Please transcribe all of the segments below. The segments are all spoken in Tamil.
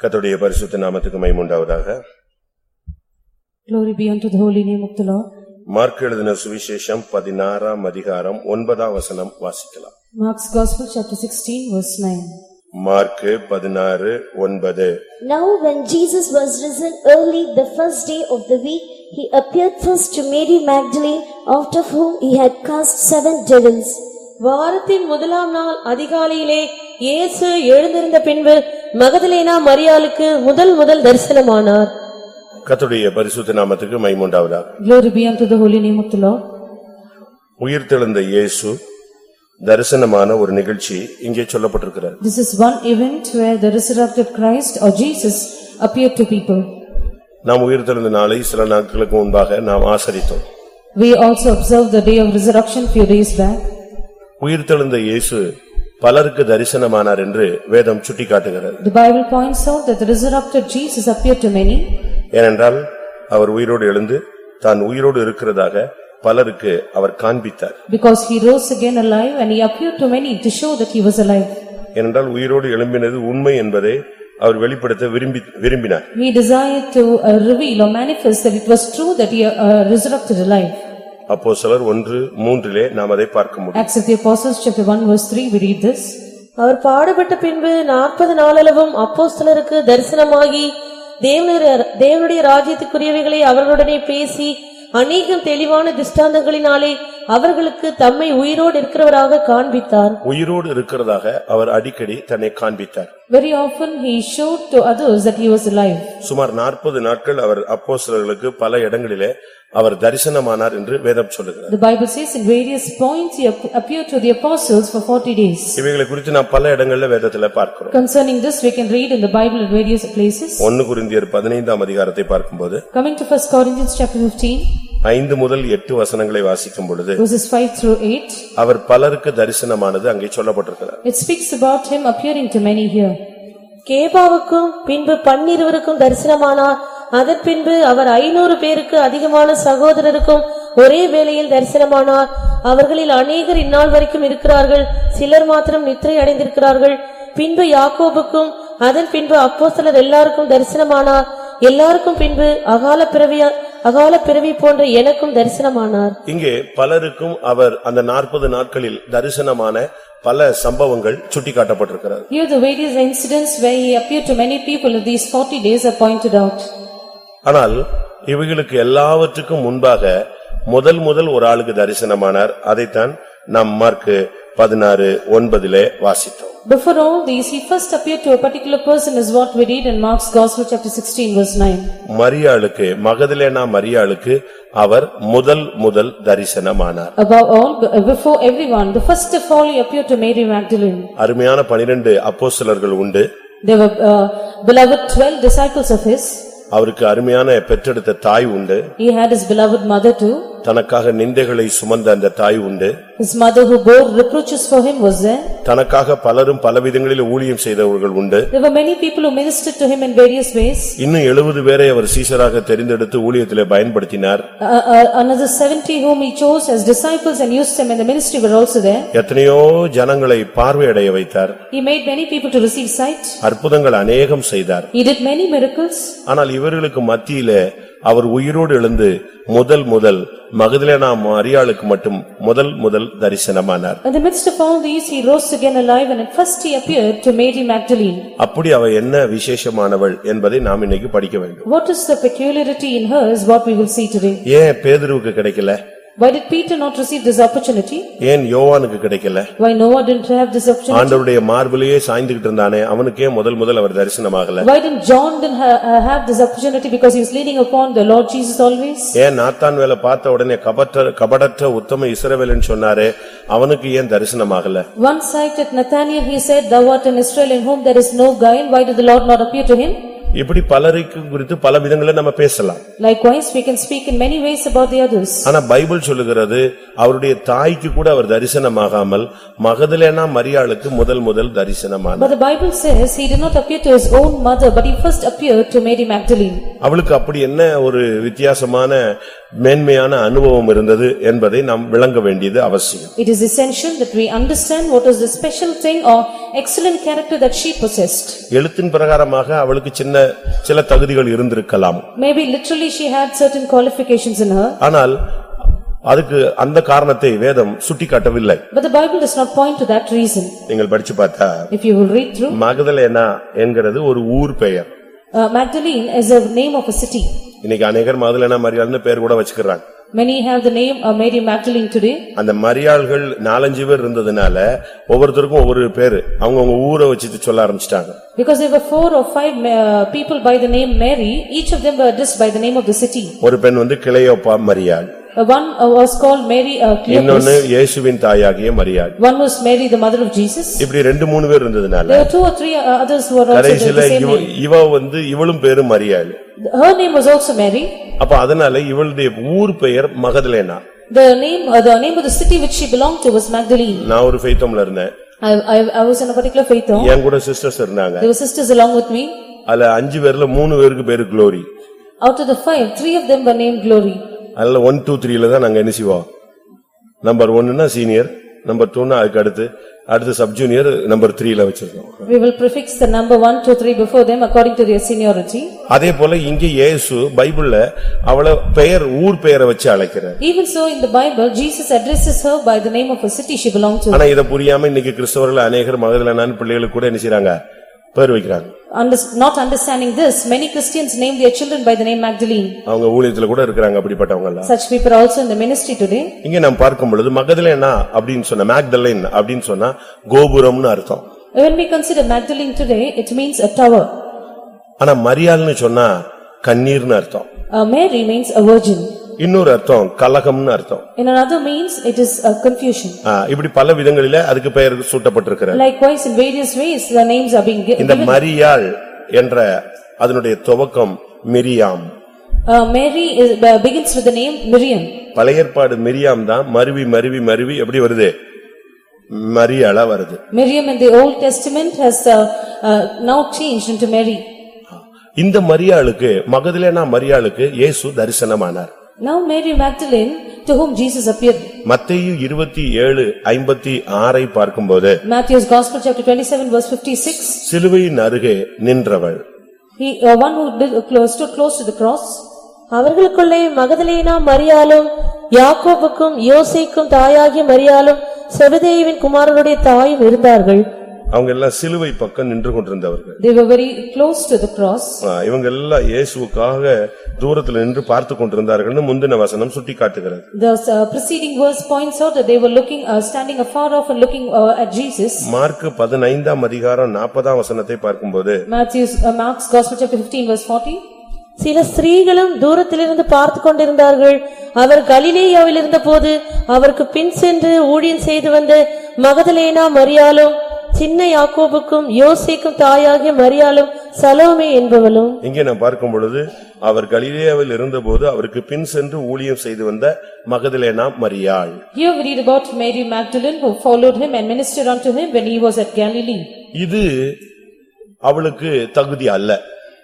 கர்த்தருடைய பரிசுத்த நாமத்துக்கு மைமுண்டாவதாக Glory be unto the holy name of the Lord. Mark எழுதின சுவிசேஷம் பதினாறாம் அதிகாரம் ஒன்பதாம் வசனம் வாசிக்கலாம் Mark's Gospel, chapter 16, verse 9. Mark பதினாறு ஒன்பது Now when Jesus was risen early the first day of the week, he appeared first to Mary Magdalene, out of whom he had cast seven devils. வாரத்தின் முதலாம் நாள் அதிகாலையிலே இயேசு எழுந்திருந்த பின்பு மகதலேனா மரியாளுக்கு முதல் முதல் தரிசனமானார் கர்த்தருடைய பரிசுத்த நாமத்துக்கு மைமுண்டாவதாக Glory be unto the holy name of the Lord. உயிர்த்தெழுந்த இயேசு தரிசனமான ஒரு நிகழ்ச்சி இங்கே சொல்லப்பட்டிருக்கிறார் This is one event where the resurrected Christ or Jesus appeared to people. நாம் உயிர்த்தெழுந்த நாளை சில நாட்களுக்கு முன்பாக நாம் ஆசரித்தோம் We also observed the day of resurrection few days back. உயிர்த்தெழுந்த இயேசு பலருக்கு தரிசனமானார் என்று வேதம் சுட்டிக்காட்டுகிறது The Bible points out that the resurrected Jesus appeared to many ஏனென்றால் அவர் உயிரோடு எழுந்து தான் உயிரோடு இருக்கிறதாக பலருக்கு அவர் காண்பித்தார் because he rose again alive and he appeared to many to show that he was alive. ஏனென்றால் உயிரோடு எழும்பினது உண்மை என்பதை அவர் வெளிப்படுத்த விரும்பி விரும்பினார் He desired to uh, reveal or manifest that it was true that he uh, resurrected alive. அப்போ சிலர் ஒன்று மூன்றிலே நாம் அதை பார்க்க முடியும் Acts of the Apostles, chapter 1, verse 3, we read this. அவர் பாடுபட்ட பின்பு நாற்பது நாளளவும் அப்போஸ்தலருக்கு தரிசனமாகி தேவனுடைய தேவனுடைய ராஜ்யத்துக்குரியவைகளை அவர்களுடனே பேசி அநேகம் தெளிவான திஷ்டாந்தங்களினாலே அவர்களுக்கு தம்மை உயிரோடு இருக்கிறவராக காண்பித்தார் உயிரோடு இருக்கிறதாக அவர் அடிக்கடி தன்னை காண்பித்தார் Very often he showed to others that he was alive. சுமார் நாற்பது நாட்கள் அவர் அப்போஸ்தலர்களுக்கு பல இடங்களிலே அவர் தரிசனமானார் என்று வேதம் சொல்லுகிறார் The Bible says in various points he ap- appeared to the apostles for forty days. இவைகளை குறித்து நாம் பல இடங்கள்ல வேதத்துல பார்க்கிறோம் Concerning this, we can read in the Bible in various places. ஒன்னு குறிந்தியர் பதினைந்தாம் அதிகாரத்தை பார்க்கும்போது Coming to first Corinthians chapter fifteen, ஐந்து முதல் எட்டு வசனங்களை வாசிக்கும் பொழுது verses through அவர் பலருக்கு தரிசனமானது அங்கே சொல்லப்பட்டிருக்கிறார் it speaks about him appearing to many here. கேபாவுக்கும் பின்பு பன்னிருவருக்கும் தரிசனமானார் அதன் பின்பு அவர் ஐநூறு பேருக்கு அதிகமான சகோதரருக்கும் ஒரே வேளையில் தரிசனமானார் அவர்களில் அநேகர் இந்நாள் வரைக்கும் இருக்கிறார்கள் சிலர் மாத்திரம் நித்திரை அடைந்திருக்கிறார்கள். பின்பு யாக்கோபுக்கும் அதன் பின்பு அப்போஸ்தலர் எல்லாருக்கும் தரிசனமானார் எல்லாருக்கும் பின்பு அகால பிறவியா அகால பிறவி போன்ற எனக்கும் தரிசனமானார். இங்கே பலருக்கும் அவர் அந்த நாற்பது நாட்களில் தரிசனமான பல சம்பவங்கள் சுட்டிக்காட்டப்பட்டிருக்கிறது. Here the various incidents where he appeared to many people in these forty days are pointed out. ஆனால் இவைகளுக்கு எல்லாவற்றுக்கும் முன்பாக முதல் முதல் ஒரு ஆளுக்கு தரிசனமானார். அதைத்தான் நாம் மார்க்கு பதினாறு ஒன்பதிலே வாசித்தோம் Before all these, he first appeared to a particular person is what we read in Mark's Gospel chapter sixteen verse nine. மரியாளுக்கு மகதலேனா மரியாளுக்கு அவர் முதல் முதல் தரிசனமானார் Above all, b- before everyone, the first of all he appeared to Mary Magdalene. அருமையான பனிரெண்டு அப்போஸ்தலர்கள் உண்டு There were uh, beloved twelve disciples of his. அவருக்கு அருமையான பெற்றெடுத்த தாய் உண்டு He had his beloved mother too. தனக்காக நிந்தைகளை சுமந்த அந்த தாய் உண்டு His mother who bore reproaches for him was there. தனக்காக பலரும் பலவிதங்களில் ஊழியம் செய்தவர்கள் உண்டு There were many people who ministered to him in various ways. இன்னும் எழுபது பேரை அவர் சீசராக தெரிந்தெடுத்து ஊழியத்திலே பயன்படுத்தினார் Uh, uh, Another seventy whom he chose as disciples and used them in the ministry were also there. எத்தனையோ ஜனங்களை பார்வையடைய வைத்தார் He made many people to receive sight. அற்புதங்கள் அநேகம் செய்தார் He did many miracles. ஆனால் இவர்களுக்கு மத்தியிலே அவர் உயிரோடு எழுந்து முதல் முதல் மகதலேனா மரியாளுக்கு மட்டும் முதல் முதல் தரிசனமானார் In the midst of all these, he rose again alive and at first he appeared to Mary Magdalene. அப்படி அவ என்ன விசேஷமானவள் என்பதை நாம் இன்னைக்கு படிக்க வேண்டும் What is the peculiarity in her is what we will see today. ஏன் பேதுருவுக்கு கிடைக்கல Why did Peter not receive this opportunity? ஏன் யோவானுக்கு கிடைக்கல Why Noah didn't have this opportunity? ஆண்டவருடைய மார்பிலேயே சாய்ந்துகிட்டு இருந்தானே அவனுக்கே முதல் முதல் அவர் தரிசனமாகல Why didn't John didn't ha- uh, have this opportunity because he was leaning upon the Lord Jesus always? ஏன் நாத்தான் வேலை பார்த்த உடனே கபற்ற கபடற்ற உத்தம இஸ்ரவேலன் சொன்னாரே அவனுக்கு ஏன் தரிசனமாகல One sight at Nathaniel he said, "Thou art an Israel in whom there is no guile, why did the Lord not appear to him?" இப்படி பலருக்கு குறித்து பல விதங்களை நம்ம பேசலாம் Likewise, we can speak in many ways about the others. ஆனா பைபிள் சொல்லுகிறது அவருடைய தாய்க்கு கூட அவர் தரிசனமாகாமல் மகதலேனா மரியாளுக்கு முதல் முதல் தரிசனமானார் But the Bible says he did not appear to his own mother, but he first appeared to Mary Magdalene. அவளுக்கு அப்படி என்ன ஒரு வித்தியாசமான மேன்மையான அனுபவம் இருந்தது என்பதை நாம் விளங்க வேண்டியது அவசியம் It is essential that we understand what is the special thing or excellent character that she possessed. எழுத்தின் பிரகாரமாக அவளுக்கு சின்ன சில தகுதிகள் இருந்திருக்கலாம் Maybe literally she had certain qualifications in her, ஆனால் அதுக்கு அந்த காரணத்தை வேதம் சுட்டிக்காட்டவில்லை but the Bible does not point to that reason. நீங்கள் படிச்சு பார்த்தா If you will read through, மகதலேனா என்கிறது ஒரு ஊர் பெயர் uh, Magdalene is a name of a city. இன்னைக்கு அநேகர் மகதலேனா மரியாள்னு பேர் கூட வச்சுக்கிறாங்க Many have the name uh, Mary Magdalene today. அந்த மரியாள்கள் நாலஞ்சு பேர் இருந்ததுனால ஒவ்வொருத்தருக்கும் ஒவ்வொரு பேரு அவங்கவங்க ஊரை வச்சுட்டு சொல்ல ஆரம்பிச்சிட்டாங்க Because there were four or five uh, people by the name Mary, each of them were addressed by the name of the city. ஒரு பெண் வந்து கிளையோப்பா மரியாள் Uh, One uh, was called Mary uh, இன்னொன்னு Cleopas, இயேசுவின் தாயாகிய மரியாள் one was Mary, the mother of Jesus. இப்படி ரெண்டு மூணு பேர் இருந்ததுனால There were two or three uh, others who were also the கடைசியில the same இவ name. இவ வந்து இவளும் பேரு மரியாள் Her name was also Mary. அப்ப அதனால இவளுடைய ஊர் பெயர் Magdalena The name, uh, the name of the city which she belonged to was Magdalene. நான் ஒரு ஃபெய்த்தம்ல இருந்தேன் I, I, I was in a particular faith home. என் கூட சிஸ்டர்ஸ் இருந்தாங்க There were sisters along with me. அதுல அஞ்சு பேர்ல மூணு பேருக்கு பேரு Glory Out of the five, three of them were named Glory. அதுல ஒன் டூ த்ரீல தான் நாங்க என்ன செய்வோம்? நம்பர் ஒன்னுனா சீனியர் நம்பர் டூனா அதுக்கு அடுத்து அடுத்து சப் ஜூனியர் நம்பர் த்ரீல வச்சிருக்கோம். We will prefix the number one, two, three before them according to their seniority. அதே போல இங்க இயேசு பைபிள்ல அவள பெயர் ஊர் பெயரை வச்சு அழைக்கிறார். Even so, in the Bible, Jesus addresses her by the name of a city she belonged to. ஆனா இத புரியாம இன்னைக்கு கிறிஸ்தவர்கள் அநேகர் மகதலனான் பிள்ளைகளுக்கு கூட என்ன செய்றாங்க? பேர் வைக்கிறாங்க. Not understanding this, many Christians name their children by the name Magdalene. அவங்க ஊழியத்துல கூட இருக்கிறாங்க அப்படிப்பட்டவங்க எல்லாம் Such people are also in the ministry today. இங்க நாம் பார்க்கும் பொழுது மகதலேனா அப்படின்னு சொன்னா மேக்தலேன் அப்படின்னு சொன்னா கோபுரம்னு அர்த்தம் When we consider Magdalene today, it means a tower. ஆனா மரியாள்னு சொன்னா கண்ணீர்னு அர்த்தம் Uh, Mary means a virgin. இன்னொரு அர்த்தம் கலகம்னு அர்த்தம் In another means, it is a confusion. ஆ, இப்படி பல விதங்களில அதுக்கு பெயர் சூட்டப்பட்டிருக்கிறது Likewise, in various ways, the names are being gi- இந்த given. மரியாள் என்ற அதனுடைய துவக்கம் Miriam Uh, Mary is- uh, begins with the name Miriam. பழைய ஏற்பாடு மிரியாம் தான் மருவி மருவி மருவி எப்படி வருது மரியாளா வருது Miriam in the Old Testament has uh, uh, now changed into Mary. இந்த மரியாளுக்கு மகதிலேனா மரியாளுக்கு இயேசு தரிசனமானார் Now Mary Magdalene, to whom Jesus appeared. மத்தேயு இருபத்தி ஏழு ஐம்பத்தி ஆறை பார்க்கும்போது Matthew's Gospel, chapter twenty-seven, verse fifty-six. சிலுவையின் அருகே நின்றவள் He, uh, one who did- uh, close- stood close to the cross. அவர்களுக்குள்ளே மகதலேனா மரியாளும் யாக்கோபுக்கும் யோசேக்கும் தாயாகிய மரியாளும் செபதேயுவின் குமாரனுடைய தாயும் இருந்தார்கள் அவங்க எல்லாம் சிலுவை பக்கம் நின்று கொண்டிருந்தவர்கள் They were very close to the cross. ஆ, இவங்க எல்லாம் இயேசுவுக்காக தூரத்துல நின்று பார்த்து கொண்டிருந்தார்கள்னு முந்தின வசனம் சுட்டி காட்டுகிறது The uh, preceding verse points out that they were looking, uh, standing afar off and looking uh, at Jesus. Mark பதினைந்தாம் அதிகாரம் நாற்பதாம் வசனத்தை பார்க்கும்போது Matthew's, uh, Mark's Gospel, chapter fifteen, verse forty. சில ஸ்திரீகளும் தூரத்திலிருந்து பார்த்து கொண்டிருந்தார்கள் அவர் கலிலேயாவில் இருந்தபோது அவருக்கு பின் சென்று ஊழியம் செய்து வந்த மகதலேனா மரியாளும் சின்ன யாக்கோபுக்கும் யோசேக்கும் தாயாகிய மரியாளும் சலோமே என்பவளும். இங்கே நான் பார்க்கும் பொழுது அவர் கலிலேயாவில் இருந்தபோது அவருக்கு பின் சென்று ஊழியம் செய்து வந்த மகதிலேனா மரியாள். Here we read about Mary Magdalene who followed him and ministered unto him when he was at Galilee. இது அவளுக்கு தகுதி அல்ல.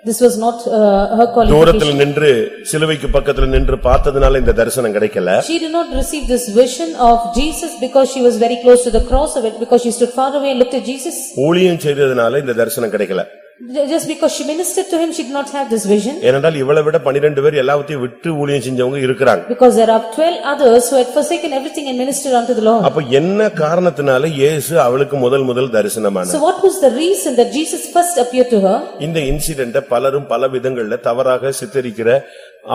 This was not uh, her qualification. தூரத்தில் நின்று சிலுவைக்கு பக்கத்துல நின்று பார்த்ததுனால இந்த தரிசனம் கிடைக்கல She did not receive this vision of Jesus because she was very close to the cross of it, because she stood far away and looked at Jesus. ஊழியம் செய்ததுனால இந்த தரிசனம் கிடைக்கல Just because she ministered to him, she did not have this vision. ஏனென்றால் இவளை விட பனிரெண்டு பேர் எல்லாத்தையும் விட்டு ஊழியம் செஞ்சவங்க இருக்கிறாங்க Because there are twelve others who had forsaken everything and ministered unto the Lord. அப்ப என்ன காரணத்தினால இயேசு அவளுக்கு முதல் முதல் தரிசனமான So what was the reason that Jesus first appeared to her? இந்த இன்சிடென்ட பலரும் பல விதங்கள்ல தவறாக சித்தரிக்கிற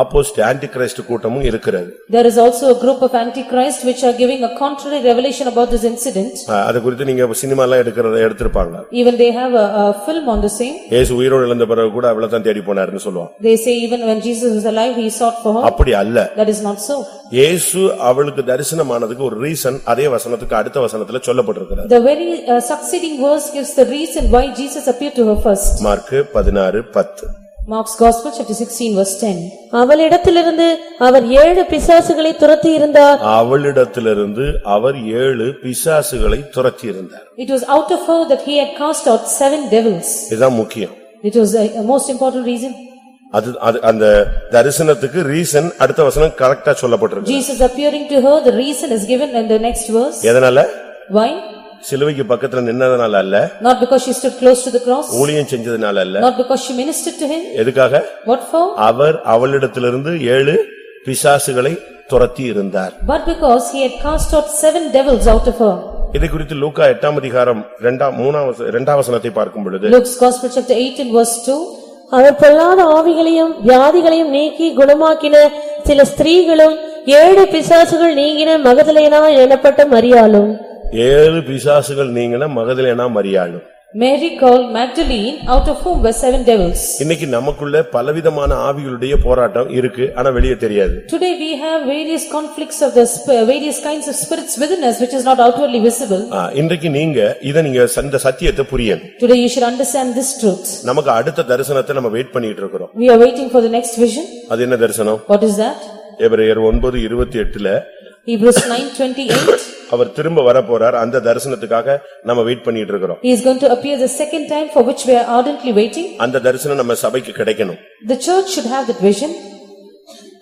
ஆப்போஸ்ட் ஆன்டி கிரைஸ்ட் கூட்டமும் இருக்கிறது There is also a group of antichrist which are giving a contrary revelation about this incident. அஹ் அது குறித்து நீங்க சினிமா எல்லாம் எடுக்கிறத எடுத்திருப்பாங்க Even they have a, a film on the same. இயேசு உயிரோடு எழுந்த பிறகு கூட அவ்வளவுதான் தேடி போனாருன்னு சொல்லுவான் They say even when Jesus was alive, he sought for her. அப்படி அல்ல That is not so. இயேசு அவளுக்கு தரிசனமானதுக்கு ஒரு ரீசன் அதே வசனத்துக்கு அடுத்த வசனத்துல சொல்லப்பட்டிருக்கிறது The very uh, succeeding verse gives the reason why Jesus appeared to her first. Mark பதினாறு பத்து Mark's Gospel, chapter 16, verse 10. அவளிடத்திலிருந்து அவர் ஏழு பிசாசுகளை துரத்தி இருந்தார் அவளிடத்திலிருந்து அவர் ஏழு பிசாசுகளை துரத்தியிருந்தார் It was out of her that he had cast out seven devils. இதுதான் முக்கியம் It was a a most important reason. அது அது அந்த தரிசனத்துக்கு ரீசன் அடுத்த வசனம் கரெக்டா சொல்லப்பட்டிருக்கு Jesus appearing to her, the reason is given in the next verse. எதனால Why? சிலுவைக்கு பக்கத்துல நின்னதனால அல்ல Not because she stood close to the cross, ஊழியம் செஞ்சதுனால அல்ல not because she ministered to him. எதுக்காக What for? அவர் அவளிடத்திலிருந்து ஏழு பிசாசுகளை துரத்தி இருந்தார் But because he had cast out seven devils out of her. இதை குறித்து லூக்கா எட்டாம் அதிகாரம் இரண்டாம் மூணாம் இரண்டாம் வசனத்தை பார்க்கும் பொழுது Luke's Gospel, chapter 8 and verse 2. அவர் பொல்லாத ஆவிகளையும் வியாதிகளையும் நீக்கி குணமாக்கின சில ஸ்திரீகளும் ஏழு பிசாசுகள் நீங்கின மகதலேனா எனப்பட்ட மரியாளும் ஏழு பிசாசுகள் நீங்கின மகதலேனா மரியாளும் Mary called Magdalene, out of whom were seven devils. இன்னைக்கு நமக்குள்ள பலவிதமான ஆவிகளுடைய போராட்டம் இருக்கு ஆனா வெளியே தெரியாது Today we have various conflicts of the, sp- various kinds of spirits within us which is not outwardly visible. ஆ, இன்றைக்கு நீங்க இத நீங்க இந்த சத்தியத்தை புரியணும் Today you should understand this truth. நமக்கு அடுத்த தரிசனத்தை நம்ம வெயிட் பண்ணிட்டு இருக்கிறோம் We are waiting for the next vision. அது என்ன தரிசனம் What is that? எபிரேயர் ஒன்பது இருபத்தி எட்டுல Hebrews 9:28. அவர் திரும்ப வரப்போறார் அந்த தரிசனத்துக்காக நம்ம வெயிட் பண்ணிட்டு இருக்கிறோம் He is going to appear the second time for which we are ardently waiting. அந்த தரிசனம் நம்ம சபைக்கு கிடைக்கணும் The church should have that vision.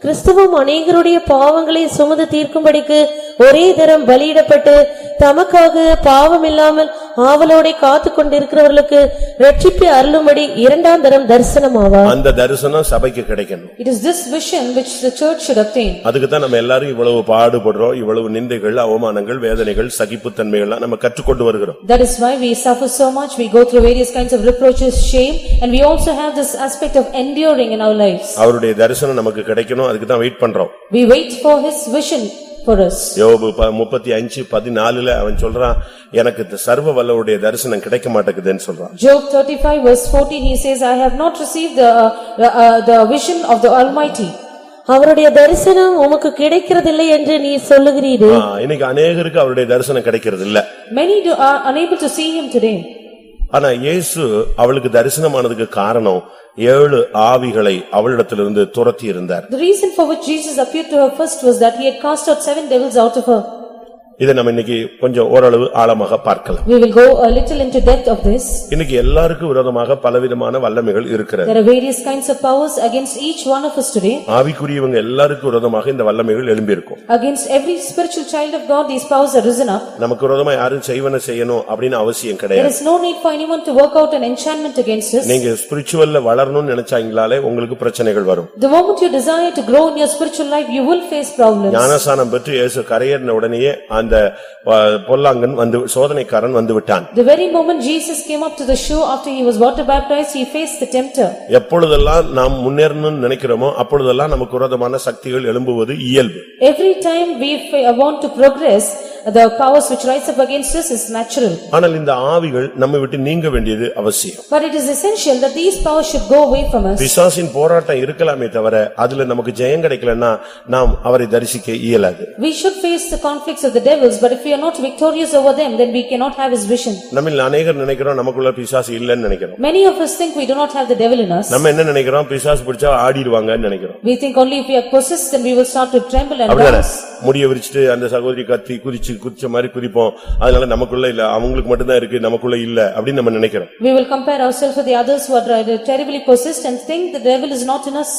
கிறிஸ்துவும் அநேகருடைய பாவங்களை சுமந்து தீர்க்கும்படிக்கு ஒரே தரம் பலியிடப்பட்டு தமக்காக பாவமில்லாமல் ஆவலோடே காத்துக் கொண்டிருக்கிறவர்களுக்கு ரட்சிப்பை அருளும்படி இரண்டாம் தரம் தரிசனமாவார். அந்த தரிசனம் சபைக்கு கிடைக்கணும். It is this vision which the church should obtain. அதுக்கு தான் நம்ம எல்லாரும் இவ்வளவு பாடுபடுறோம் இவ்வளவு நிந்தைகள் அவமானங்கள் வேதனைகள் சகிப்புத்தன்மைகள்லாம் நம்ம கற்றுக்கொண்டு வருகிறோம். That is why we suffer so much, we go through various kinds of reproaches, shame, and we also have this aspect of enduring in our lives. அவருடைய தரிசனம் நமக்கு கிடைக்கணும் அதுக்கு தான் வெயிட் பண்றோம். We wait for his vision. For us. யோபு ப- முப்பத்தி அஞ்சு பதினாலுல அவன் சொல்றான் எனக்கு இந்த சர்வ வல்லவருடைய தரிசனம் கிடைக்க மாட்டேங்குதுன்னு சொல்றான் Job thirty-five verse fourteen, he says, "I have not received the, uh, uh, the vision of the Almighty." அவருடைய தரிசனம் உமக்கு கிடைக்கிறதில்லை என்று நீ சொல்லுகிறீரே ஆ, இன்னைக்கு அநேகருக்கு அவருடைய தரிசனம் கிடைக்கிறது இல்ல Many are unable to see him today. ஆனா இயேசு அவளுக்கு தரிசனமானதுக்கு காரணம் ஏழு ஆவிகளை அவளிடத்திலிருந்து துரத்தி இருந்தார் The reason for which Jesus appeared to her first was that he had cast out seven devils out of her. இதை நம்ம இன்னைக்கு கொஞ்சம் ஓரளவு ஆழமாக பார்க்கலாம் We will go a little into depth of this. இன்னைக்கு எல்லாருக்கும் விரோதமாக பலவிதமான வல்லமைகள் இருக்கிறது There are various kinds of powers against each one of us today. ஆவிக்குரியவங்க எல்லாருக்கும் விரோதமாக இந்த வல்லமைகள் எழும்பியிருக்கும் Against every spiritual child of God, these powers are risen up. நமக்கு விரோதமா யாரும் செய்வன செய்யணும் அப்படின்னு அவசியம் There கிடையாது is no need for anyone to work out an enchantment against us. நீங்க ஸ்பிரிச்சுவல்ல வளரணும்னு நினைச்சாங்களாலே உங்களுக்கு பிரச்சனைகள் வரும் The moment you desire to grow in your spiritual life, you will face problems. ஞானசானம் பெற்று இயேசு கரையேறின உடனேயே அந்த ஆ, பொல்லாங்கன் வந்து சோதனைக்காரன் வந்து விட்டான் The very moment Jesus came up to the shore after he was water baptized, he faced the tempter. எப்பொழுதெல்லாம் நாம் முன்னேறணும்னு நினைக்கிறோமோ அப்பொழுதெல்லாம் நமக்கு விரோதமான சக்திகள் எழும்புவது இயல்பு Every time we want to progress, the powers which rise up against us is natural. ஆனால் இந்த ஆவிகள் நம்மை விட்டு நீங்க வேண்டியது அவசியம் But it is essential that these powers should go away from us. பிசாசின் போராட்டம் இருக்கலாமே தவிர அதுல நமக்கு ஜெயம் கிடைக்கலன்னா நாம் அவரை தரிசிக்க இயலாது We should face the conflicts of the devils, but if we are not victorious over them, then we cannot have his vision. நம்ம அநேகர் நினைக்கிறோம் நமக்குள்ள பிசாசு இல்லைன்னு நினைக்கிறோம் Many of us think we do not have the devil in us. நம்ம என்ன நினைக்கிறோம் பிசாசு பிடிச்சா ஆடிடுவாங்கன்னு நினைக்கிறோம் We think only if we are possessed, then we will start to tremble and அப்படிதானே dance. முடிய விரிச்சிட்டு அந்த சகோதரி கத்தி குதிச்சு குதிச்ச மாதிரி குதிப்போம் அதனால நமக்குள்ள இல்ல அவங்களுக்கு மட்டும்தான் இருக்கு நமக்குள்ள இல்ல அப்படின்னு நம்ம நினைக்கிறோம் We will compare ourselves with the others who are terribly possessed and think the devil is not in us.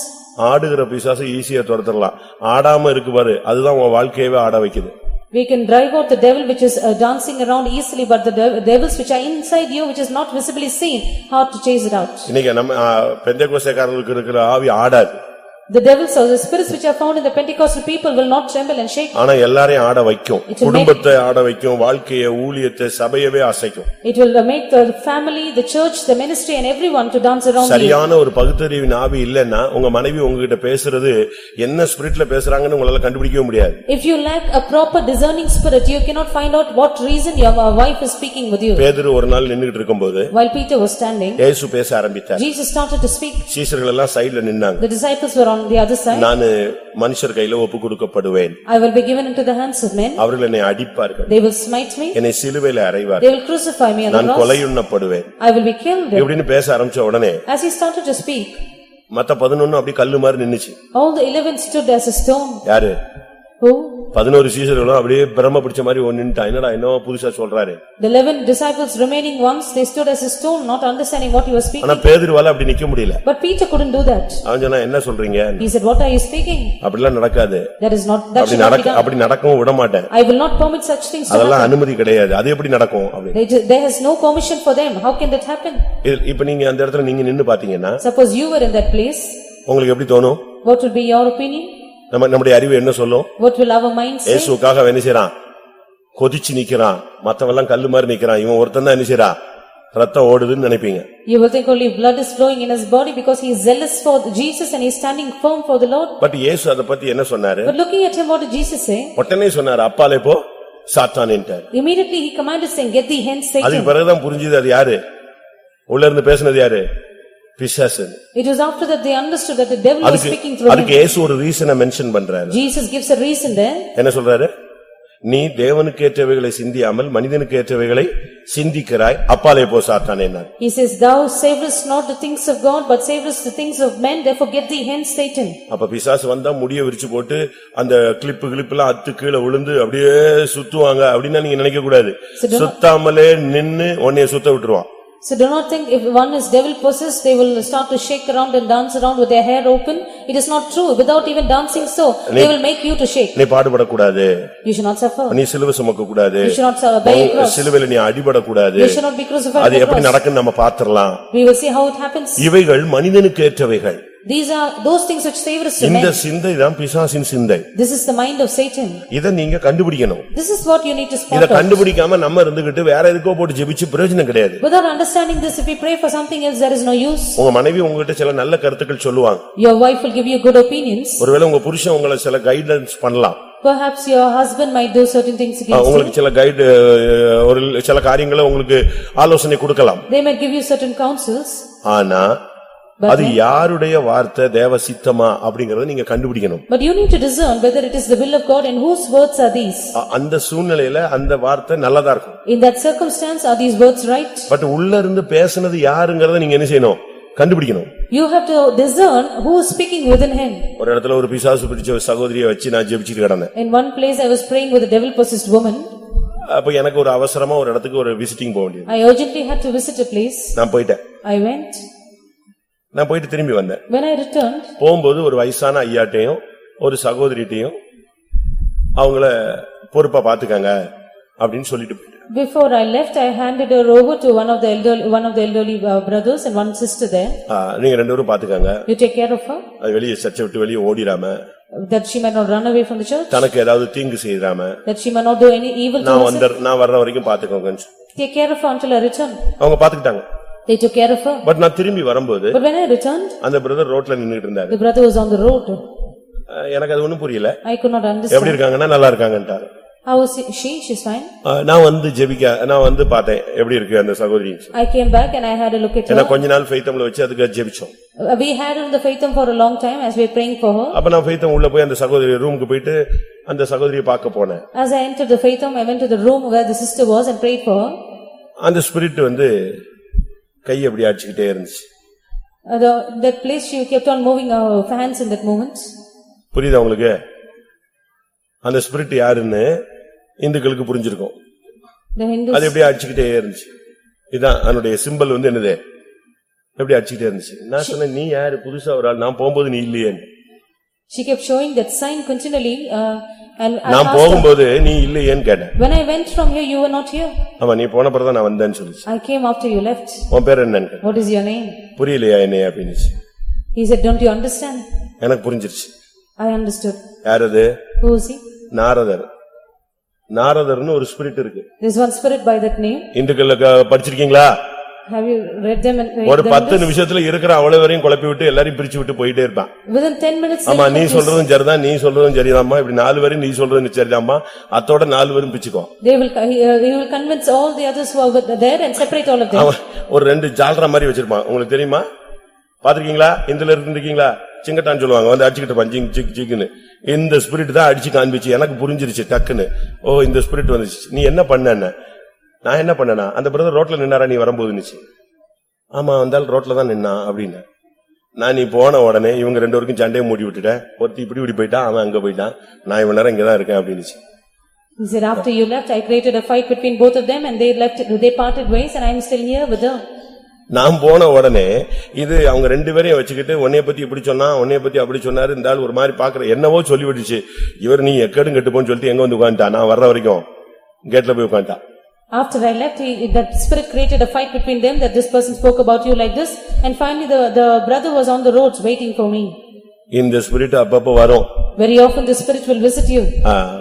ஆடுகிற பிசாசு ஈஸியா துரத்தலாம் ஆடாம இருக்கு பாரு அதுதான் உன் வாழ்க்கையவே ஆட வைக்குது We can drive out the devil which is uh, dancing around easily, but the dev- devils which are inside you, which is not visibly seen, hard to chase it out. இன்னைக்கு நம்ம பெந்தகோசக்காரர்களுக்கு இருக்கிற ஆவி ஆடாது The devils or the spirits which are found in the Pentecostal people will not tremble and shake. ஆனா எல்லாரையும் ஆட வைக்கும் It will make- குடும்பத்தை ஆட வைக்கும் வாழ்க்கைய ஊழியத்தை சபையவே அசைக்கும் It will uh, make the family, the church, the ministry and everyone to dance around you. சரியான ஒரு பகுத்தறிவின் ஆவி இல்லைன்னா உங்க மனைவி உங்ககிட்ட பேசுறது என்ன ஸ்பிரிட்ல பேசுறாங்கன்னு உங்களால கண்டுபிடிக்கவே முடியாது If you lack a proper discerning spirit, you cannot find out what reason your uh, wife is speaking with you. பேதுரு ஒரு நாள் நின்னுகிட்டு இருக்கும்போது While Peter was standing, இயேசு பேச ஆரம்பித்தார் Jesus started to speak. சீசர்கள் எல்லாம் சைடுல நின்னாங்க The disciples were on the other side. நானு மனுஷர் கையில ஒப்பு கொடுக்கப்படுவேன் I will be given into the hands of men. அவர்கள் என்னை அடிப்பார்கள் They will smite me. என்னை சிலுவையில அறைவார் They will crucify me on the நான் cross. கொலையுண்ணப்படுவேன் I will be killed. இப்படின்னு பேச ஆரம்பிச்ச உடனே As he started to speak, மத்த பதினொன்னு அப்படி கல்லு மாதிரி நின்னுச்சு All the eleven stood as a stone. யாரு? பதினோரு சீசர்களும் அப்படியே பிரம்ம பிடிச்ச மாதிரி ஒன்னு நின்னுட்டான் என்னடா என்னவோ புதுசா சொல்றாரு The eleven disciples remaining ones, they stood as a stone, not understanding what he was ஆனா speaking. பேதுருவால அப்படி நிக்க முடியல But Peter couldn't do that. அவன் சொன்னா என்ன சொல்றீங்க He said, "What are you speaking? அப்படிலாம் நடக்காது That is not, that அப்படி should not be நடக்க done. அப்படி நடக்கவும் விட மாட்டேன் I will not permit such things to அதெல்லாம் happen. அனுமதி கிடையாது அது எப்படி நடக்கும் அப்படி They ju- There is no permission for them. How can that happen? இது- இப்ப நீங்க அந்த இடத்துல நீங்க நின்னு பாத்தீங்கன்னா Suppose you were in that place, உங்களுக்கு எப்படி தோணும் what would be your opinion? நம்ம நம்முடைய அறிவு என்ன சொல்லும் What will our mind say? இயேசுக்காக என்ன செய்றான் கொதிச்சு நிக்கிறான் மத்தவெல்லாம் கல்லு மாதிரி நிக்கிறான் இவன் ஒருத்தன் தான் என்ன செய்றான் ரத்தம் ஓடுதுன்னு நினைப்பீங்க You will think only blood is flowing in his body because he is zealous for Jesus and he is standing firm for the Lord. But இயேசு அதை பத்தி என்ன சொன்னாரு But looking at him, what did Jesus say? உடனே சொன்னாரு அப்பாலே போ சாத்தான்ட்டார் Immediately he commanded saying, "Get thee hence அதுக்கு Satan." பிறகுதான் புரிஞ்சது அது யாரு உள்ள இருந்து பேசுனது யாரு பிசாசு It was after that they understood that the devil was அதுக்கு speaking through அதுக்கு him. இயேசு ஒரு ரீசனை மென்ஷன் பண்றாரு Jesus gives a reason there. என்ன சொல்றாரு நீ தேவனுக்கு ஏற்றவைகளை சிந்தியாமல் மனிதனுக்கு ஏற்றவைகளை சிந்திக்கிறாய் அப்பாலே போ சாத்தானே He says, "Thou savorest not the things of God, but savorest the things of men, therefore get thee hence Satan." அப்ப பிசாசு வந்தா முடிய விரிச்சு போட்டு அந்த கிளிப்பு கிளிப்புலாம் அத்து கீழே விழுந்து அப்படியே சுத்துவாங்க அப்படின்னா நீங்க நினைக்க கூடாது சுத்தாமலே நின்னு உன்னைய சுத்த விட்டுருவான் So do not think if one is devil possessed, they will start to shake around and dance around with their hair open. It is not true. Without even dancing so, they will make you to shake. நீ பாடுபடக்கூடாது You should not suffer. நீ சிலுவை சுமக்க கூடாது You should not suffer by a cross. சிலுவையில நீ அடிபடக்கூடாது You should not be crucified அது by a எப்படி cross. நடக்குன்னு நம்ம பாத்திரலாம் We will see how it happens. இவைகள் மனிதனுக்கு ஏற்றவைகள் These are those things which savorest to இந்த men. சிந்தை தான் பிசாசின் சிந்தை This is the mind of Satan. இதை நீங்க கண்டுபிடிக்கணும் This is what you need to இத spot out. கண்டுபிடிக்காம நம்ம இருந்துகிட்டு வேற எதுக்கோ போட்டு ஜெபிச்சு பிரயோஜனம் கிடையாது Without understanding this, if we pray for something else, there is no use. உங்க மனைவி உங்ககிட்ட சில நல்ல கருத்துக்கள் சொல்லுவாங்க Your wife will give you good opinions. ஒருவேளை உங்க புருஷன் உங்களை சில கைடன்ஸ் பண்ணலாம் Perhaps your husband might do certain things ah, against you. உங்களுக்கு சில கைடு ஒரு சில காரியங்களை உங்களுக்கு ஆலோசனை கொடுக்கலாம் They might give you certain counsels. ஆனா But அது யாருடைய வார்த்தை தேவ சித்தமா அப்படிங்கறத நீங்க கண்டுபிடிக்கணும் But you need to discern whether it is the will of God and whose words are these. அ- அந்த சூழ்நிலையில அந்த வார்த்தை நல்லதா இருக்கும் In that circumstance, are these words right? But உள்ள இருந்து பேசுனது யாருங்கறத நீங்க என்ன செய்யணும் கண்டுபிடிக்கணும் You have to discern who is speaking within him. ஒரு இடத்துல ஒரு பிசாசு பிடிச்ச ஒரு சகோதரியை வச்சு நான் ஜெபிச்சிட்டு கிடந்தேன் In one place, I was praying with a devil possessed woman. அப்ப எனக்கு ஒரு அவசரமா ஒரு இடத்துக்கு ஒரு விசிட்டிங் போக வேண்டியது I urgently had to visit a place. நான் போயிட்டேன் I went. நான் போயிட்டு திரும்பி வந்தேன் When I returned, போகும்போது ஒரு வயசான ஐயாட்டையும் ஒரு சகோதரிட்டையும் அவங்கள பொறுப்பா பாத்துக்கங்க அப்படின்னு சொல்லிட்டு போயிட்டேன் before I left, I handed her over to one of the elderly, one of the elderly uh, brothers and one sister there. ஆ, நீங்க ரெண்டு பேரும் பாத்துக்கங்க You take care of her, அது வெளியே சர்ச்சை விட்டு வெளியே ஓடிராம that she might not run away from the church, தனக்கு ஏதாவது தீங்கு செய்யாம that she might not do any evil to நான் herself. வந்த நான் வர்ற வரைக்கும் பாத்துக்கோங்க Take care of her until I return. அவங்க பாத்துக்கிட்டாங்க They took care of her. But நான் திரும்பி வரும்போது But when I returned, அந்த பிரதர் ரோட்ல நின்னுட்டு இருந்தாரு the brother was on the road. அஹ் எனக்கு அது ஒண்ணும் புரியல I could not எப்படி understand. இருக்காங்கன்னா நல்லா இருக்காங்கன்ட்டாரு How was she? She's fine. அஹ் நான் வந்து ஜெபிக்க நான் வந்து பார்த்தேன் எப்படி இருக்கு அந்த சகோதரி I came back and I had a look at ஏன்னா her. கொஞ்ச நாள் ஃபெய்த்தம்ல வச்சு அதுக்கு ஜெபிச்சோம் Uh, We had in the faithum for a long time as we were praying for her. அப்ப நான் ஃபெய்த்தம் உள்ள போய் அந்த சகோதரி ரூமுக்கு போயிட்டு அந்த சகோதரியை பார்க்க போனேன் As I entered the faithum, I went to the room where the sister was and prayed for her. அந்த ஸ்பிரிட் வந்து கை அப்படி அடிச்சுக்கிட்டே இருந்துச்சு. Uh, the- That place, she kept on moving her hands in that moment. புரியுதா உங்களுக்கு? அந்த ஸ்பிரிட் யாருன்னு இந்துக்களுக்கு புரிஞ்சிருக்கும். The அது எப்படி அடிச்சுக்கிட்டே இருந்துச்சு. இதான் அதனுடைய சிம்பல் வந்து என்னது? எப்படி அடிச்சுக்கிட்டே இருந்துச்சு. நான் சொன்னேன் நீ யாரு? புதுசா ஒரு ஆள். நான் போகும்போது நீ இல்லையே she kept showing that sign continually uh, நான் போகும்போது நீ இல்லையேன்னு கேட்டேன் when I went from here, you were not here. ஆமா நீ போன பிறகுதான் நான் வந்தேன்னு சொல்லுச்சு I came after you left. உன் பேர் என்னன்னு கேட்டேன். What is your name? புரியலையா என்னைய அப்படின்னுச்சு He said, don't you understand? எனக்கு புரிஞ்சிருச்சு I understood. யார் அது Who is he? நாரதர் நாரதர்னு ஒரு ஸ்பிரிட் இருக்கு There's one spirit by that name. இந்துக்கள்ல க- படிச்சிருக்கீங்களா Have you read them and read ஒரு them? பத்து நிமிஷத்துல இருக்கிற அவ்வளவு வரையும் குழப்பி விட்டு எல்லாரையும் பிரிச்சு விட்டு போயிட்டே இருப்பான். Within ten minutes. ஆமா நீ. சொல்றதும் சரிதான் நீ சொல்றதும் சரிதாம்மா இப்படி நாலு வரையும் நீ சொல்றதும் சரிதாம்மா அத்தோட நாலு வரும் பிச்சுக்கோ They will, uh, he will convince all the others who are with- there and separate all of them. அவன் ஒரு ரெண்டு ஜால்ரா மாதிரி வச்சிருப்பான். உங்களுக்கு தெரியுமா? பாத்திருக்கீங்களா இந்துல இருந்திருக்கீங்களா? சிங்கட்டான்னு சொல்லுவாங்க. வந்து அடிச்சுக்கிட்டு இருப்பான். ஜிங் சிக் சிக்குன்னு இந்த ஸ்பிரிட் தான் அடிச்சு காண்பிச்சு. எனக்கு புரிஞ்சிருச்சு டக்குன்னு. ஓ இந்த ஸ்பிரிட் வந்துச்சு. நீ என்ன பண்ண நான் என்ன பண்ணனா அந்த பிரதர் ரோட்ல நின்னாரா நீ வரும்போதுன்னுச்சு ஆமா ஆள் ரோட்ல தான் நின்னா அப்படின்னு. நான் நீ போன உடனே இவங்க ரெண்டு பேருக்கும் சண்டையை மூடி விட்டுட்டேன். ஒருத்தி இப்படி இப்படி போயிட்டான் அவன் அங்க போயிட்டான். நான் இவன் நேரம் இங்கதான் இருக்கேன் அப்படின்னுச்சு. He said, after you left, I created a fight between both of them and they left, they parted ways and I am still here with her. நான் போன உடனே இது அவங்க ரெண்டு பேரையும் வச்சுக்கிட்டு உன்னைய பத்தி இப்படி சொன்னா உன்னைய பத்தி அப்படி சொன்னாரு இந்த ஆள் ஒரு மாதிரி பாக்குற என்னவோ சொல்லி விட்டுச்சு இவர் நீ எக்கடும் கெட்டு போன்னு சொல்லிட்டு எங்க வந்து உட்காந்துட்டான் நான் வர்ற வரைக்கும் கேட்ல போய் உட்காந்துட்டான் After I left, he- that spirit created a fight between them that this person spoke about you like this and finally the, the brother was on the roads waiting for me. இந்த ஸ்பிரிட் அப்பப்ப வரும் Very often the spirit will visit you.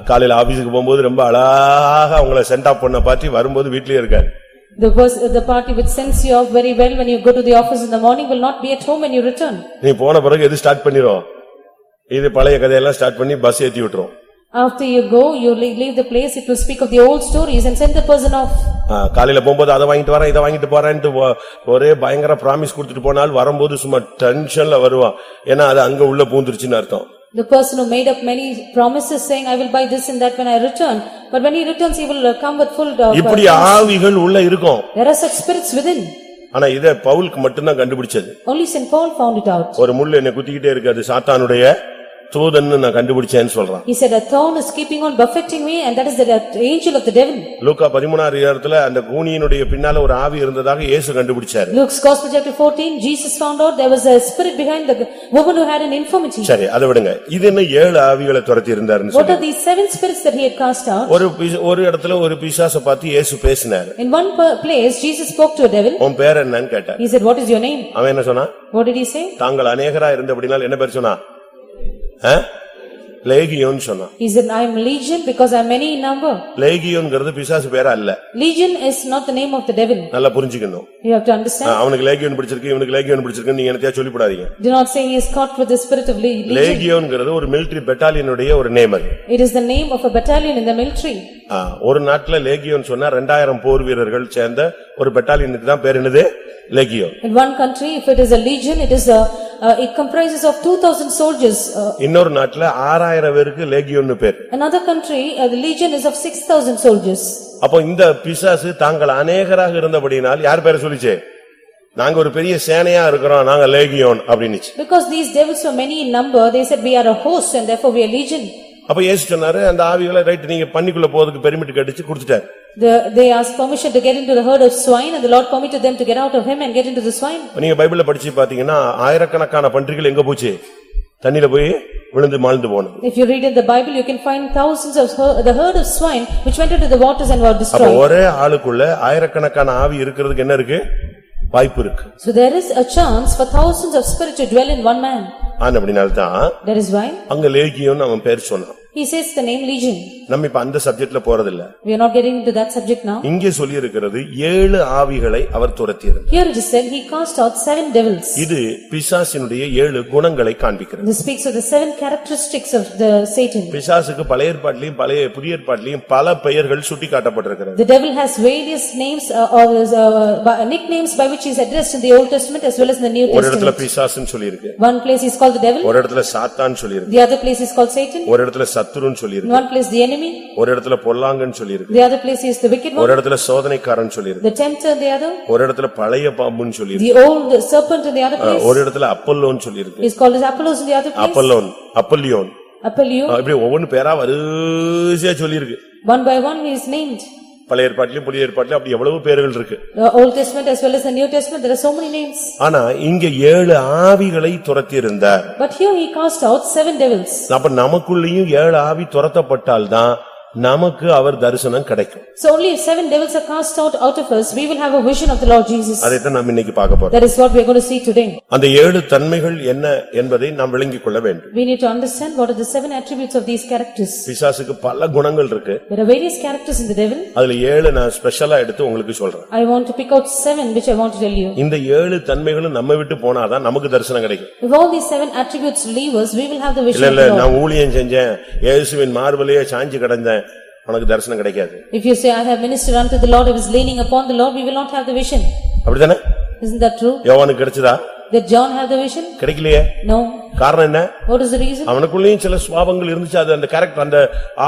காலையில ஆபீஸுக்கு போகும்போது ரொம்ப அழகாக அவங்கள சென்ட் ஆஃப் பண்ண பார்ட்டி வரும்போது வீட்லயே இருக்காரு The pers- the party which sends you off very well when you go to the office in the morning will not be at home when you return. நீ போன பிறகு எது ஸ்டார்ட் பண்ணிரும் இது பழைய கதையெல்லாம் ஸ்டார்ட் பண்ணி பஸ் ஏத்தி விட்டுரும் After you go, you leave the place, it will speak of the old stories and send the person off. ஆ, காலையில போகும்போது அதை வாங்கிட்டு வரேன் இதை வாங்கிட்டு போறேன்ட்டு ஒ- ஒரே பயங்கர பிராமிஸ் கொடுத்துட்டு போனால் வரும்போது சும்மா டென்ஷன்ல வருவான் ஏன்னா அது அங்க உள்ள பூந்துருச்சுன்னு அர்த்தம் The person who made up many promises saying, "I will buy this and that when I return," but when he returns, he will uh, come with full. uh, இப்படி ஆவிகள் உள்ள இருக்கும் There are such spirits within. ஆனா இத பவுலுக்கு மட்டும்தான் கண்டுபிடிச்சது Only Saint Paul found it out. ஒரு முள் என்னை குத்திக்கிட்டே இருக்கு அது சாத்தானுடைய தூதன்னு நான் கண்டுபிடிச்சேன்னு சொல்றான் He said, "A thorn is keeping on buffeting me and that is the uh, angel of the devil." லூக்கா பதிமூணாறு இடத்துல அந்த கூனியினுடைய பின்னால ஒரு ஆவி இருந்ததாக இயேசு கண்டுபிடிச்சாரு Luke's Gospel chapter fourteen, Jesus found out there was a spirit behind the woman who had an infirmity. சரி அதை விடுங்க இது என்ன ஏழு ஆவிகளை துரத்தி இருந்தாருன்னு What சொல்லி are these seven spirits that he had cast out? ஒரு பிச- ஒரு இடத்துல ஒரு பிசாச பார்த்து இயேசு பேசினாரு In one per- place, Jesus spoke to a devil. உன் பேர் என்னன்னு கேட்டார் He said, "What is your name?" அவன் என்ன சொன்னான் What did he say? தாங்கள் அநேகரா இருந்தபடினால் என்ன பேர் சொன்னா ஆ? லேகியோன்னு சொன்னான் He said, "I am legion because I am many in number." லேகியோன்ங்கிறது பிசாசு பேரா அல்ல Legion is not the name of the devil. நல்லா புரிஞ்சுக்கணும் You have to ah, understand. அவனுக்கு லேகியோன் பிடிச்சிருக்கு இவனுக்கு லேகியோன் பிடிச்சிருக்கு நீங்க என்னத்தையா சொல்லிவிடாதீங்க Do not say he is caught with the spirit of le- legion. லேகியோன்ங்கிறது ஒரு மிலிட்டரி பெட்டாலியனுடைய ஒரு நேம் அது It is the name of a battalion in the military. ஆ, ஒரு நாட்டுல லேகியோன் சொன்னா ரெண்டாயிரம் போர் வீரர்கள் சேர்ந்த ஒரு பெட்டாலியனுக்கு தான் பேர் என்னது லேகியோன் In one country, if it is a legion, it is a, uh, it comprises of two thousand soldiers. Uh, இன்னொரு நாட்டுல ஆறாயிரம் பேருக்கு லேகியோன்னு பேர் Another country, uh, the legion is of six thousand soldiers. அப்போ இந்த பிசாசு தாங்கள் அநேகராக இருந்தபடினால் யார் பேரை சொல்லிச்சே நாங்க ஒரு பெரிய சேனையா இருக்கிறோம் நாங்க லேகியோன் அப்படின்னுச்சு Because these devils were many in number, they said, "We are a host and therefore we are legion." அப்ப இயேசு சொன்னாரு அந்த ஆவிகளை ரைட் நீங்க பண்ணிக்குள்ள போறதுக்கு பெருமிட்டு கடிச்சு கொடுத்துட்டாரு The- They asked permission to get into the herd of swine and the Lord permitted them to get out of him and get into the swine. நீங்க பைபிள்ல படிச்சு பாத்தீங்கன்னா ஆயிரக்கணக்கான பன்றிகள் எங்க போச்சு தண்ணியில போய் விழுந்து மாழ்ந்து போனது If you read in the Bible, you can find thousands of, her- the herd of swine which went into the waters and were அப்ப destroyed. ஒரே ஆளுக்குள்ள ஆயிரக்கணக்கான ஆவி இருக்கிறதுக்கு என்ன இருக்கு வாய்ப்பு இருக்கு So there is a chance for thousands of spirits to dwell in one man. ஆனா அப்படினால்தான் That is why அங்க லேகியோன்னு அவன் பேர் சொன்னான் he says the name legion. நம்ம இப்ப அந்த சப்ஜெக்ட்ல போறதில்ல We are not getting into that subject now. இங்கே சொல்லி இருக்கிறது ஏழு ஆவிகளை அவர் துரத்தியிருந்தார் Here it is said, he cast out seven devils. இது பிசாசினுடைய ஏழு குணங்களை காண்பிக்கிறது This speaks of the seven characteristics of the Satan. பிசாசுக்கு பழைய ஏற்பாட்டிலையும் பழைய புதிய ஏற்பாட்டிலையும் பல பெயர்கள் சுட்டி காட்டப்பட்டிருக்கிறது The devil has various names uh, or uh, by- nicknames by which he is addressed in the Old Testament as well as in the New ஒரு இடத்துல Testament. பிசாசுன்னு சொல்லியிருக்கு One place is called the devil, ஒரு இடத்துல சாத்தான் சொல்லியிருக்கு the other place is called Satan, ஒரு இடத்துல சத்துருன்னு சொல்லியிருக்கு one place the enemy, ஒரு இடத்துல பொல்லாங்கன்னு சொல்லியிருக்கு the other place is the wicked ஒரு one, இடத்துல சோதனைக்காரன் சொல்லியிருக்கு the tempter the other, ஒரு இடத்துல பழைய பாம்புன்னு சொல்லியிருக்கு the old serpent in the other place, ஒரு இடத்துல அப்பல்லோன்னு சொல்லியிருக்கு is called as Apollos in the other place, அப்பல்லோன் அப்பல்லியோன் Apollyon, இப்படி ஒவ்வொன்னு பேரா வரிசையா சொல்லியிருக்கு one by one he is named. பழைய ஏற்பாட்டிலையும் புதிய ஏற்பாட்டிலையும் அப்படி எவ்வளவு பேர்கள் இருக்கு Old Testament as well as the New Testament, there are so many names. ஆனா இங்க ஏழு ஆவிகளை துரத்தி இருந்தார் But here he cast out seven devils. அப்ப நமக்குள்ளேயும் ஏழு ஆவி துரத்தப்பட்டால்தான் நமக்கு அவர் தரிசனம் கிடைக்கும் So only if seven devils are cast out out of us, we will have a vision of the Lord Jesus. அதைத்தான் நாம் இன்னைக்கு பார்க்க போறோம் That is what we are going to see today. அந்த ஏழு தன்மைகள் என்ன என்பதை நாம் விளங்கிக் கொள்ள வேண்டும் We need to understand what are the seven attributes of these characters. பிசாசுக்கு பல குணங்கள் இருக்கு There are various characters in the devil. அதுல ஏழு நான் ஸ்பெஷலா எடுத்து உங்களுக்கு சொல்றேன் I want to pick out seven which I want to tell you. இந்த ஏழு தன்மைகளும் நம்ம விட்டு போனாதான் நமக்கு தரிசனம் கிடைக்கும் If all these seven attributes leave us, we will have the இல்ல vision of இல்ல the Lord. நான் ஊழியம் செஞ்சேன் இயேசுவின் மார்பலையே சாஞ்சு கிடந்தேன் உனக்கு தரிசனம் கிடைக்காது If you say, "I have ministered unto the Lord, I was leaning upon the Lord," we will not have the vision. அப்படிதானே Isn't that true? யோவானுக்கு கிடைச்சதா Did John have the vision? கிடைக்கலையே No. காரணம் என்ன What is the reason? அவனுக்குள்ளேயும் சில சுவாபங்கள் இருந்துச்சு அது அந்த கேரக்டர் அந்த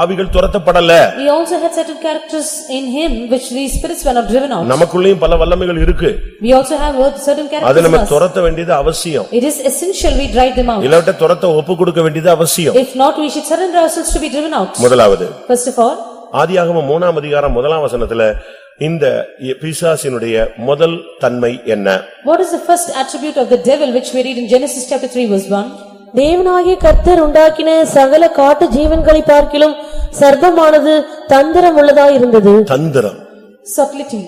ஆவிகள் துரத்தப்படல He also had certain characters in him which these spirits were not driven out. நமக்குள்ளேயும் பல வல்லமைகள் இருக்கு We also have uh, certain அதை characters in நம்ம us. துரத்த வேண்டியது அவசியம் It is essential we drive them out. இல்லாவிட்ட துரத்த ஒப்பு கொடுக்க வேண்டியது அவசியம் If not, we should surrender ourselves to be driven out. முதலாவது First of all, ஆதியாகமம் மூணாம் அதிகாரம் முதலாம் வசனத்துல இந்த பிசாசினுடைய முதல் தன்மை என்ன what is the first attribute of the devil which we read in Genesis chapter 3 verse 1? தேவனாகிய கர்த்தர் உண்டாக்கின சகல காட்டு ஜீவன்களை பார்க்கிலும் சர்ப்பமானது தந்திரம் உள்ளதாயிருந்தது தந்திரம் Subtlety.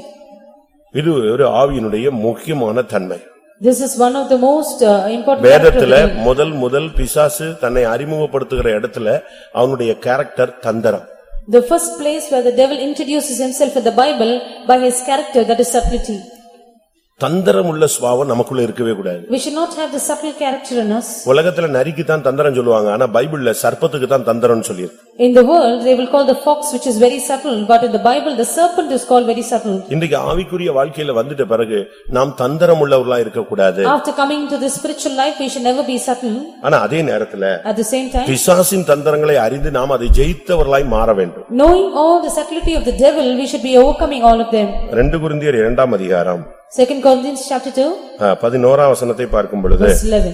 இது ஒரு ஆவியினுடைய முக்கியமான தன்மை This is one of the most uh, important வேதத்துல. முதல் முதல் பிசாசு தன்னை அறிமுகப்படுத்துகிற இடத்துல அவனுடைய கேரக்டர் தந்திரம் The first place where the devil introduces himself in the Bible by his character that is subtlety. தந்திரம் உள்ள சுவாவம் நமக்குள்ள இருக்கவே கூடாது We should not have the subtle character in us. உலகத்துல நரிக்கு தான் தந்திரம் சொல்லுவாங்க ஆனா பைபிள்ல சர்ப்பத்துக்கு தான் தந்திரம்னு சொல்லியிருக்கு In the world, they will call the fox which is very subtle, but in the Bible, the serpent is called very subtle. இன்றைக்கு ஆவிக்குரிய வாழ்க்கையில வந்துட்ட பிறகு நாம் தந்திரம் உள்ளவர்களா இருக்கக்கூடாது After coming into the spiritual life, we should never be subtle. ஆனா அதே நேரத்துல At the same time, பிசாசின் தந்திரங்களை அறிந்து நாம் அதை ஜெயித்தவர்களாய் மாற வேண்டும் knowing all the subtlety of the devil, we should be overcoming all of them. ரெண்டு குருந்தியர் இரண்டாம் அதிகாரம் Second Corinthians chapter 2, ஆ, பதினோராம் வசனத்தை பார்க்கும் பொழுது verse 11.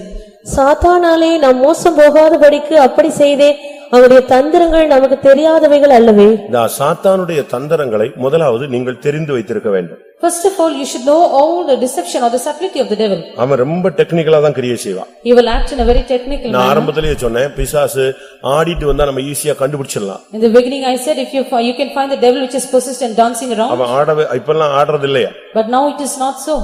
சாத்தானாலே நாம் மோசம் போகாதபடிக்கு அப்படி செய்தே அவருடைய தந்திரங்கள் நமக்கு தெரியாதவைகள் அல்லவே இந்த சாத்தானுடைய தந்திரங்களை முதலாவது நீங்கள் தெரிந்து வைத்திருக்க வேண்டும் First of all, you should know all the deception or the subtlety of the devil. அவன் ரொம்ப டெக்னிக்கலா தான் கிரியை செய்வான் He will act in a very technical நான் manner. ஆரம்பத்திலேயே சொன்னேன் பிசாசு ஆடிட்டு வந்தா நம்ம ஈஸியா கண்டுபிடிச்சிடலாம் In the beginning, I said, if you, fi- you can find the devil which is possessed and dancing around, அவன் ஆடவே இப்பெல்லாம் ஆடுறது இல்லையா but now it is not so.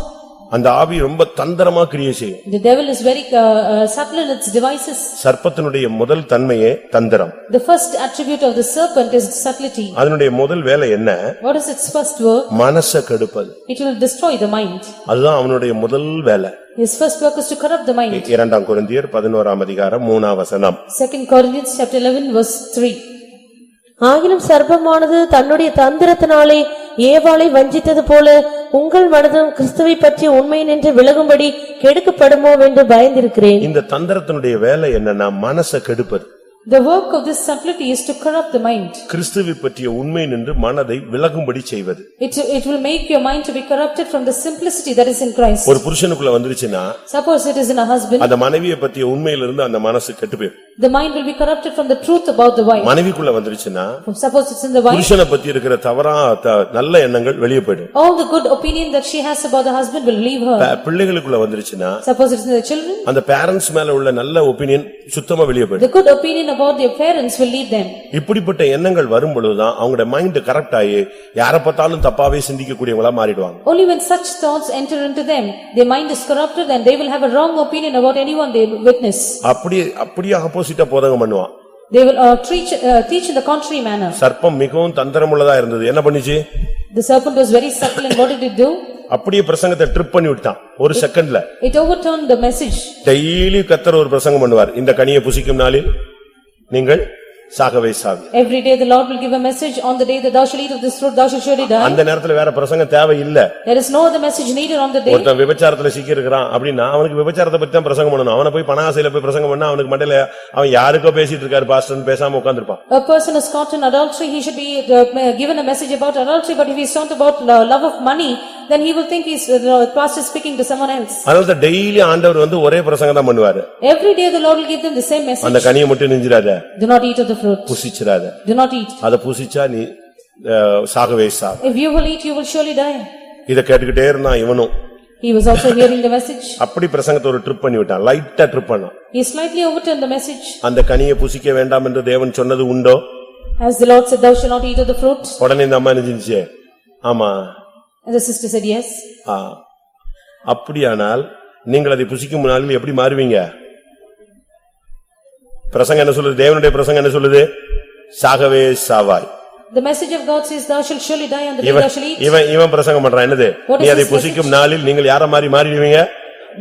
அந்த ஆவி ரொம்ப தந்திரமா கிரியை செய்யும் The devil is very uh, uh, subtle in its devices. சர்ப்பத்தினுடைய முதல் தன்மையே தந்திரம் The first attribute of the serpent is subtlety. அதனுடைய முதல் வேலை என்ன What is its first work? மனச கெடுப்பது It will destroy the mind. அதுதான் அவனுடைய முதல் வேலை His first work is to corrupt the mind. இரண்டாம் குருந்தியர் பதினோராம் அதிகாரம் மூணாம் வசனம் Second Corinthians chapter 11 verse 3. ஆகிலும் சர்ப்பமானது தன்னுடைய தந்திரத்தினாலே ஏவாளை வஞ்சித்தது போல உங்கள் மனதும் கிறிஸ்துவை பற்றிய உண்மை நின்று விலகும்படி கெடுக்கப்படுமோ என்று பயந்திருக்கிறேன். இந்த தந்திரத்தினுடைய வேலை என்னன்னா மனச கெடுப்பது. The work of this subtlety is to corrupt the mind. கிறிஸ்துவை பற்றிய உண்மை நின்று மனதை விலகும்படி செய்வது. It, it will make your mind to be corrupted from the simplicity that is in Christ. ஒரு புருஷனுக்குள்ள வந்துருச்சுன்னா Suppose it is in a husband, அந்த மனைவியை பற்றிய உண்மையிலிருந்து அந்த மனசு கெட்டு போயிடும் the mind will be corrupted from the truth about the wife. மனைவிக்குள்ள வந்துருச்சுன்னா Suppose it's in the wife, புருஷனை பத்தி இருக்கிற தவறா த- நல்ல எண்ணங்கள் வெளியே போயிடும் all the good opinion that she has about the husband will leave her. ப- பிள்ளைகளுக்குள்ள வந்துருச்சுன்னா Suppose it's in the children, அந்த பேரண்ட்ஸ் மேல உள்ள நல்ல ஒப்பீனியன் சுத்தமா வெளியே போயிடும் the good opinion about their parents will leave them. இப்படிப்பட்ட எண்ணங்கள் வரும் பொழுதுதான் அவங்களோட மைண்ட் கரெக்ட் ஆகி யார பார்த்தாலும் தப்பாவே சிந்திக்கக்கூடியவங்களா மாறிடுவாங்க Only when such thoughts enter into them, their mind is corrupted and they will have a wrong opinion about anyone they witness. அப்படியே அப்படியே ஆப்போசிட்டா போதகம் பண்ணுவான் They will uh, teach, uh, teach in the contrary manner. சர்ப்பம் மிகவும் தந்திரமுள்ளதா இருந்தது என்ன பண்ணிச்சு The serpent was very subtle and what did it do? அப்படியே பிரசங்கத்தை ட்ரிப் பண்ணி விட்டான் ஒரு செகண்ட்ல It overturned the message. Daily கத்தர் ஒரு பிரசங்கம் பண்ணுவார் இந்த கனியை புசிக்கும் நாளில் நீங்கள் சாகவே சாவி Every day the Lord will give a message, on the day that thou shalt eat of this fruit, thou shalt surely die. அந்த நேரத்துல வேற பிரசங்கம் தேவை இல்ல There is no other message needed on the day. ஒருத்தன் விபச்சாரத்துல சிக்கி இருக்கிறான் அப்படின்னா அவனுக்கு விபச்சாரத்தை பத்தி தான் பிரசங்கம் பண்ணணும் அவனை போய் பணாசையில போய் பிரசங்கம் பண்ணா அவனுக்கு மண்டையில அவன் யாருக்கோ பேசிட்டு இருக்காரு பாஸ்டர்னு பேசாம உட்கார்ந்திருப்பான் A person is caught in adultery, he should be uh, given a message about adultery, but if he is talked about uh, love of money, then he will think he's, uh, the pastor is speaking to someone else. அதனால டெய்லி ஆண்டவர் வந்து ஒரே பிரசங்கம் தான் பண்ணுவாரு Every day the Lord will give them the same அந்த message. கனியை மட்டும் நெஞ்சிடாத Do not eat of the fruit. புசிச்சிடாத Do not eat. அதை புசிச்சா நீ சாகவே சாக If you will eat, you will surely die. இத கேட்டுக்கிட்டே இருந்தான் இவனும் He was also hearing the message. அப்படி பிரசங்கத்தை ஒரு ட்ரிப் பண்ணி விட்டான் லைட்டா ட்ரிப் பண்ணான் He slightly overturned the message. அந்த கனியை புசிக்க வேண்டாம் என்று தேவன் சொன்னது உண்டோ As the Lord said, thou shalt not eat of the fruit. உடனே இந்த அம்மா நினைச்சு ஆமா And the sister said, yes. ஆ. அப்படியானால் நீங்கள் அதை புசிக்கும் நாளில் எப்படி மாறுவீங்க பிரசங்கம் என்ன சொல்லுது தேவனுடைய பிரசங்கம் என்ன சொல்லுது சாகவே சாவாய் The message of God says, thou shalt surely die on the day thou shalt eat. இவன் இவன் பிரசங்கம் பண்றான் என்னது What நீ is அதை புசிக்கும் நாளில் நீங்கள் யார மாதிரி மாறிடுவீங்க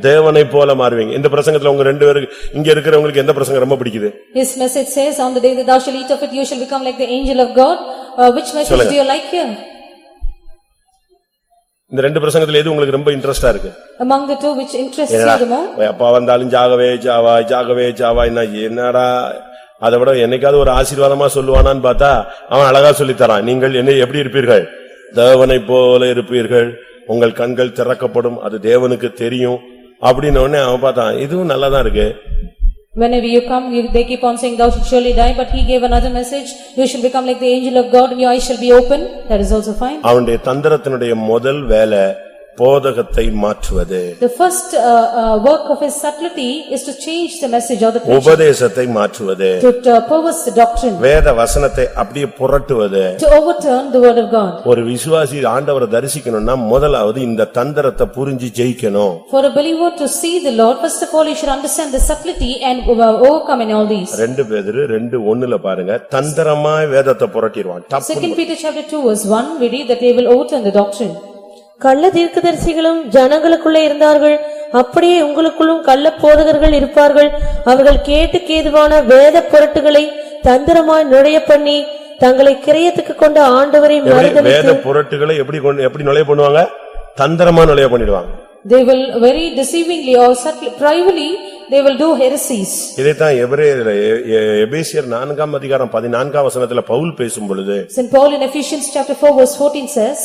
தேவனை போல மாறுவீங்க இந்த பிரசங்கத்துல உங்க ரெண்டு பேருக்கு இங்க இருக்கிறவங்களுக்கு எந்த பிரசங்கம் ரொம்ப பிடிக்குது His message says, on the day that thou shalt eat of it, you shall become like the angel of God. Uh, which message சொல்லுங்க. do you like here? இந்த ரெண்டு பிரசங்கத்துல எது உங்களுக்கு ரொம்ப இன்ட்ரெஸ்டா இருக்கு? Among the two which interests you the more? எப்பா வந்தாலும் ஜாகவே ஜாவா ஜாகவே ஜாவா என்ன என்னடா அதை விட என்னைக்காவது ஒரு ஆசீர்வாதமா சொல்லுவானான்னு பார்த்தா அவன் அழகா சொல்லித் தரான் நீங்கள் என்ன எப்படி இருப்பீர்கள்? தேவனைப் போல இருப்பீர்கள். உங்கள் கண்கள் திறக்கப்படும். அது தேவனுக்கு தெரியும். அப்படின்னு உடனே அவன் பார்த்தான் இதுவும் நல்லாதான் இருக்கு. Whenever you come, you- they keep on saying thou shalt surely die, but he gave another message, you shall become like the angel of God and your eyes shall be open, that is also fine. அவனுடைய தந்திரத்தினுடைய முதல் வேலை போதகத்தை மாற்றுவது The first uh, uh, work of his subtlety is to change the message or the preaching, உபதேசத்தை மாற்றுவது to uh, perverse the doctrine, வேத வசனத்தை அப்படியே புரட்டுவது to overturn the word of God. ஒரு விசுவாசி ஆண்டவரை தரிசிக்கணும்னா முதலாவது இந்த தந்திரத்தை புரிஞ்சு ஜெயிக்கணும் For a believer to see the Lord, first of all, he should understand the subtlety and uh, overcome in all these. ரெண்டு பேதுரு ரெண்டு ஒண்ணுல பாருங்க தந்திரமாய் வேதத்தை புரட்டிடுவான் டப்பு Second Peter chapter two verse one, we read that they will overturn the doctrine. கள்ள தீர்க்கதரிசிகளும் ஜனங்களுக்குள்ளே இருந்தார்கள். அப்படியே உங்களுக்குள்ளும் கள்ள போதகர்கள் இருப்பார்கள். அவர்கள் கேட்டுக்கு ஏதுவான வேத பொருட்டுகளை தந்திரமாய் நுழைய பண்ணி தங்களை கிரயத்துக்கு கொண்ட ஆண்டவரை வேத புரட்டுகளை எப்படி எப்படி நுழைய பண்ணுவாங்க? தந்திரமா நுழைய பண்ணிடுவாங்க. They will very deceivingly or subtly, privily, they will do heresies. இதைத்தான் எபிரேயர் எபேசியர் நான்காம் அதிகாரம் பதினான்காம் வசனத்துல பவுல் பேசும் பொழுது Saint Paul in Ephesians chapter four verse fourteen says,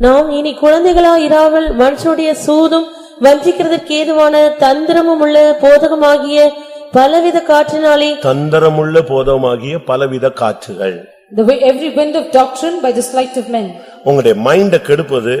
நாம் இனி குழந்தைகளா இராமல் மனுஷனுடைய சூதும் வஞ்சிக்கிறதற்கு ஏதுவான தந்திரமும் உள்ள போதகமாகிய பலவித காற்றினாலே தந்திரமுள்ள போதமாகிய பலவித காற்றுகள் "The way every wind of doctrine by the sleight of men." உங்களுடைய மைண்ட கெடுப்பது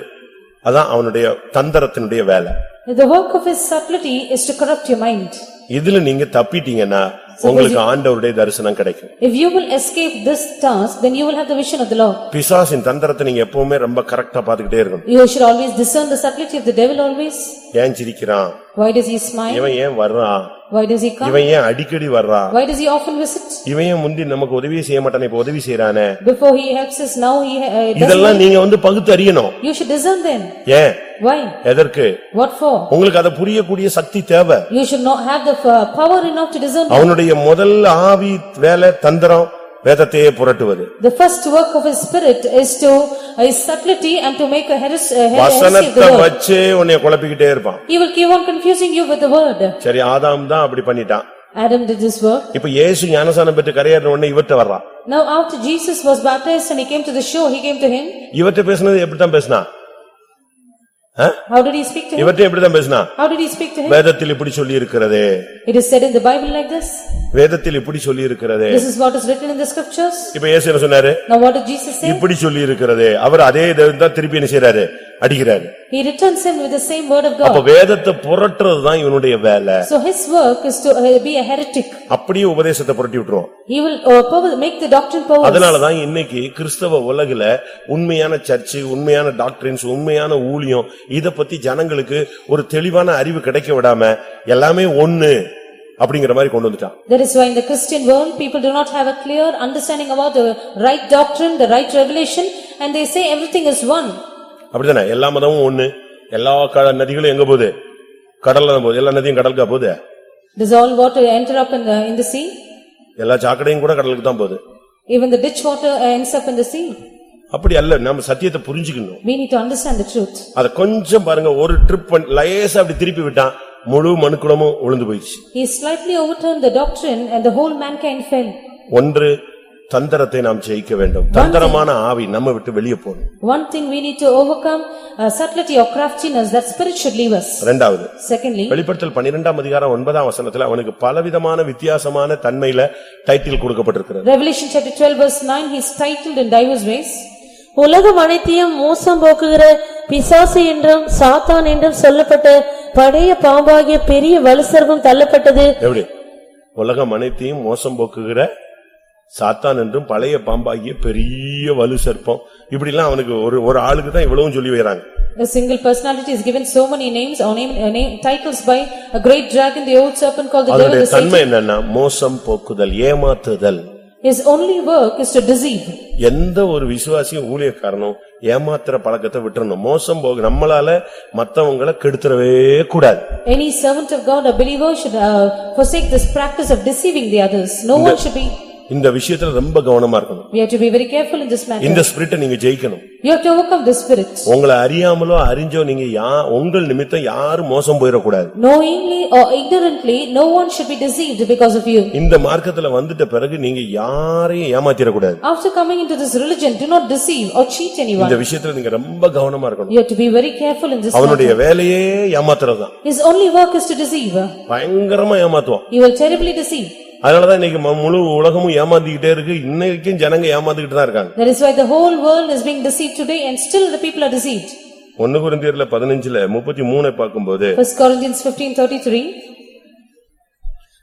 அதான் அவனுடைய தந்திரத்தினுடைய வேலை The work of his subtlety is to corrupt your mind. இதுல நீங்க தப்பிட்டீங்கன்னா உங்களுக்கு ஆண்டவருடைய தரிசனம் கிடைக்கும் If you will escape this task, then you will have the vision of the Lord. பிசாசின் தந்திரத்தை நீங்க எப்பவுமே ரொம்ப கரெக்டா பாத்துக்கிட்டே இருக்கணும் You should always discern the subtlety of the devil always. ஏன் சிரிக்கிறான் Why does he smile? இவன் ஏன் வர்றான் Why does he come? இவன் ஏன் அடிக்கடி வர்றான் Why does he often visit? இவன் ஏன் முந்தி நமக்கு உதவி செய்ய மாட்டானே இப்ப உதவி செய்யறானே Before he helps us, now he uh, doesn't. இதெல்லாம் நீங்க வந்து பகுத்து அறியணும் You should discern them. ஏன் Why? எதற்கு What for? உங்களுக்கு அதை புரியக்கூடிய சக்தி தேவை You should not have the uh, power enough to discern. அவனுடைய முதல் ஆவி வேலை தந்திரம் வேதத்தையே புரட்டுவது The first work of his spirit is to, uh, is subtlety and to make a heres- uh, heresy of the வசனத்தை word. வச்சே உன்னைய குழப்பிக்கிட்டே இருப்பான் He will keep on confusing you with the word. சரி ஆதாம் தான் அப்படி பண்ணிட்டான் Adam did this work. இப்ப இயேசு ஞானசானம் பெற்று கரையேறின உடனே இவர்ட்ட வர்றான் Now after Jesus was baptized and he came to the shore, he came to him. இவர்ட்ட பேசுனது எப்படித்தான் பேசினா How did he speak to him? இவர்ட்ட எப்படித்தான் பேசினா How did he speak to him? வேதத்தில் இப்படி சொல்லி இருக்கிறதே It is said in the Bible like this. வேதத்தில் இப்படி சொல்லி இருக்கிறதே This is what is written in the scriptures. இப்ப இயேசு என்ன சொன்னாரு Now what did Jesus say? இப்படி சொல்லி இருக்கிறதே அவர் அதே தான் திருப்பி என்ன செய்யறாரு அடிக்கிறாரு He returns him with the same word of அப்ப God. வேதத்தை புரட்டுறதுதான் இவனுடைய வேலை So his work is to uh, be a heretic. அப்படியே உபதேசத்தை புரட்டி விட்டுருவோம் He will uh, perver- make the doctrine perverse. அதனாலதான் இன்னைக்கு கிறிஸ்தவ உலகுல உண்மையான சர்ச்சு உண்மையான டாக்டரின்ஸ் உண்மையான ஊழியம் இத பத்தி ஜனங்களுக்கு ஒரு தெளிவான அறிவு கிடைக்க விடாம எல்லாமே ஒண்ணு அப்படிங்கிற மாதிரி கொண்டு வந்துட்டான் That is why in the Christian world, people do not have a clear understanding about the right doctrine, the right revelation, and they say everything is one. அப்படிதானே? எல்லா மதமும் ஒண்ணு. எல்லா நதிகளும் எங்க போகுது? கடல்ல தான் போகுது. எல்லா நதியும் கடலுக்கா போகுது? Does all water enter up in the, in the sea? எல்லா சாக்கடையும் கூட கடலுக்கு தான் போகுது. Even the ditch water ends up in the sea. அப்படி அல்ல. நம்ம சத்தியத்தை புரிஞ்சுக்கணும். We need to understand the truth. அத கொஞ்சம் பாருங்க. ஒரு ட்ரிப் லேசா அப்படி திருப்பி விட்டான். முழு மனுக்குளமும் உளுந்து போயிடுச்சு. He slightly overturned the doctrine and the whole mankind fell. ஒன்று தந்திரத்தை நாம் ஜெயிக்க வேண்டும். தந்திரமான ஆவி நம்ம விட்டு வெளியே போகணும் One thing we need to overcome, uh, subtlety or craftiness, that spirit should leave us. ரெண்டாவது Secondly, வெளிப்படுத்தல் பன்னிரெண்டாம் அதிகாரம் ஒன்பதாம் வசனத்துல அவனுக்கு பலவிதமான வித்தியாசமான தன்மையில டைட்டில் கொடுக்கப்பட்டிருக்கிறது. Revelation chapter twelve verse nine, he is titled in diverse ways. உலகம் அனைத்தையும் மோசம் போக்குகிற பிசாசு என்றும் சாத்தான் என்றும் சொல்லப்பட்ட பழைய பாம்பாகிய பெரிய வலுசர்வம் தள்ளப்பட்டது. எப்படி? உலகம் அனைத்தையும் மோசம் போக்குகிற சாத்தான் என்றும் பழைய பாம்பாகிய பெரிய வலு சர்ப்பம் இப்படி எல்லாம் அவனுக்கு ஒரு ஒரு ஆளுக்கு தான் இவ்வளவும் சொல்லி வைறாங்க A single personality is given so many names or name, uh, name, titles by a great dragon, the old serpent called the devil, அதனுடைய the Satan. தன்மை என்னன்னா மோசம் போக்குதல் ஏமாத்துதல் His only work is to deceive. எந்த ஒரு விசுவாசியும் ஊழியக்காரனும் ஏமாத்துற பழக்கத்தை விட்டுறணும் மோசம் போக நம்மளால மத்தவங்கள கெடுத்துறவே கூடாது Any servant of God or believer should uh, forsake this practice of deceiving the others. No one should be, இந்த விஷயத்துல ரொம்ப கவனமா இருக்கணும் We have to be very careful in this matter. இந்த ஸ்பிரிட்டை நீங்க ஜெயிக்கணும் You have to overcome the spirit. உங்களை அறியாமலோ அறிஞ்சோ நீங்க யா உங்கள் நிமித்தம் யாரும் மோசம் போயிடக்கூடாது Knowingly or ignorantly, no one should be deceived because of you. இந்த மார்க்கத்துல வந்துட்ட பிறகு நீங்க யாரையும் ஏமாத்திடக்கூடாது After coming into this religion, do not deceive or cheat இந்த anyone. விஷயத்துல நீங்க ரொம்ப கவனமா இருக்கணும் You have to be very careful in this அவனுடைய matter. வேலையே ஏமாத்துறதுதான் His only work is to deceive. பயங்கரமா ஏமாத்துவான் He will terribly deceive. அதனாலதான் இன்னைக்கு முழு உலகமும் ஏமாத்திக்கிட்டே இருக்கு. இன்னைக்கும் ஜனங்க ஏமாத்திக்கிட்டு தான் இருக்காங்க. That is why the whole world is being deceived today and still the people are deceived. ஒன்னு குருந்தியர்ல பதினஞ்சுல முப்பத்தி மூணை பார்க்கும்போது First Corinthians.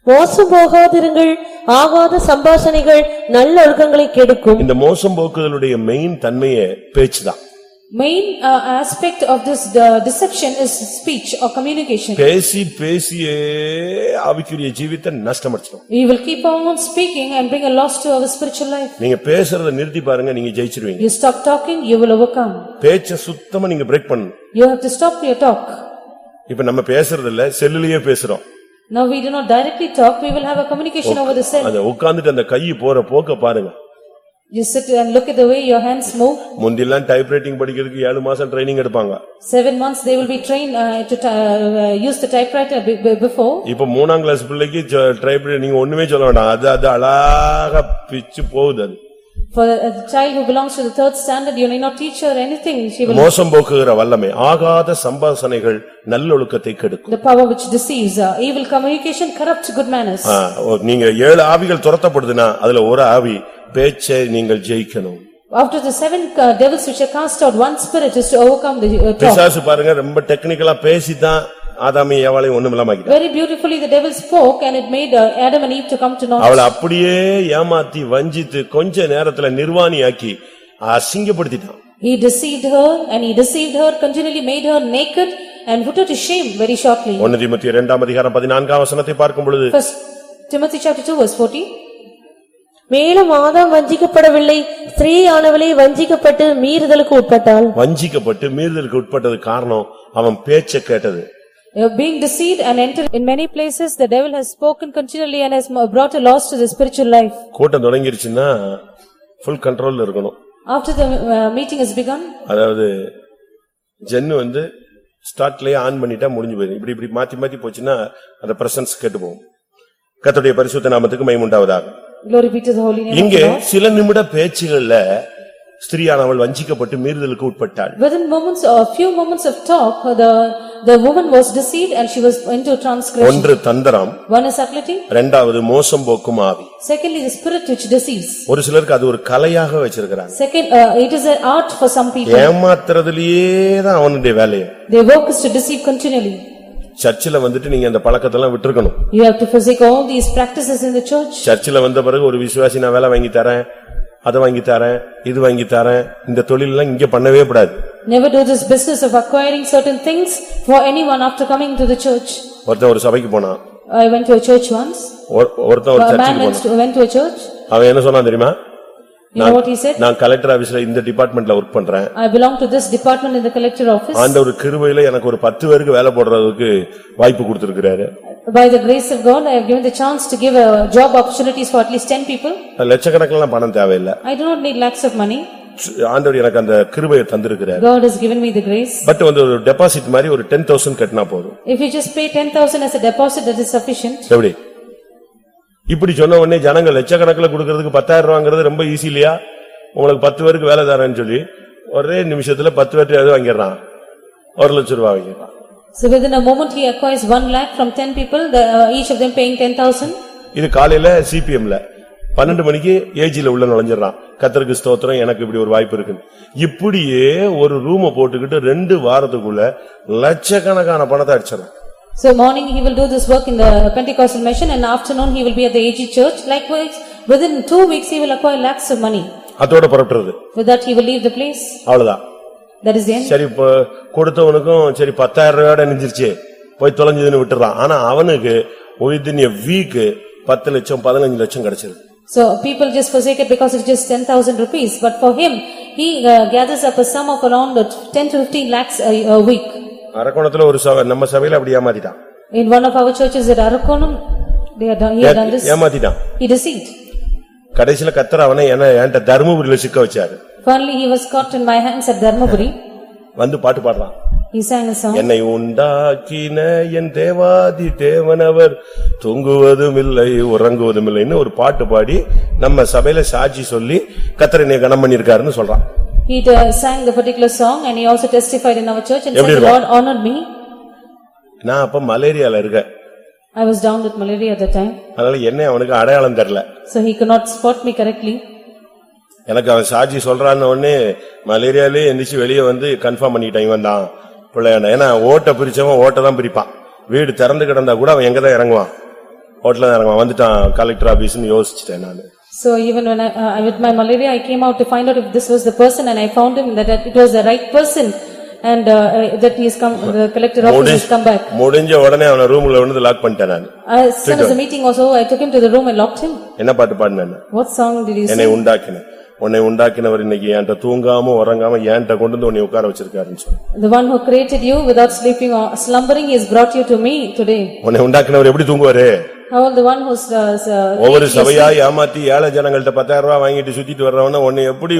மோசம் போகாதிருங்கள். ஆகாத சம்பாஷணைகள் நல்ல ஒழுக்கங்களை கெடுக்கும். இந்த மோசம் போக்குதலுடைய மெயின் தன்மையே பேச்சுதான். Main uh, aspect of this uh, deception is speech or communication. பேசி பேசியே ஆவிக்குரிய ஜீவித்தை நஷ்டமடிச்சிடும் We will keep on speaking and bring a loss to our spiritual life. நீங்க பேசுறத நிறுத்தி பாருங்க நீங்க ஜெயிச்சிருவீங்க You stop talking, you will overcome. பேச்ச சுத்தமா நீங்க பிரேக் பண்ணணும் You have to stop your talk. இப்ப நம்ம பேசுறது இல்ல செல்லுலயே பேசுறோம் Now we do not directly talk, we will have a communication over the cell. அத உட்கார்ந்துட்டு அந்த கை போற போக்க பாருங்க You sit and look at the way your hands move. முந்திலாம் டைப் ரைட்டிங் படிக்கிறதுக்கு ஏழு மாசம் ட்ரைனிங் எடுப்பாங்க Seven months they will be trained uh, to ty- uh, use the typewriter be- be- before. இப்ப மூணாம் கிளாஸ் பிள்ளைக்கு டைப் நீங்க ஒண்ணுமே சொல்ல வேண்டாம் அது அது அழகா பிச்சு போகுது அது For a child who belongs to the third standard, you need not teach her anything. She will, மோசம் போக்குகிற வல்லமை ஆகாத சம்பாசனைகள் நல்லொழுக்கத்தை கெடுக்கும் the power which deceives, uh, evil communication corrupts good manners. ஆ, ஓ, நீங்க ஏழு ஆவிகள் துரத்தப்படுதுன்னா அதுல ஒரு ஆவி பேச்சை நீங்கள் ஜெயிக்கணும் After the seven uh, devils which are cast out, one spirit is to overcome the uh, talk. பிசாசு பாருங்க ரொம்ப டெக்னிக்கலா பேசித்தான் ஆதாமி ஏவாளையும் ஒண்ணுமில்லாம Very beautifully the devil spoke and it made uh, Adam and Eve to come to knowledge. அவளை அப்படியே ஏமாத்தி வஞ்சித்து கொஞ்ச நேரத்துல நிர்வாணியாக்கி அசிங்கப்படுத்திட்டான் He deceived her and he deceived her, continually made her naked and put her to shame very shortly. ஒன்னு தீமத்தி இரண்டாம் அதிகாரம் பதினான்காம் வசனத்தை பார்க்கும் பொழுது First Timothy chapter two verse fourteen. மேலும் ஆதாம் வஞ்சிக்கப்படவில்லை. ஸ்திரீயானவளே வஞ்சிக்கப்பட்டு மீறுதலுக்கு உட்பட்டாள். வஞ்சிக்கப்பட்டு மீறுதலுக்கு உட்பட்டது காரணம் அவன் பேச்ச கேட்டது. Uh, Being deceived and entered in many places, the devil has spoken continually and has brought a loss to the spiritual life. கூட்டம் தொடங்கிருச்சுன்னா ஃபுல் கண்ட்ரோல்ல இருக்கணும். After the uh, meeting has begun, அதாவது ஜென்னு வந்து ஸ்டார்ட்லயே ஆன் பண்ணிட்டா முடிஞ்சு போயிடும். இப்படி இப்படி மாத்தி மாத்தி போச்சுன்னா அந்த பிரசன்ஸ் கெட்டு போகும். கர்த்தருடைய பரிசுத்த நாமத்துக்கு மைமுண்டாவதாக. Glory be to the holy name of இங்கே Lord. சில நிமிட பேச்சுகள்ல ஸ்திரீயானவள் வஞ்சிக்கப்பட்டு மீறுதலுக்கு உட்பட்டாள் Within moments, or a few moments of talk, uh, the, the woman was deceived and she was into transgression. ஒன்று தந்திரம் One is subtlety, இரண்டாவது மோசம் போக்கும் ஆவி secondly the spirit which deceives. ஒரு சிலருக்கு அது ஒரு கலையாக வச்சிருக்கிறாங்க Second, uh, it is an art for some people. ஏமாத்துறதுலயே தான் அவனுடைய வேலையை Their work is to deceive continually. சர்ச்சில் வந்துட்டு நீங்க அந்த பழக்கத்தெல்லாம் விட்டுருக்கணும் You have to forsake all these practices in the church. சர்ச்சில் வந்த பிறகு ஒரு விசுவாசி நான் வேலை வாங்கி தரேன் அதை வாங்கி தரேன் இது வாங்கி தரேன் இந்த தொழில் எல்லாம் இங்க பண்ணவே கூடாது Never do this business of acquiring certain things for anyone after coming to the church. ஒருத்தன் ஒரு சபைக்கு போனான் I went to a church once. ஒரு- ஒருத்தன் ஒரு A man சர்ச்சுக்கு went போனான் to, went to a church. அவன் என்ன சொன்னான் தெரியுமா know what he said? நான் கலெக்டர் ஆபீஸ்ல இந்த டிபார்ட்மெண்ட்ல ஒர்க் பண்றேன் I belong to this department in the collector office. ஆண்டவர் கிருபையில எனக்கு ஒரு பத்து பேருக்கு வேலை போடுறதுக்கு வாய்ப்பு கொடுத்திருக்கிறாரு By the grace of God, I have given the chance to give a job opportunities for at least ten people. லட்சக்கணக்கெல்லாம் பணம் தேவையில்லை I do not need lakhs of money. ஆண்டவர் எனக்கு அந்த கிருபையை தந்திருக்கிறாரு God has given me the grace. But வந்து ஒரு டெபாசிட் மாதிரி ஒரு டென் தௌசண்ட் கட்டினா போதும் If you just pay ten thousand as a deposit, that is sufficient. எப்படி இப்படி சொன்ன உடனே ஜனங்க லட்சக்கணக்கில் கொடுக்கறதுக்கு பத்தாயிரம் ரூபாங்கிறது ரொம்ப ஈஸி இல்லையா? உங்களுக்கு பத்து பேருக்கு வேலை தரேன்னு சொல்லி ஒரே நிமிஷத்துல பத்து பேர்ட்டு எது வாங்கிடுறான். ஒரு லட்சம் ரூபாய் வாங்கிடுறான். So within a moment, he acquires one lakh from ten people, the, uh, each of them paying ten thousand. இது காலையில சிபிஎம்ல பன்னெண்டு மணிக்கு ஏஜில உள்ள நுழைஞ்சிடறான். கத்தருக்கு ஸ்தோத்திரம் எனக்கு இப்படி ஒரு வாய்ப்பு இருக்கு. இப்படியே ஒரு ரூம போட்டுக்கிட்டு ரெண்டு வாரத்துக்குள்ள லட்சக்கணக்கான பணத்தை அடிச்சிடறான். So morning, he will do this work in the Pentecostal mission and afternoon, he will be at the AG church. Likewise, within two weeks, he will acquire lakhs of money. அதோட புறப்படுறது With that, he will leave the place. அவ்வளவுதான் That is the end. சரி இப்ப கொடுத்தவனுக்கும் சரி பத்தாயிரம் ரூபாயோட நெஞ்சிருச்சு போய் தொலைஞ்சதுன்னு விட்டுறான் ஆனா அவனுக்கு within a வீக் பத்து லட்சம் பதினஞ்சு லட்சம் கிடைச்சிருக்கு So people just forsake it because it's just ten thousand rupees, but for him, he uh, gathers up a sum of around uh, ten to fifteen lakhs a, a week. அரக்கோணத்துல ஒரு சபை நம்ம சபையில அப்படி ஏமாத்திட்டான் In one of our churches at Arakonam, they had done, he had done this, ஏமாத்திட்டான் he deceived. கடைசில கத்தர் அவனை என்ன என்கிட்ட தர்மபுரியில சிக்க வச்சாரு Finally, he was caught in my hands at Dharmaburi. வந்து பாட்டு பாடுறான் He sang a song. என்னை உண்டாக்கின என் தேவாதி தேவனவர் தூங்குவதும் இல்லை உறங்குவதும் இல்லைன்னு ஒரு பாட்டு பாடி நம்ம சபையில சாட்சி சொல்லி கத்தரை நீ கனம் பண்ணிருக்காருன்னு சொல்றான் He uh, sang the particular song and he also testified in our church and said, "The? Lord honored me." நான் அப்ப மலேரியால இருக்கேன் I was down with malaria at the time, அதனால என்ன அவனுக்கு அடையாளம் தெரியல so he could not spot me correctly. எனக்கு அவன் சாட்சி சொல்றான்னு உடனே மலேரியாலே எந்திரிச்சு வெளியே வந்து கன்ஃபார்ம் பண்ணிட்டான் இவன் தான் பிள்ளையான ஏன்னா ஓட்டை பிரிச்சவன் ஓட்டை தான் பிரிப்பான் வீடு திறந்து கிடந்தா கூட அவன் எங்க தான் இறங்குவான் ஓட்டுல தான் இறங்குவான் வந்துட்டான் கலெக்டர் ஆபீஸ்னு யோசிச்சுட்டேன் நானு So even when I, uh, with my malaria, I came out to find out if this was the person and I found him that it was the right person and uh, uh, that he has come, the collector office has come back. முடிஞ்ச உடனே அவனை ரூம்ல வந்து லாக் பண்ணிட்டேன் நான் As soon as the meeting was over, I took him to the room and locked him. என்ன பாட்டு பாடினேன் What song did he என்னை sing? உன்னை உண்டாக்கினவர் இன்னைக்கு என்கிட்ட தூங்காம உறங்காம என்கிட்ட கொண்டு வந்து உன்னை உட்கார வச்சிருக்காருன்னு சொல்லு The one who created you without sleeping or slumbering, he has brought you to me today. உன்னை உண்டாக்கினவர் எப்படி தூங்குவாரு How the one who's, uh, uh, ஒவ்வொரு சபையா ஏமாத்தி ஏழை ஜனங்கள்ட்ட பத்தாயிரம் ரூபாய் வாங்கிட்டு சுத்திட்டு வர்றவன உன்னை எப்படி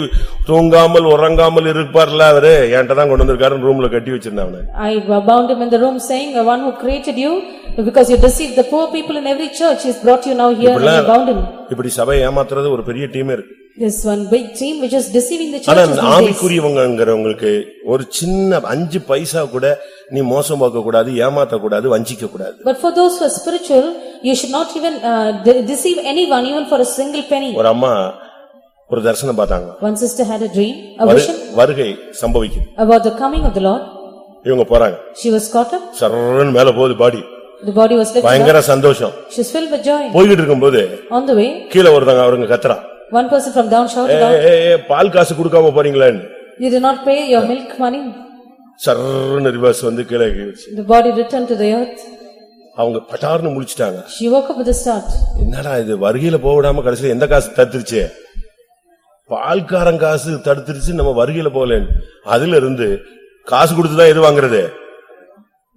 தூங்காமல் உறங்காமல் இருப்பார்ல அவரு என்கிட்ட தான் கொண்டு வந்திருக்காருன்னு ரூம்ல கட்டி வச்சிருந்தேன் அவனை I bound him in the room saying, "The one who created you, because you deceived the poor people in every church, he's brought you now here and bound him." இப்படி சபை ஏமாத்துறது ஒரு பெரிய டீம் இருக்கு This one big team which is deceiving the ஆனா churches these days. ஆவிக்குரியவங்கிறவங்களுக்கு ஒரு சின்ன அஞ்சு பைசா கூட நீ மோசம் பார்க்க கூடாது ஏமாத்த கூடாது வஞ்சிக்க கூடாது But for those who are spiritual, you should not even uh, de- deceive anyone even for a single penny. ஒரு அம்மா ஒரு தரிசனம் பார்த்தாங்க One sister had a dream, a வரு- vision வருகை சம்பவிக்குது about the coming of the Lord. இவங்க போறாங்க She was caught up, சரன்னு மேல போகுது பாடி the body was lifted up, பயங்கர சந்தோஷம் she was filled with joy. போய்கிட்டு இருக்கும்போது On the way, கீழே ஒருத்தங்க அவருங்க கத்துறான் one person from down shouted out, பால் காசு கொடுக்காம போறீங்களான்னு "You did not pay your milk money." சர்ன்னு ரிவர்ஸ் வந்து கீழே இறங்கிடுச்சு. The body returned to the earth. அவங்க பட்டார்னு முழிச்சிட்டாங்க She woke up with a start. என்னடா இது வருகையில போக விடாம கடைசியில எந்த காசு தடுத்துருச்சு பால்காரன் காசு தடுத்துருச்சு நம்ம வருகையில போகலன்னு அதுல இருந்து காசு கொடுத்துதான் எது வாங்குறது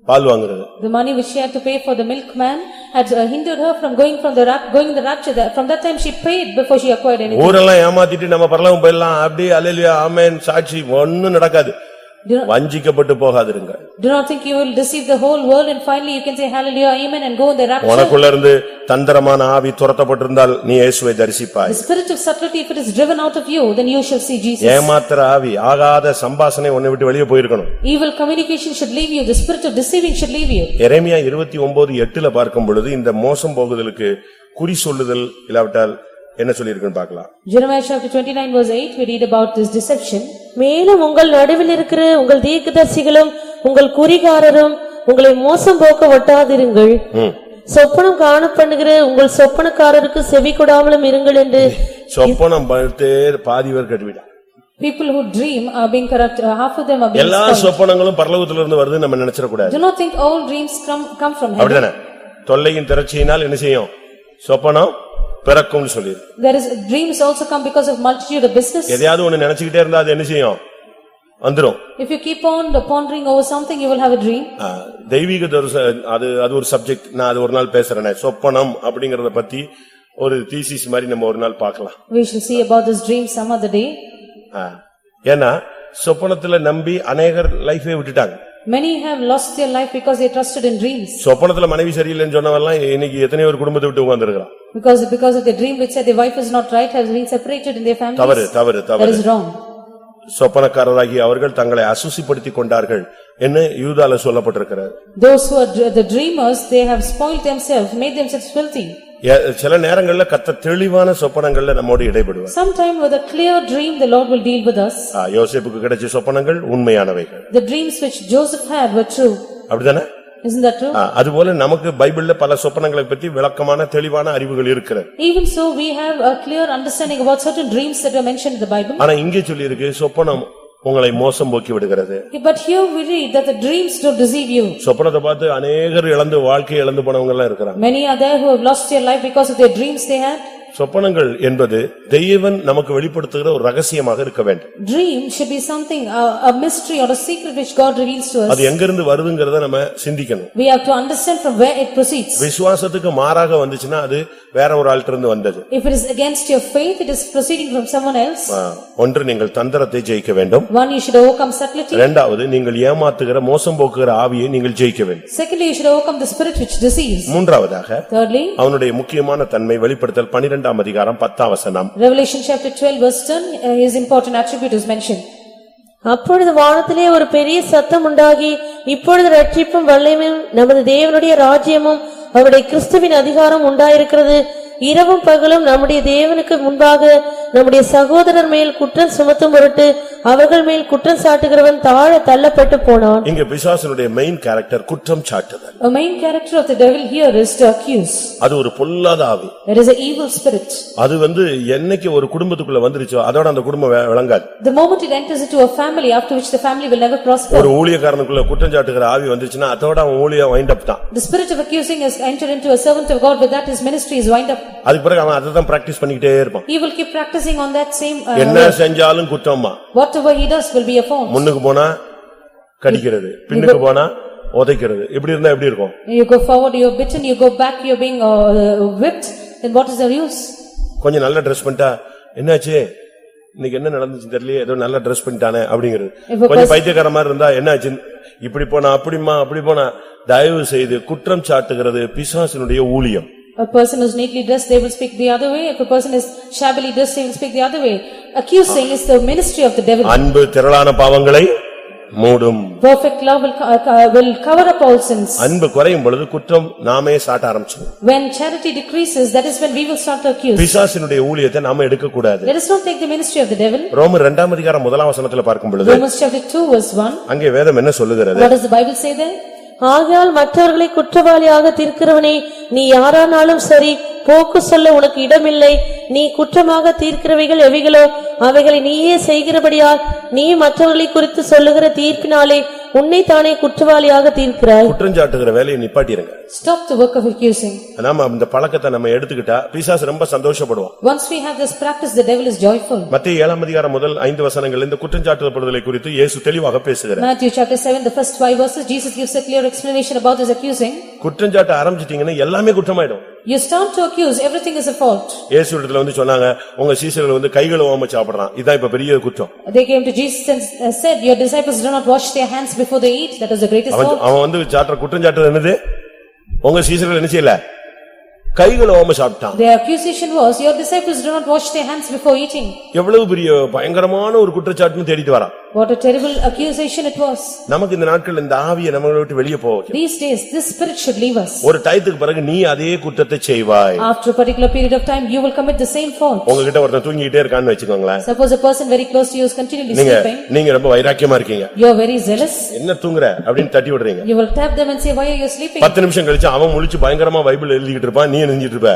பால் வாங்குறது The money which she had to pay for the milkman had uh, hindered her from going from the rap, going the rapture. That- From that time she paid before she acquired anything. ஊரெல்லாம் ஏமாத்திட்டு நம்ம பரலவம் போயிடலாம் அப்படியே அலையிலியா ஆமேன் சாட்சி ஒண்ணும் நடக்காது வஞ்சிக்கப்பட்டு போகாதிருங்க do not think you will deceive the whole world and finally you can say hallelujah, amen and go in the rapture. உனக்குள்ள இருந்து தந்திரமான ஆவி துரத்தப்பட்டிருந்தால் நீ இயேசுவை தரிசிப்பாய் The spirit of subtlety, if it is driven out of you, then you shall see Jesus. ஏமாத்துற ஆவி ஆகாத சம்பாசனை உன்னை விட்டு வெளியே போயிருக்கணும் Evil communication should leave you, the spirit of deceiving should leave you. எரேமியா இருபத்தி ஒன்பது எட்டுல பார்க்கும் பொழுது இந்த மோசம் போகுதலுக்கு குறி சொல்லுதல் இல்லாவிட்டால் என்ன சொல்லியிருக்குன்னு பார்க்கலாம் Jeremiah chapter twenty-nine verse eight, we read about this deception. மேலும் உங்கள் நடுவில் இருக்கிற உங்கள் தீர்க்கதரிசிகளும் உங்கள் குறிகாரரும் உங்களை மோசம் போக்க ஒட்டாதிருங்கள். சொப்பனம் காணப்பண்ணுகிற உங்கள் சொப்பனக்காரருக்கு செவி கொடாமலும் இருங்கள் என்று சொப்பனம் பார்த்தே பாதி பேர் கட்டுவிட்டான் People who dream are being corrupt, uh, half of them are being எல்லா. சொப்பனங்களும் பரலோகத்துல இருந்து வருது நம்ம நினைச்சிடக்கூடாது. Do not think all dreams come, come from heaven. அப்படிதானே? தொல்லையின் திரட்சியினால் என்ன செய்யும்? சொப்பனம் பிறக்கும்னு சொல்லி There is, dreams also come because of multitude of business. எதையாவது ஒண்ணு நினைச்சுக்கிட்டே இருந்தா அது என்ன செய்யும் வந்துரும் If you keep on pondering over something, you will have a dream. தெய்வீக அது அது ஒரு சப்ஜெக்ட் நான் அது ஒரு நாள் பேசுறேனே சொப்பனம் அப்படிங்கறத பத்தி ஒரு தீசிஸ் மாதிரி நம்ம ஒரு நாள் பார்க்கலாம் We shall see about this dream some other day. ஆ. ஏன்னா சொப்பனத்துல நம்பி அநேகர் லைஃபே விட்டுட்டாங்க Many have lost their life because they trusted in dreams. சொப்பனத்துல மனைவி சரியில்லைன்னு சொன்னவெல்லாம் இன்னைக்கு எத்தனையோ ஒரு குடும்பத்தை விட்டு உட்கார்ந்திருக்கிறான் Because, because of the dream which said their wife is not right, has been separated in their தவறு families. தவறு That தவறு is wrong. சொப்பனக்காரராகி அவர்கள் தங்களை அசுசிப்படுத்திக் கொண்டார்கள் என்று யூதால சொல்லப்பட்டிருக்கிறது Those who are dr- the dreamers, they have spoiled themselves, made themselves filthy. ஏ- சில நேரங்கள்ல கத்த தெளிவான சொப்பனங்கள்ல நம்மோடு இடைபடுவார் Sometime with a clear dream, the Lord will deal with us. ஆ, யோசேப்புக்கு கிடைச்ச சொப்பனங்கள் உண்மையானவைகள் The dreams which Joseph had were true. அப்படிதானே Isn't that true? அதுபோல நமக்கு பைபிள்ல பல சொப்பனங்களை பத்தி விளக்கமான தெளிவான அறிவுகள் இருக்கிறது Even so, we have a clear understanding about certain dreams that are mentioned in the Bible. ஆனா இங்கே சொல்லியிருக்கு சொப்பனம் உங்களை மோசம் போக்கி விடுகிறது But here we read that the dreams don't deceive you. சொப்பனத்தை பார்த்து அநேகர் இழந்து வாழ்க்கையை இழந்து போனவங்க எல்லாம் இருக்கிறாங்க Many are there who have lost their life because of their dreams they had. சொப்பனங்கள் என்பது தெய்வன் நமக்கு வெளிப்படுத்துகிற ஒரு ரகசியமாக இருக்க வேண்டும் Dream should be something, a a mystery or a secret which God reveals to us. அது எங்கிருந்து வருதுங்கிறத நம்ம சிந்திக்கணும் We have to understand from where it proceeds. விசுவாசத்துக்கு மாறாக வந்துச்சுன்னா அது வேற ஒரு ஆள்கிட்ட இருந்து வந்தது If it is against your faith, it is proceeding from someone else. ஆ, ஒன்று நீங்கள் தந்திரத்தை ஜெயிக்க வேண்டும் One, you should overcome subtlety. இரண்டாவது நீங்கள் ஏமாத்துகிற மோசம் போக்குகிற ஆவியை நீங்கள் ஜெயிக்க வேண்டும் Secondly, you should overcome the spirit which deceives. மூன்றாவதாக Thirdly, அவனுடைய முக்கியமான தன்மை வெளிப்படுத்தல் பனிரெண்டாம் அதிகாரம் பத்தாம் வசனம் Revelation chapter twelve verse ten, uh, his important attribute is mentioned. அப்பொழுது வானத்திலே ஒரு பெரிய சத்தம் உண்டாகி இப்பொழுது ரட்சிப்பும் வல்லமையும் நமது தேவனுடைய ராஜ்யமும் அவருடைய கிறிஸ்துவின் அதிகாரம் உண்டாயிருக்கிறது இரவும் பகலும் நம்முடைய தேவனுக்கு முன்பாக நம்முடைய சகோதரர் மேல் குற்றம் சுமத்தும் பொருட்டு அவர்கள் மேல் குற்றம் சாட்டுகிறவன் தாழ தள்ளப்பட்டு போனான் இங்க பிசாசனுடைய மெயின் கேரக்டர் குற்றம் சாட்டுதல் A main character of the devil here is to accuse. அது ஒரு பொல்லாத ஆவி It is an evil spirit. அது வந்து என்னைக்கு ஒரு குடும்பத்துக்குள்ள வந்துருச்சோ அதோட அந்த குடும்பம் வே- விளங்காது The moment it enters into a family, after which the family will never prosper. ஒரு ஊழியக்காரனுக்குள்ள குற்றம் சாட்டுகிற ஆவி வந்துருச்சுன்னா அதோட அவன் ஊழிய வைண்ட் அப் தான் The spirit of accusing has entered into a servant of God, with that his ministry is wind up. அதுக்கு பிறகு அவன் அதை தான் பிராக்டிஸ் பண்ணிக்கிட்டே இருப்பான் He will keep practicing on that same, uh, என்ன செஞ்சாலும் குற்றம்மா. whatever he does will be a fault. முன்னுக்கு போனா கடிக்கிறது பின்னுக்கு போனா உதைக்கிறது. இப்படி இருந்தா எப்படி இருக்கும்? You go forward, you're bitten, you go back, you're being uh, whipped, then what is the use? கொஞ்சம் நல்ல ட்ரெஸ் பண்ணிட்டா என்னாச்சு? இன்னைக்கு என்ன நடந்துச்சு தெரியல ஏதோ நல்ல ட்ரெஸ் பண்ணிட்டானே அப்படிங்கிறது. கொஞ்சம் பைத்தியக்கார மாதிரி இருந்தா என்னாச்சு? இப்படி போனா அப்படிமா அப்படி போனா. தயவு செய்து குற்றம் சாட்டுகிறது பிசாசினுடைய ஊழியம். A person who's neatly dressed, they will speak the other way. If a person is shabbily dressed, they will speak the other way. Accusing is the ministry of the devil. அன்பு திரளான பாவங்களை மூடும் Perfect love will, co- co- will cover up all sins. அன்பு குறையும் பொழுது குற்றம் நாமே சாட்ட ஆரம்பிச்சோம் When charity decreases, that is when we will start to accuse. பிசாசினுடைய ஊழியத்தை நாம எடுக்க கூடாது Let us not take the ministry of the devil. ரோமர் இரண்டாம் அதிகாரம் முதலாம் வசனத்துல பார்க்கும் பொழுது Romans chapter two verse one. அங்கே வேதம் என்ன சொல்லுகிறது What does the Bible say there? ஆகையால் மற்றவர்களை குற்றவாளியாக தீர்க்கிறவனே நீ யாரானாலும் சரி போக்கு சொல்ல உனக்கு இடமில்லை நீ குற்றமாக தீர்க்கிறவைகள் எவைகளோ அவைகளை நீயே செய்கிறபடியால் நீ மற்றவர்களை குறித்து சொல்லுகிற தீர்ப்பினாலே உன்னைத்தானே குற்றவாளியாக தீர்க்கிறாய் குற்றம் சாட்டுகிற வேலையை நிப்பாட்டிருங்க Stop the work of accusing. நாம அந்த பழக்கத்தை நம்ம எடுத்துக்கிட்டா பிசாசு ரொம்ப சந்தோஷப்படுவான் Once we have this practice, the devil is joyful. மத்திய ஏழாம் அதிகாரம் முதல் ஐந்து வசனங்கள் இந்த குற்றம் சாட்டுதப்படுதலை குறித்து இயேசு தெளிவாக பேசுகிறார் Matthew chapter seven, the first five verses, Jesus gives a clear explanation about this accusing. குற்றம் சாட்ட ஆரம்பிச்சிட்டீங்கன்னா எல்லாமே குற்றமாயிடும் You start to accuse, everything is a fault. இயேசு இடத்துல வந்து சொன்னாங்க உங்க சீசர்கள் வந்து கைகளை ஓம சாப்பிடுறான் இதான் இப்ப பெரிய குற்றம் They came to Jesus and uh, said, your disciples do not wash their hands before they eat, that was the greatest அவன் fault. அவன் வந்து சாட்டுற குற்றம் சாட்டுறது என்னது உங்க சீசர்கள் என்ன செய்யல கைகளை ஓம சாப்பிட்டான் Their accusation was, your disciples do not wash their hands before eating. எவ்வளவு பெரிய பயங்கரமான ஒரு குற்றச்சாட்டுன்னு தேடிட்டு வரான் What a terrible accusation it was. நமக்கு இந்த நாட்கள் இந்த ஆவியை நம்மளை விட்டு வெளியே போக வைக்கணும். These days, this spirit should leave us. ஒரு டயத்துக்கு பிறகு நீ அதே குற்றத்தை செய்வாய் After a particular period of time, you will commit the same fault. உங்ககிட்ட ஒருத்தன் தூங்கிட்டே இருக்கான்னு வச்சுக்கோங்களேன் Suppose a person very close to you is continually sleeping, நீங்க ரொம்ப வைராக்கியமா இருக்கீங்க you are very zealous, என்ன தூங்குற அப்படின்னு தட்டி விடுறீங்க you will tap them and say, why are you sleeping? பத்து நிமிஷம் கழிச்சு அவன் முழிச்சு பயங்கரமா பைபிள் எழுதிக்கிட்டு இருப்பான் நீ எழுதிட்டு இருப்ப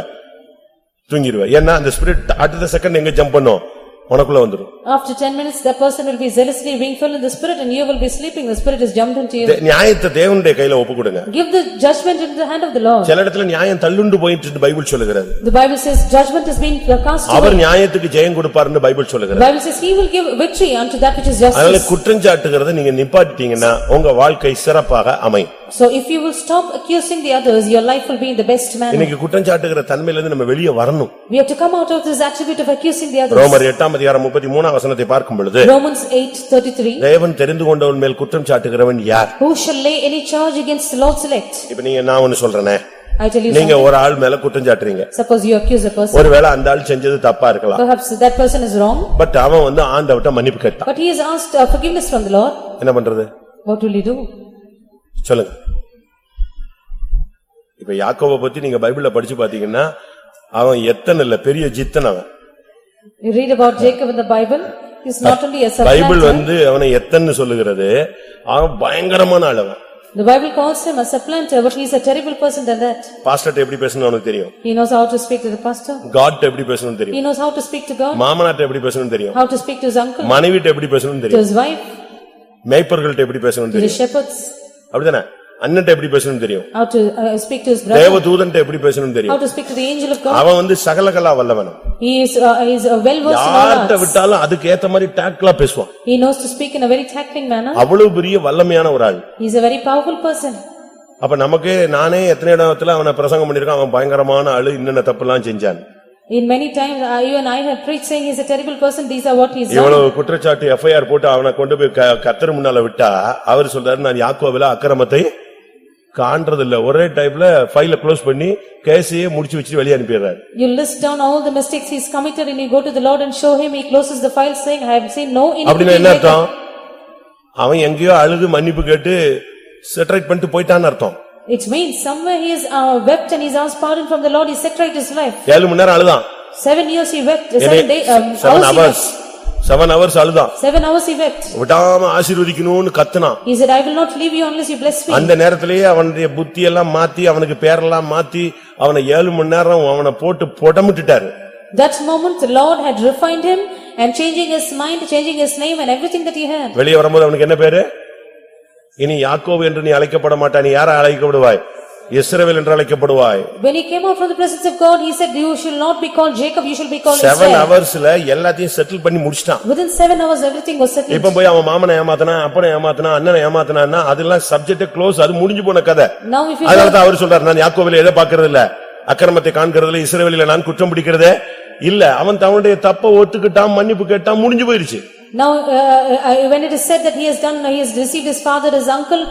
தூங்கிடுவ ஏன்னா அந்த ஸ்பிரிட் அடுத்த செகண்ட் எங்க ஜம்ப் பண்ணும் உனக்குள்ள வந்துரும் After ten minutes, that person will be zealously being filled in the spirit and you will be sleeping, the spirit has jumped into you. நியாயத்தை தேவனுடைய கையில ஒப்பு கொடுங்க Give the judgment into the hand of the Lord. சில இடத்துல நியாயம் தள்ளுண்டு போயிட்டு பைபிள் சொல்லுகிறது The Bible says judgment is being cast our away. நியாயத்துக்கு ஜெயம் கொடுப்பாருன்னு பைபிள் The சொல்லுகிறது Bible says he will give victory unto that which is அதனால justice. குற்றம் சாட்டுகிறத நீங்க நிப்பாட்டிட்டீங்கன்னா உங்க வாழ்க்கை சிறப்பாக அமையும் So if you will stop accusing the others, your life will be in the best manner. இன்னைக்கு குற்றம் சாட்டுகிற தன்மையில இருந்து நம்ம வெளியே வரணும் We have to come out of this attribute of accusing the others. ரோமர் எட்டாம் அதிகாரம் முப்பத்தி மூணாம் வசனத்தை பார்க்கும் பொழுது Romans. தேவன் தெரிந்து கொண்டவன் மேல் குற்றம் சாட்டுகிறவன் யார் Who shall lay any charge against the Lord's elect? இப்ப நீங்க நான் ஒண்ணு சொல்றேனே I tell you நீங்க. ஒரு ஆள் மேல குற்றம் சாட்டுறீங்க Suppose you accuse a person. ஒருவேளை அந்த ஆள் செஞ்சது தப்பா இருக்கலாம் Perhaps that person is wrong, but அவன் வந்து ஆண்டவட்ட மன்னிப்பு கேட்டான் but he has asked uh, forgiveness from the Lord. என்ன பண்றது What will he do? சொல்லுங்க இப்ப யாக்கோப பத்தி நீங்க பைபிள்ல படிச்சு பாத்தீங்கன்னா அவன் எத்தனை இல்ல பெரிய ஜித்தன் அவன் You read about Jacob in the Bible. He's not only a Bible supplanter. வந்து அவனை எத்தன்னு சொல்லுகிறது அவன் பயங்கரமான ஆள் அவன் The Bible calls him a supplanter, but he is a terrible person than that. பாஸ்டர்ட்ட எப்படி பேசணும் அவனுக்கு தெரியும் He knows how to speak to the pastor. God எப்படி பேசணும் தெரியும் He knows how to speak to God, மாமனாட்ட எப்படி பேசணும் தெரியும் how to speak to his uncle, மனைவிட்ட எப்படி பேசணும் to தெரியும் his wife, மேய்ப்பர்கள்ட்ட எப்படி பேசணும் to the தெரியும் shepherds. அப்படிதானே அண்ணன்ட்ட எப்படி பேசணும்னு தெரியும் how to uh, speak to his brother, தேவதூதன்ட்ட எப்படி பேசணும்னு தெரியும் how to speak to the angel of God. அவன் வந்து சகலகலா வல்லவனும் He is, uh, he is uh, well versed in all. விட்டாலும் அதுக்கு ஏத்த மாதிரி டாக்லா பேசுவான் He knows to speak in a very tackling manner. அவ்வளவு பெரிய வல்லமையான ஒரு ஆள் He is a very powerful person. அப்ப நமக்கு நானே எத்தனை இடத்துல அவனை பிரசங்கம் பண்ணிருக்கான் அவன் பயங்கரமான ஆளு இன்னென்ன தப்புலாம் செஞ்சான் In many times, uh, you and I have preached saying he is a terrible person, these are what he is done. இவ்வளவு குற்றச்சாட்டு எஃப்ஐஆர் போட்டு அவனை கொண்டு போய் க- கர்த்தர் முன்னால விட்டா அவர் சொல்றாரு நான் யாக்கோவில அக்கிரமத்தை காண்றதில்ல ஒரே டைப்ல ஃபைல க்ளோஸ் பண்ணி கேஸையே முடிச்சு வச்சு வெளியே அனுப்பிடுறாரு You list down all the mistakes he has committed and you go to the Lord and show him, he closes the file saying, I have seen no iniquity. என்ன in my அர்த்தம் அவன் எங்கேயோ அழுது மன்னிப்பு கேட்டு செட்டரைட் பண்ணிட்டு போயிட்டான்னு அர்த்தம் It means somewhere he has uh, wept and he's asked pardon from the Lord, he set right his life. ஏழு மணி நேரம் அழுதான் Seven years he wept, seven day, um, seven hours he wept. Seven hours அழுதான் Seven hours he wept. விடாம ஆசீர்வதிக்கணும்னு கத்துனான் He said, I will not leave you unless you bless me. அந்த நேரத்திலேயே அவனுடைய புத்தி எல்லாம் மாத்தி அவனுக்கு பேரெல்லாம் மாத்தி அவனை ஏழு மணி நேரம் அவனை போட்டு புடமிட்டுட்டாரு That moment, the Lord had refined him and changing his mind, changing his name and everything that he had. வெளியே வரும்போது அவனுக்கு என்ன பேரு இனி யாக்கோவு என்று நீ அழைக்கப்பட மாட்டாய் நீ யார அழைக்கப்படுவாய் இஸ்ரவேல் என்று அழைக்கப்படுவாய். When he came out from the presence of God, he said, you shall not be called Jacob, you shall be called seven Israel. ஹவர்ஸ்ல எல்லாத்தையும் செட்டில் பண்ணி முடிச்சிட்டான். Within seven hours, everything was settled. இப்ப போய் அவன் மாமனை ஏமாத்தனா அப்பனை ஏமாத்தனா அண்ணனை ஏமாத்தனா அதெல்லாம் சப்ஜெக்ட் க்ளோஸ் அது முடிஞ்சு போன கதை. Now if you அதனாலதான் அவர் சொல்றாரு நான் யாக்கோவில எதை பாக்குறது இல்ல அக்கிரமத்தை காண்கிறதுல இஸ்ரவேலில நான் குற்றம் பிடிக்கிறதே இல்ல. அவன் தன்னுடைய தப்ப ஒத்துக்கிட்டான் மன்னிப்பு கேட்டான் முடிஞ்சு போயிருச்சு. Now, uh, uh, when it is said that he has done, he has received his father, his uncle,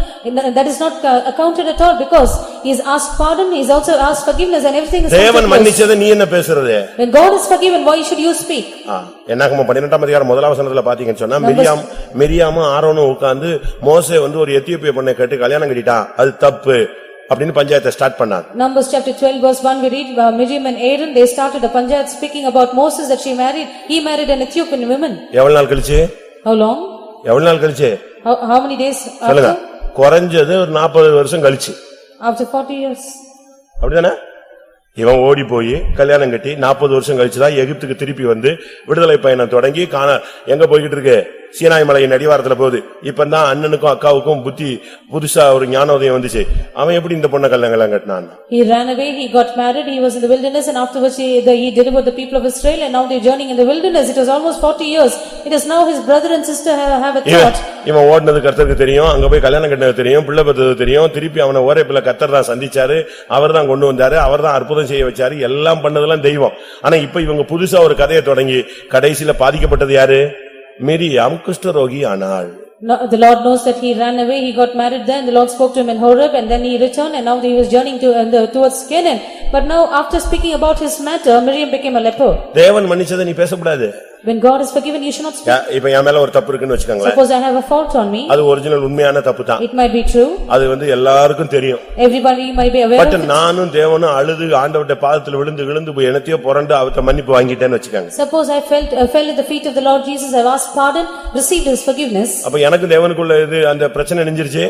that is not uh, accounted at all because he has asked pardon, he has also asked forgiveness and everything is தேவன். மன்னிச்சதை நீ என்ன பேசுறது When God is forgiven, why should you speak? என்னாகமோ பன்னிரெண்டாம் அதிகாரம் முதலாம் வசனத்துல பாத்தீங்கன்னு சொன்னா மிரியாம் மிரியாமும் ஆரோனும் உட்கார்ந்து மோசே வந்து ஒரு எத்தியோப்பிய பொண்ணை கேட்டு கல்யாணம் கட்டிட்டான் அது தப்பு அப்படின்னு பஞ்சாயத்தை ஸ்டார்ட் பண்ணாங்க Numbers chapter twelve verse one, we read, uh, Miriam and Aaron, they started a panchayat speaking about Moses that she married, he married an Ethiopian woman. எவ்வளவு நாள் கழிச்சு How long? எவ்வளவு நாள் கழிச்சு How, how many days சொல்லுங்க after? குறைஞ்சது ஒரு நாற்பது வருஷம் கழிச்சு After forty years. அப்படிதானே இவன் ஓடி போய் கல்யாணம் கட்டி நாற்பது வருஷம் கழிச்சுதான் எகிப்துக்கு திருப்பி வந்து விடுதலை பயணம் தொடங்கி காண எங்க போய்கிட்டு இருக்கு சீனாய் மலையின் அடிவாரத்துல போகுது இப்பதான் அண்ணனுக்கும் அக்காவுக்கும் புத்தி புதுசா ஒரு ஞானோதயம் வந்துச்சு அவன் எப்படி இந்த பொண்ணை கல்யாணம் கட்டினான் He ran away, he got married, he was in the wilderness and afterwards he, the- he delivered the people of Israel and now they're journeying in the wilderness. It was almost forty years. It is now his brother and sister have, have a இவன் thought. இவன் ஓடினது கர்த்தருக்கு தெரியும் அங்க போய் கல்யாணம் கட்டினது தெரியும் பிள்ளை பெற்றது தெரியும் திருப்பி அவனை பிள்ளை கர்த்தர் தான் சந்திச்சாரு அவர்தான் கொண்டு வந்தாரு அவர்தான் அற்புதம் செய்ய வச்சாரு எல்லாம் பண்ணதெல்லாம் தெய்வம் ஆனா இப்ப இவங்க புதுசா ஒரு கதையை தொடங்கி கடைசியில பாதிக்கப்பட்டது யாரு மிரியாம் குஷ்டரோகி ஆனாள் No, the Lord knows that he ran away, he got married there and the Lord spoke to him in Horeb and then he returned and now he was journeying to, uh, the- towards Canaan. But now after speaking about his matter, Miriam became a leper. தேவன் மன்னிச்சதை நீ பேசக்கூடாது When God is forgiven, you should not speak. இப்ப என் மேல ஒரு தப்பு இருக்குன்னு வச்சுக்கோங்களேன் Suppose I have a fault on me, அது ஒரிஜினல் உண்மையான தப்பு தான் it might be true, அது வந்து எல்லாருக்கும் தெரியும் everybody might be aware but. நானும் தேவனும் அழுது ஆண்டவர்ட்ட பாதத்துல விழுந்து விழுந்து போய் எனத்தையோ புரண்டு அவர்ட்ட மன்னிப்பு வாங்கிட்டேன்னு வச்சுக்கோங்க Suppose I felt, I fell at the feet of the Lord Jesus, I asked pardon, received his forgiveness. அப்ப எனக்கு தேவனுக்குள்ள இது அந்த பிரச்சனை நெஞ்சிருச்சு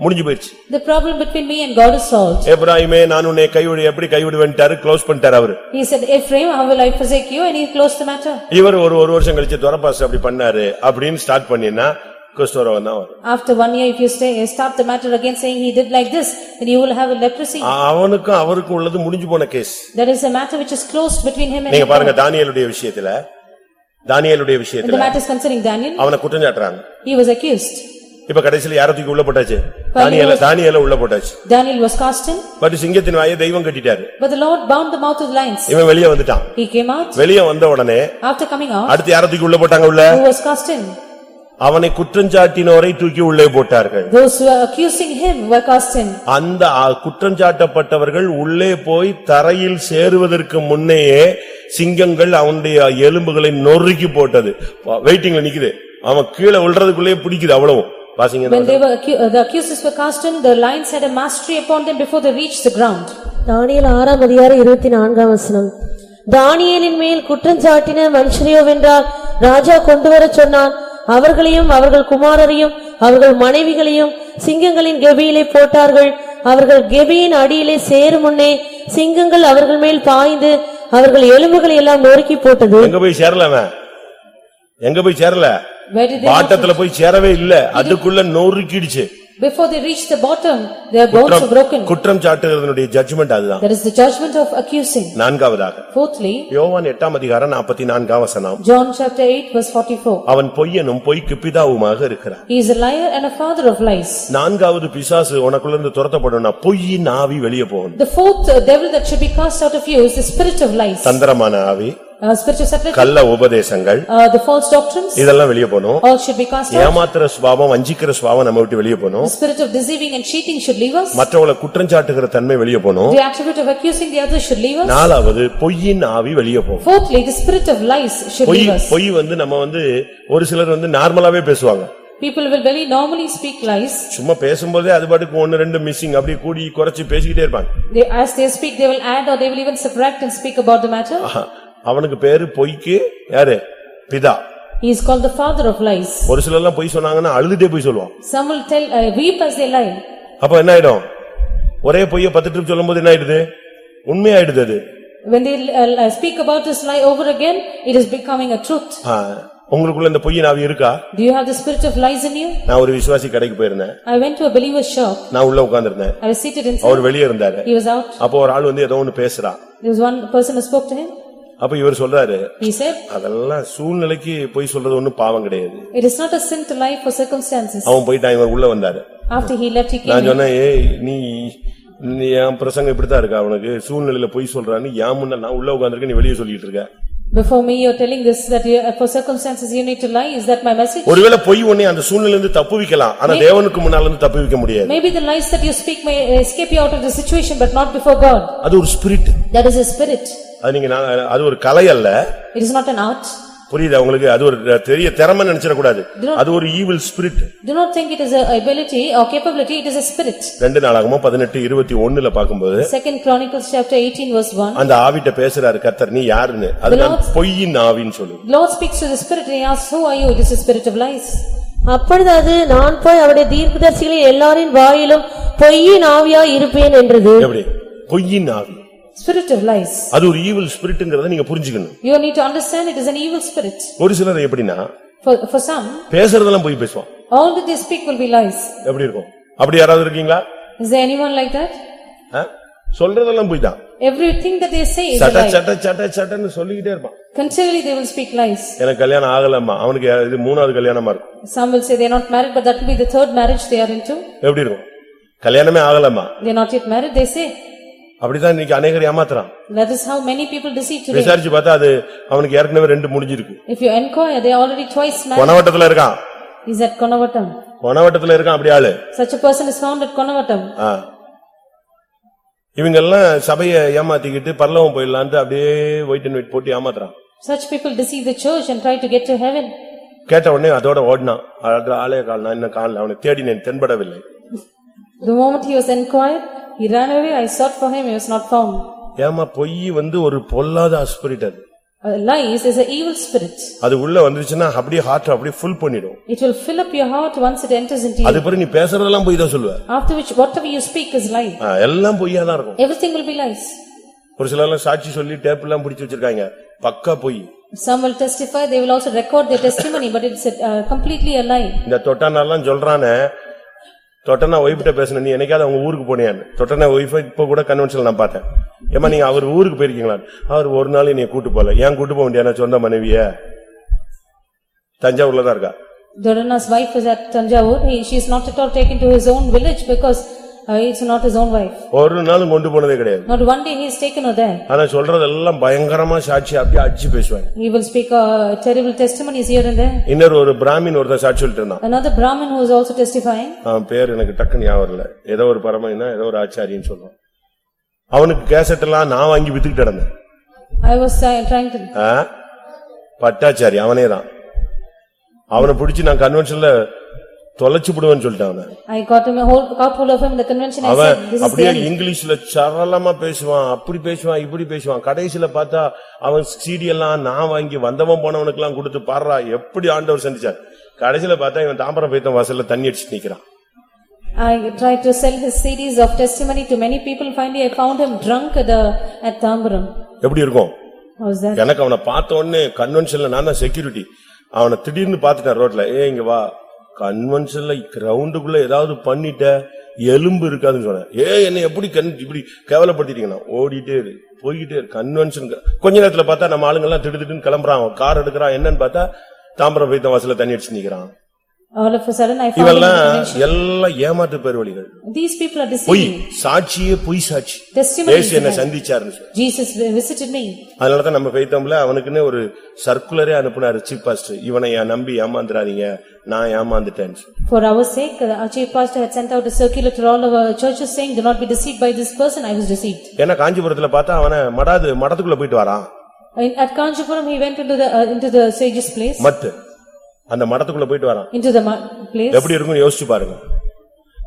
முடிஞ்சு போயிருச்சு The problem between me and God is solved. எப்ராஹிமே நான் உன்னை கைவிடு எப்படி கைவிடுவேன்ட்டாரு க்ளோஸ் பண்ணிட்டாரு அவரு He said, Ephraim, how will I forsake you? And he closed the matter. இவர் ஒரு ஒரு வருஷம் கழிச்சு துரப்பாஸ் அப்படி பண்ணாரு அப்படின்னு ஸ்டார்ட் பண்ணினா குஷ்டரோகம் தான் வரும் After one year, if you stay, start the matter again saying he did like this, then you will have a leprosy. அவனுக்கும் அவருக்கும் உள்ளது முடிஞ்சு போன case There is a matter which is closed between him and நீங்க பாருங்க God. தானியேலுடைய விஷயத்துல தானியேலுடைய And the விஷயத்துல matter is concerning Daniel, அவனை குற்றம் சாட்டுறாங்க he was accused. இப்ப கடைசில யார தூக்கி உள்ள போட்டாச்சு? தானியேல தானியேல உள்ள போட்டாச்சு. Daniel was cast in, but சிங்கத்தின் வாயை தெய்வம் கட்டிட்டாரு. But the Lord bound the mouth of the lions. இவன் வெளியே வந்துட்டான். He came out, வெளியே வந்த உடனே after coming out, அடுத்து யார தூக்கி உள்ள போட்டாங்க உள்ள? who was cast in? அவனை குற்றஞ்சாட்டினோரை தூக்கி உள்ளே போட்டார்கள். Those who were accusing him were cast in. அந்த குற்றஞ்சாட்டப்பட்டவர்கள் உள்ளே போய் தரையில் சேருவதற்கு முன்னையே சிங்கங்கள் அவனுடைய எலும்புகளை நொறுக்கி போட்டது. வெயிட்டிங்ல நிக்குது. அவன் கீழே விழுறதுக்குள்ளே பிடிக்குது அவ்வளவும். வாசிங்க When they were, accu- uh, the accusers were cast in, the lions had a mastery upon them before they reached the ground. தானியேல் ஆறாம் அதிகாரம் இருபத்தி நான்காம் வசனம். தானியேலின் மேல் குற்றஞ்சாட்டின மனுஷரையோ வென்றால் ராஜா கொண்டு வரச் சொன்னான். அவர்களையும் அவர்கள் குமாரரையும் அவர்கள் மனைவிகளையும் சிங்கங்களின் கெபியிலே போட்டார்கள். அவர்கள் கெபியின் அடியிலே சேரும் முன்னே சிங்கங்கள் அவர்கள் மேல் பாய்ந்து அவர்கள் எலும்புகளை எல்லாம் நொறுக்கி போட்டது. எங்க போய் சேரல அவன்? எங்க போய் சேரல? பாட்டத்துல போய் சேரவே இல்ல அதுக்குள்ள நொறுக்கிடுச்சு Before they reach the bottom, their bones are broken. குற்றம் சாட்டுகிறதனுடைய ஜட்ஜ்மெண்ட் அதுதான் That is the judgment of accusing. நான்காவதாக Fourthly, யோவான் எட்டாம் அதிகாரம் நாற்பத்தி நான்காம் வசனம் John chapter 8 verse 44. அவன் பொய்யனும் பொய்க்கு பிதாவுமாக இருக்கிறான் He is a liar and a father of lies. நான்காவது பிசாசு உனக்குள்ள இருந்து துரத்தப்படணும்னா பொய்யின் ஆவி வெளியே போகணும் The fourth uh, devil that should be cast out of you is the spirit of lies. தந்திரமான ஆவி Uh, கள்ள உபதேசங்கள் uh, இதெல்லாம் வெளியே போகணும் out. ஏமாத்துற சுவாபம் வஞ்சிக்கிற சுவாபம் நம்ம விட்டு வெளியே போகணும் The spirit of deceiving and cheating should leave us. மற்றவங்களை குற்றம் சாட்டுகிற தன்மை வெளியே போகணும் The attribute of accusing the others should leave us. நாலாவது பொய்யின் ஆவி வெளியே போகும் Fourthly, the spirit of lies should பொய் leave us. பொய் வந்து நம்ம வந்து ஒரு சிலர் வந்து நார்மலாவே பேசுவாங்க People will very normally speak lies. சும்மா பேசும்போதே அது பாட்டுக்கு ஒன்னு ரெண்டு மிஸ்ஸிங் அப்படியே கூடி குறைச்சு பேசிக்கிட்டே இருப்பாங்க They, as they speak, they will add or they will even subtract and speak about the matter. அவனுக்கு பேரு பொய்க்கு யாரு பிதா He is called the father of lies. ஒரு சிலர்லாம் பொய் சொன்னாங்கன்னா அழுதுட்டே பொய் சொல்லுவான் Some will tell, uh, weep as they lie. அப்ப என்ன ஆயிடும் ஒரே பொய்ய பத்து ட்ரிப் சொல்லும்போது என்ன ஆயிடுது உண்மையாயிடுது அது When they uh, speak about this lie over again, it is becoming a truth. ஆ, உங்களுக்குள்ள இந்த பொய்யின் ஆவி இருக்கா Do you have the spirit of lies in you? நான் ஒரு விசுவாசி கடைக்கு போயிருந்தேன் I went to a believer's shop. நான் உள்ள உட்கார்ந்திருந்தேன் I was seated inside. அவர் வெளியே இருந்தாரு He was out. அப்போ ஒரு ஆள் வந்து ஏதோ ஒண்ணு பேசுறான் There was one person who spoke to him. அப்ப இவர் சொல்றாரு He said, அதெல்லாம் சூழ்நிலைக்கு பொய் சொல்றது ஒண்ணும் பாவம் கிடையாது "It is not a sin to lie for circumstances." அவன் போயிட்டான் இவர் உள்ள வந்தாரு After he left, he came நான் in. சொன்னேன் ஏய் நீ நீ என் பிரசங்கம் இப்படித்தான் இருக்கா அவனுக்கு சூழ்நிலையில பொய் சொல்றான்னு ஏன் முன்ன நான் உள்ள உட்கார்ந்திருக்கேன் நீ வெளியே சொல்லிட்டு இருக்க Before me, you're telling this that you- for circumstances you need to lie. Is that my message? ஒருவேளை பொய் உன்னை அந்த சூழ்நிலையில இருந்து தப்பு வைக்கலாம் ஆனா தேவனுக்கு முன்னால இருந்து தப்பு வைக்க முடியாது Maybe the lies that you speak may escape you out of the situation, but not before God. அது ஒரு spirit That is a spirit. அது நீங்க அது ஒரு கலை அல்ல It is not an art. புரியுதா உங்களுக்கு அது ஒரு பெரிய திறமை நினைச்சிட கூடாது அது ஒரு evil spirit Do not think it is a ability or capability, it is a spirit. ரெண்டு நாளாகமோ பதினெட்டு இருபத்தி ஒண்ணுல பாக்கும்போது Second Chronicles chapter eighteen verse one. அந்த ஆவிட்ட பேசுறாரு கர்த்தர் நீ யாருன்னு அது நான் பொய்யின் ஆவின்னு சொல்லு Lord speaks to the spirit and he asks, who are you? It is the spirit of lies. அப்பொழுது அது நான் போய் அவருடைய தீர்க்கதரிசிகளில் எல்லாரின் வாயிலும் பொய்யின் ஆவியாய் இருப்பேன் என்றது எப்படி பொய்யின் ஆவி Spirit of lies. அது ஒரு ஈவில் ஸ்பிரிட்ங்கிறத நீங்க புரிஞ்சுக்கணும் You need to understand it is an evil spirit. ஒரு சிலர் எப்படின்னா For, for some, பேசுறதெல்லாம் பொய் பேசுவான் all that they speak will be lies. எப்படி இருக்கும் அப்படி யாராவது இருக்கீங்களா Is there anyone like that? சொல்றதெல்லாம் பொய் தான் Everything that they say is a lie. சட்ட சட்ட சட்டன்னு சொல்லிக்கிட்டே இருப்பான் Continually they will speak lies. எனக்கு கல்யாணம் ஆகலம்மா அவனுக்கு இது மூணாவது கல்யாணமா இருக்கும் Some will say they are not married, but that will be the third marriage they are into. எப்படி இருக்கும் கல்யாணமே ஆகலம்மா They are not yet married, they say. அப்படிதான் இன்னைக்கு அநேகர் ஏமாத்துறான் That is how many people deceive today. விசாரிச்சு பார்த்தா அது அவனுக்கு ஏற்கனவே ரெண்டு முடிஞ்சிருக்கு If you inquire, they are already twice married. கொணவட்டத்துல இருக்கான் Is at Konavatam. கொணவட்டத்துல இருக்கான் அப்படி ஆளு Such a person is found at Konavatam. ஆ. இவங்க எல்லாம் சபைய ஏமாத்திக்கிட்டு பரலவம் போயிடலான்ட்டு அப்படியே ஒயிட் அண்ட் ஒயிட் போட்டு ஏமாத்துறான் Such people deceive the church and try to get to heaven. கேட்ட உடனே அதோட ஓடினான் ஆளே கால் நான் இன்னும் காணல அவனை தேடினேன் தென்படவில்லை The moment he was inquired, he ran away, I sought for him, he was not found. ஏமா பொய் வந்து ஒரு பொல்லாத ஸ்பிரிட் அது Uh, Lies is an evil spirit. அது உள்ள வந்துருச்சுன்னா அப்படியே ஹார்ட் அப்படியே ஃபுல் பண்ணிடும் It will fill up your heart once it enters into you. அது பிறகு நீ பேசுறதெல்லாம் பொய் தான் சொல்லுவ After which whatever you speak is lie. ஆ, எல்லாம் பொய்யா தான் இருக்கும் Everything will be lies. ஒரு சிலர்லாம் சாட்சி சொல்லி டேப் எல்லாம் பிடிச்சு வச்சிருக்காங்க பக்கா பொய் Some will testify, they will also record their testimony, but it's a- uh, completely a lie. இந்த தொட்டானெல்லாம் சொல்றானே தொட்டனா ஒய்ஃப்ட்ட பேசுன நீ என்னைக்காவது அவங்க ஊருக்கு போனியான்னு. தொட்டனா ஒய்ஃப் இப்போ கூட கன்வென்ஷன் நான் பார்த்தேன். ஏமா நீங்க அவர் ஊருக்கு போயிருக்கீங்களா? அவர் ஒரு நாள் என்னைய கூட்டு போல ஏன் கூட்டு போக வேண்டிய சொந்த மனைவிய. தஞ்சாவூர்ல தான் இருக்கா. Dodana's wife is at Tanjavur, He- she is not at all taken to his own village because it's not his own wife. ஒரு நாளும் கொண்டு போனதே கிடையாது Not one day he is taken her there. ஆனா சொல்றதெல்லாம் பயங்கரமா சாட்சி அப்படியே அடிச்சு பேசுவாங்க He will speak uh, terrible testimonies here and there. இன்னொரு ஒரு பிராமின் ஒருத்தன் சாட்சி சொல்லிட்டு இருந்தான் Another Brahmin who is also testifying, அவன் பேர் எனக்கு டக்குன்னு ஞாபகம் இல்ல ஏதோ ஒரு பரமைனா ஏதோ ஒரு ஆச்சாரின்னு சொல்லுவான் அவனுக்கு கேசட் எல்லாம் நான் வாங்கி வித்துக்கிட்டு இருந்தேன் I was uh, trying to? Bhattacharya அவனே தான் அவனை பிடிச்சு நான் கன்வென்ஷன்ல தொலைச்சு விடுவேன்னு சொல்லிட்டான் அவனை. I got him, a hold, got hold of him in the convention, I அவன் said, this is the அப்படியே end. இங்கிலீஷ்ல சரளமா பேசுவான் அப்படி பேசுவான் இப்படி பேசுவான். கடைசில பார்த்தா அவன் சீடி எல்லாம் நான் வாங்கி வந்தவன் போனவனுக்கு எல்லாம் கொடுத்து பாடுறா. எப்படி ஆண்டவர் சந்திச்சார்? கடைசில பார்த்தா இவன் தாம்பரம் பேத்தம் வாசல்ல தண்ணி அடிச்சு நிக்கிறான். I tried to sell his CDs of testimony to many people, finally I found him drunk at the, at Tambaram. எப்படி இருக்கும்? How that? எனக்கு அவனை பார்த்த உடனே கன்வென்ஷன்ல நான் தான் செக்யூரிட்டி அவனை திடீர்னு பார்த்துட்டேன் ரோட்ல ஏ இங்க வா. கன்வென்ஷன்ல கிரவுண்டுக்குள்ள ஏதாவது பண்ணிட்ட எலும்பு இருக்காதுன்னு சொன்ன ஏ என்ன எப்படி கண் இப்படி கேவலப்படுத்திட்டீங்கன்னா? ஓடிட்டே இரு. போய்கிட்டே இரு. கன்வென்ஷன் கொஞ்ச நேரத்துல பார்த்தா நம்ம ஆளுங்கெல்லாம் திடுதுன்னு திடுதிட்டுன்னு கிளம்புறான் கார் எடுக்கிறான். என்னன்னு பார்த்தா தாம்பரம் வைத்த வாசல்ல தண்ணி அடிச்சு நிக்கிறான். All of a sudden I found இவெல்லாம் convention. எல்லாம் ஏமாற்று பேர் வழிகள் These people are பொய் deceiving. சாட்சியே பொய் சாட்சி Testimonies ஏசு என்ன behind. சந்திச்சாருன்னு சொல்லி. Jesus visited me. அதனாலதான் நம்ம பெய்தோம்ல அவனுக்குன்னு ஒரு சர்க்குலரே அனுப்புனாரு சீப் பாஸ்டர் இவனை ஏன் நம்பி ஏமாந்துறாதீங்க நான் ஏமாந்துட்டேன்னு சொல்லி. For our sake, uh, our chief pastor had sent out a circular to all our churches saying, "Do not be deceived by this person, I was deceived." ஏன்னா காஞ்சிபுரத்துல பார்த்தா அவனை மடாது மடத்துக்குள்ள போயிட்டு வரான் In- At Kanchipuram, he went into the, uh, into the sage's place, மத்து அந்த மடத்துக்குள்ள போயிட்டு வரான் into the mu- place. எப்படி இருக்கும்னு யோசிச்சு பாருங்க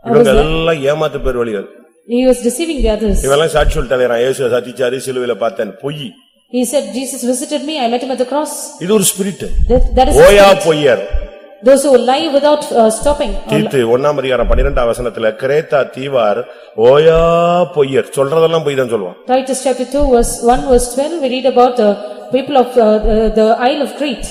இவங்க எல்லாம் ஏமாத்து பேர் வழிகள் He was deceiving the others. இவெல்லாம் சாட்சி சொல்லிட்டான் இயேசு சத்திச்சாரு சிலுவையில பார்த்தேன் பொய் He said, "Jesus visited me, I met him at the cross." இது ஒரு ஸ்பிரிட் That that is ஓயா பொய்யர் those who lie without uh, stopping. தீத்து ஒன்னாம் அதிகாரம் பன்னிரெண்டாம் வசனத்துல கிரேத்தா தீவார் ஓயா பொய்யர் சொல்றதெல்லாம் பொய் தான் சொல்லுவான் Titus chapter 2 verse 1 verse 12, we read about the people of uh, the- the Isle of Crete.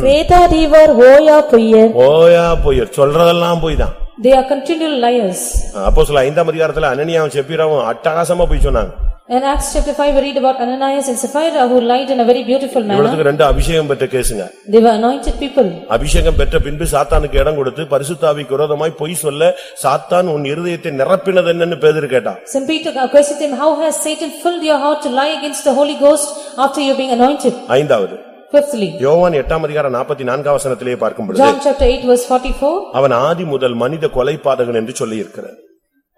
கிரேதாதீவர் ஓயா பொய்யர் ஓயா பொய்யர் சொல்றதெல்லாம் பொய் தான் They are continual liars. அப்போ சொல்ல ஐந்தாம் அதிகாரத்துல அனனியாவும் செப்பிராவும் அட்டகாசமா போய் சொன்னாங்க In Acts chapter 5, we read about Ananias and Sapphira who lied in a very beautiful manner. இவளுக்கு ரெண்டு அபிஷேகம் பெற்ற கேசுங்க They were anointed people. அபிஷேகம் பெற்ற பின்பு சாத்தானுக்கு இடம் கொடுத்து பரிசுத்தாவிக்கு விரோதமாய் பொய் சொல்ல சாத்தான் உன் இருதயத்தை நிரப்பினது என்னன்னு பேதர் கேட்டான் Some Peter questioned him, "How has Satan filled your heart to lie against the Holy Ghost after you being anointed?" ஐந்தாவது Fifthly, யோவான் எட்டாம் அதிகாரம் நாற்பத்தி நான்காம் வசனத்திலேயே பார்க்கும் பொழுது John chapter 8 verse 44, அவன் ஆதி முதல் மனித கொலைபாதகன் என்று சொல்லி இருக்கிறார்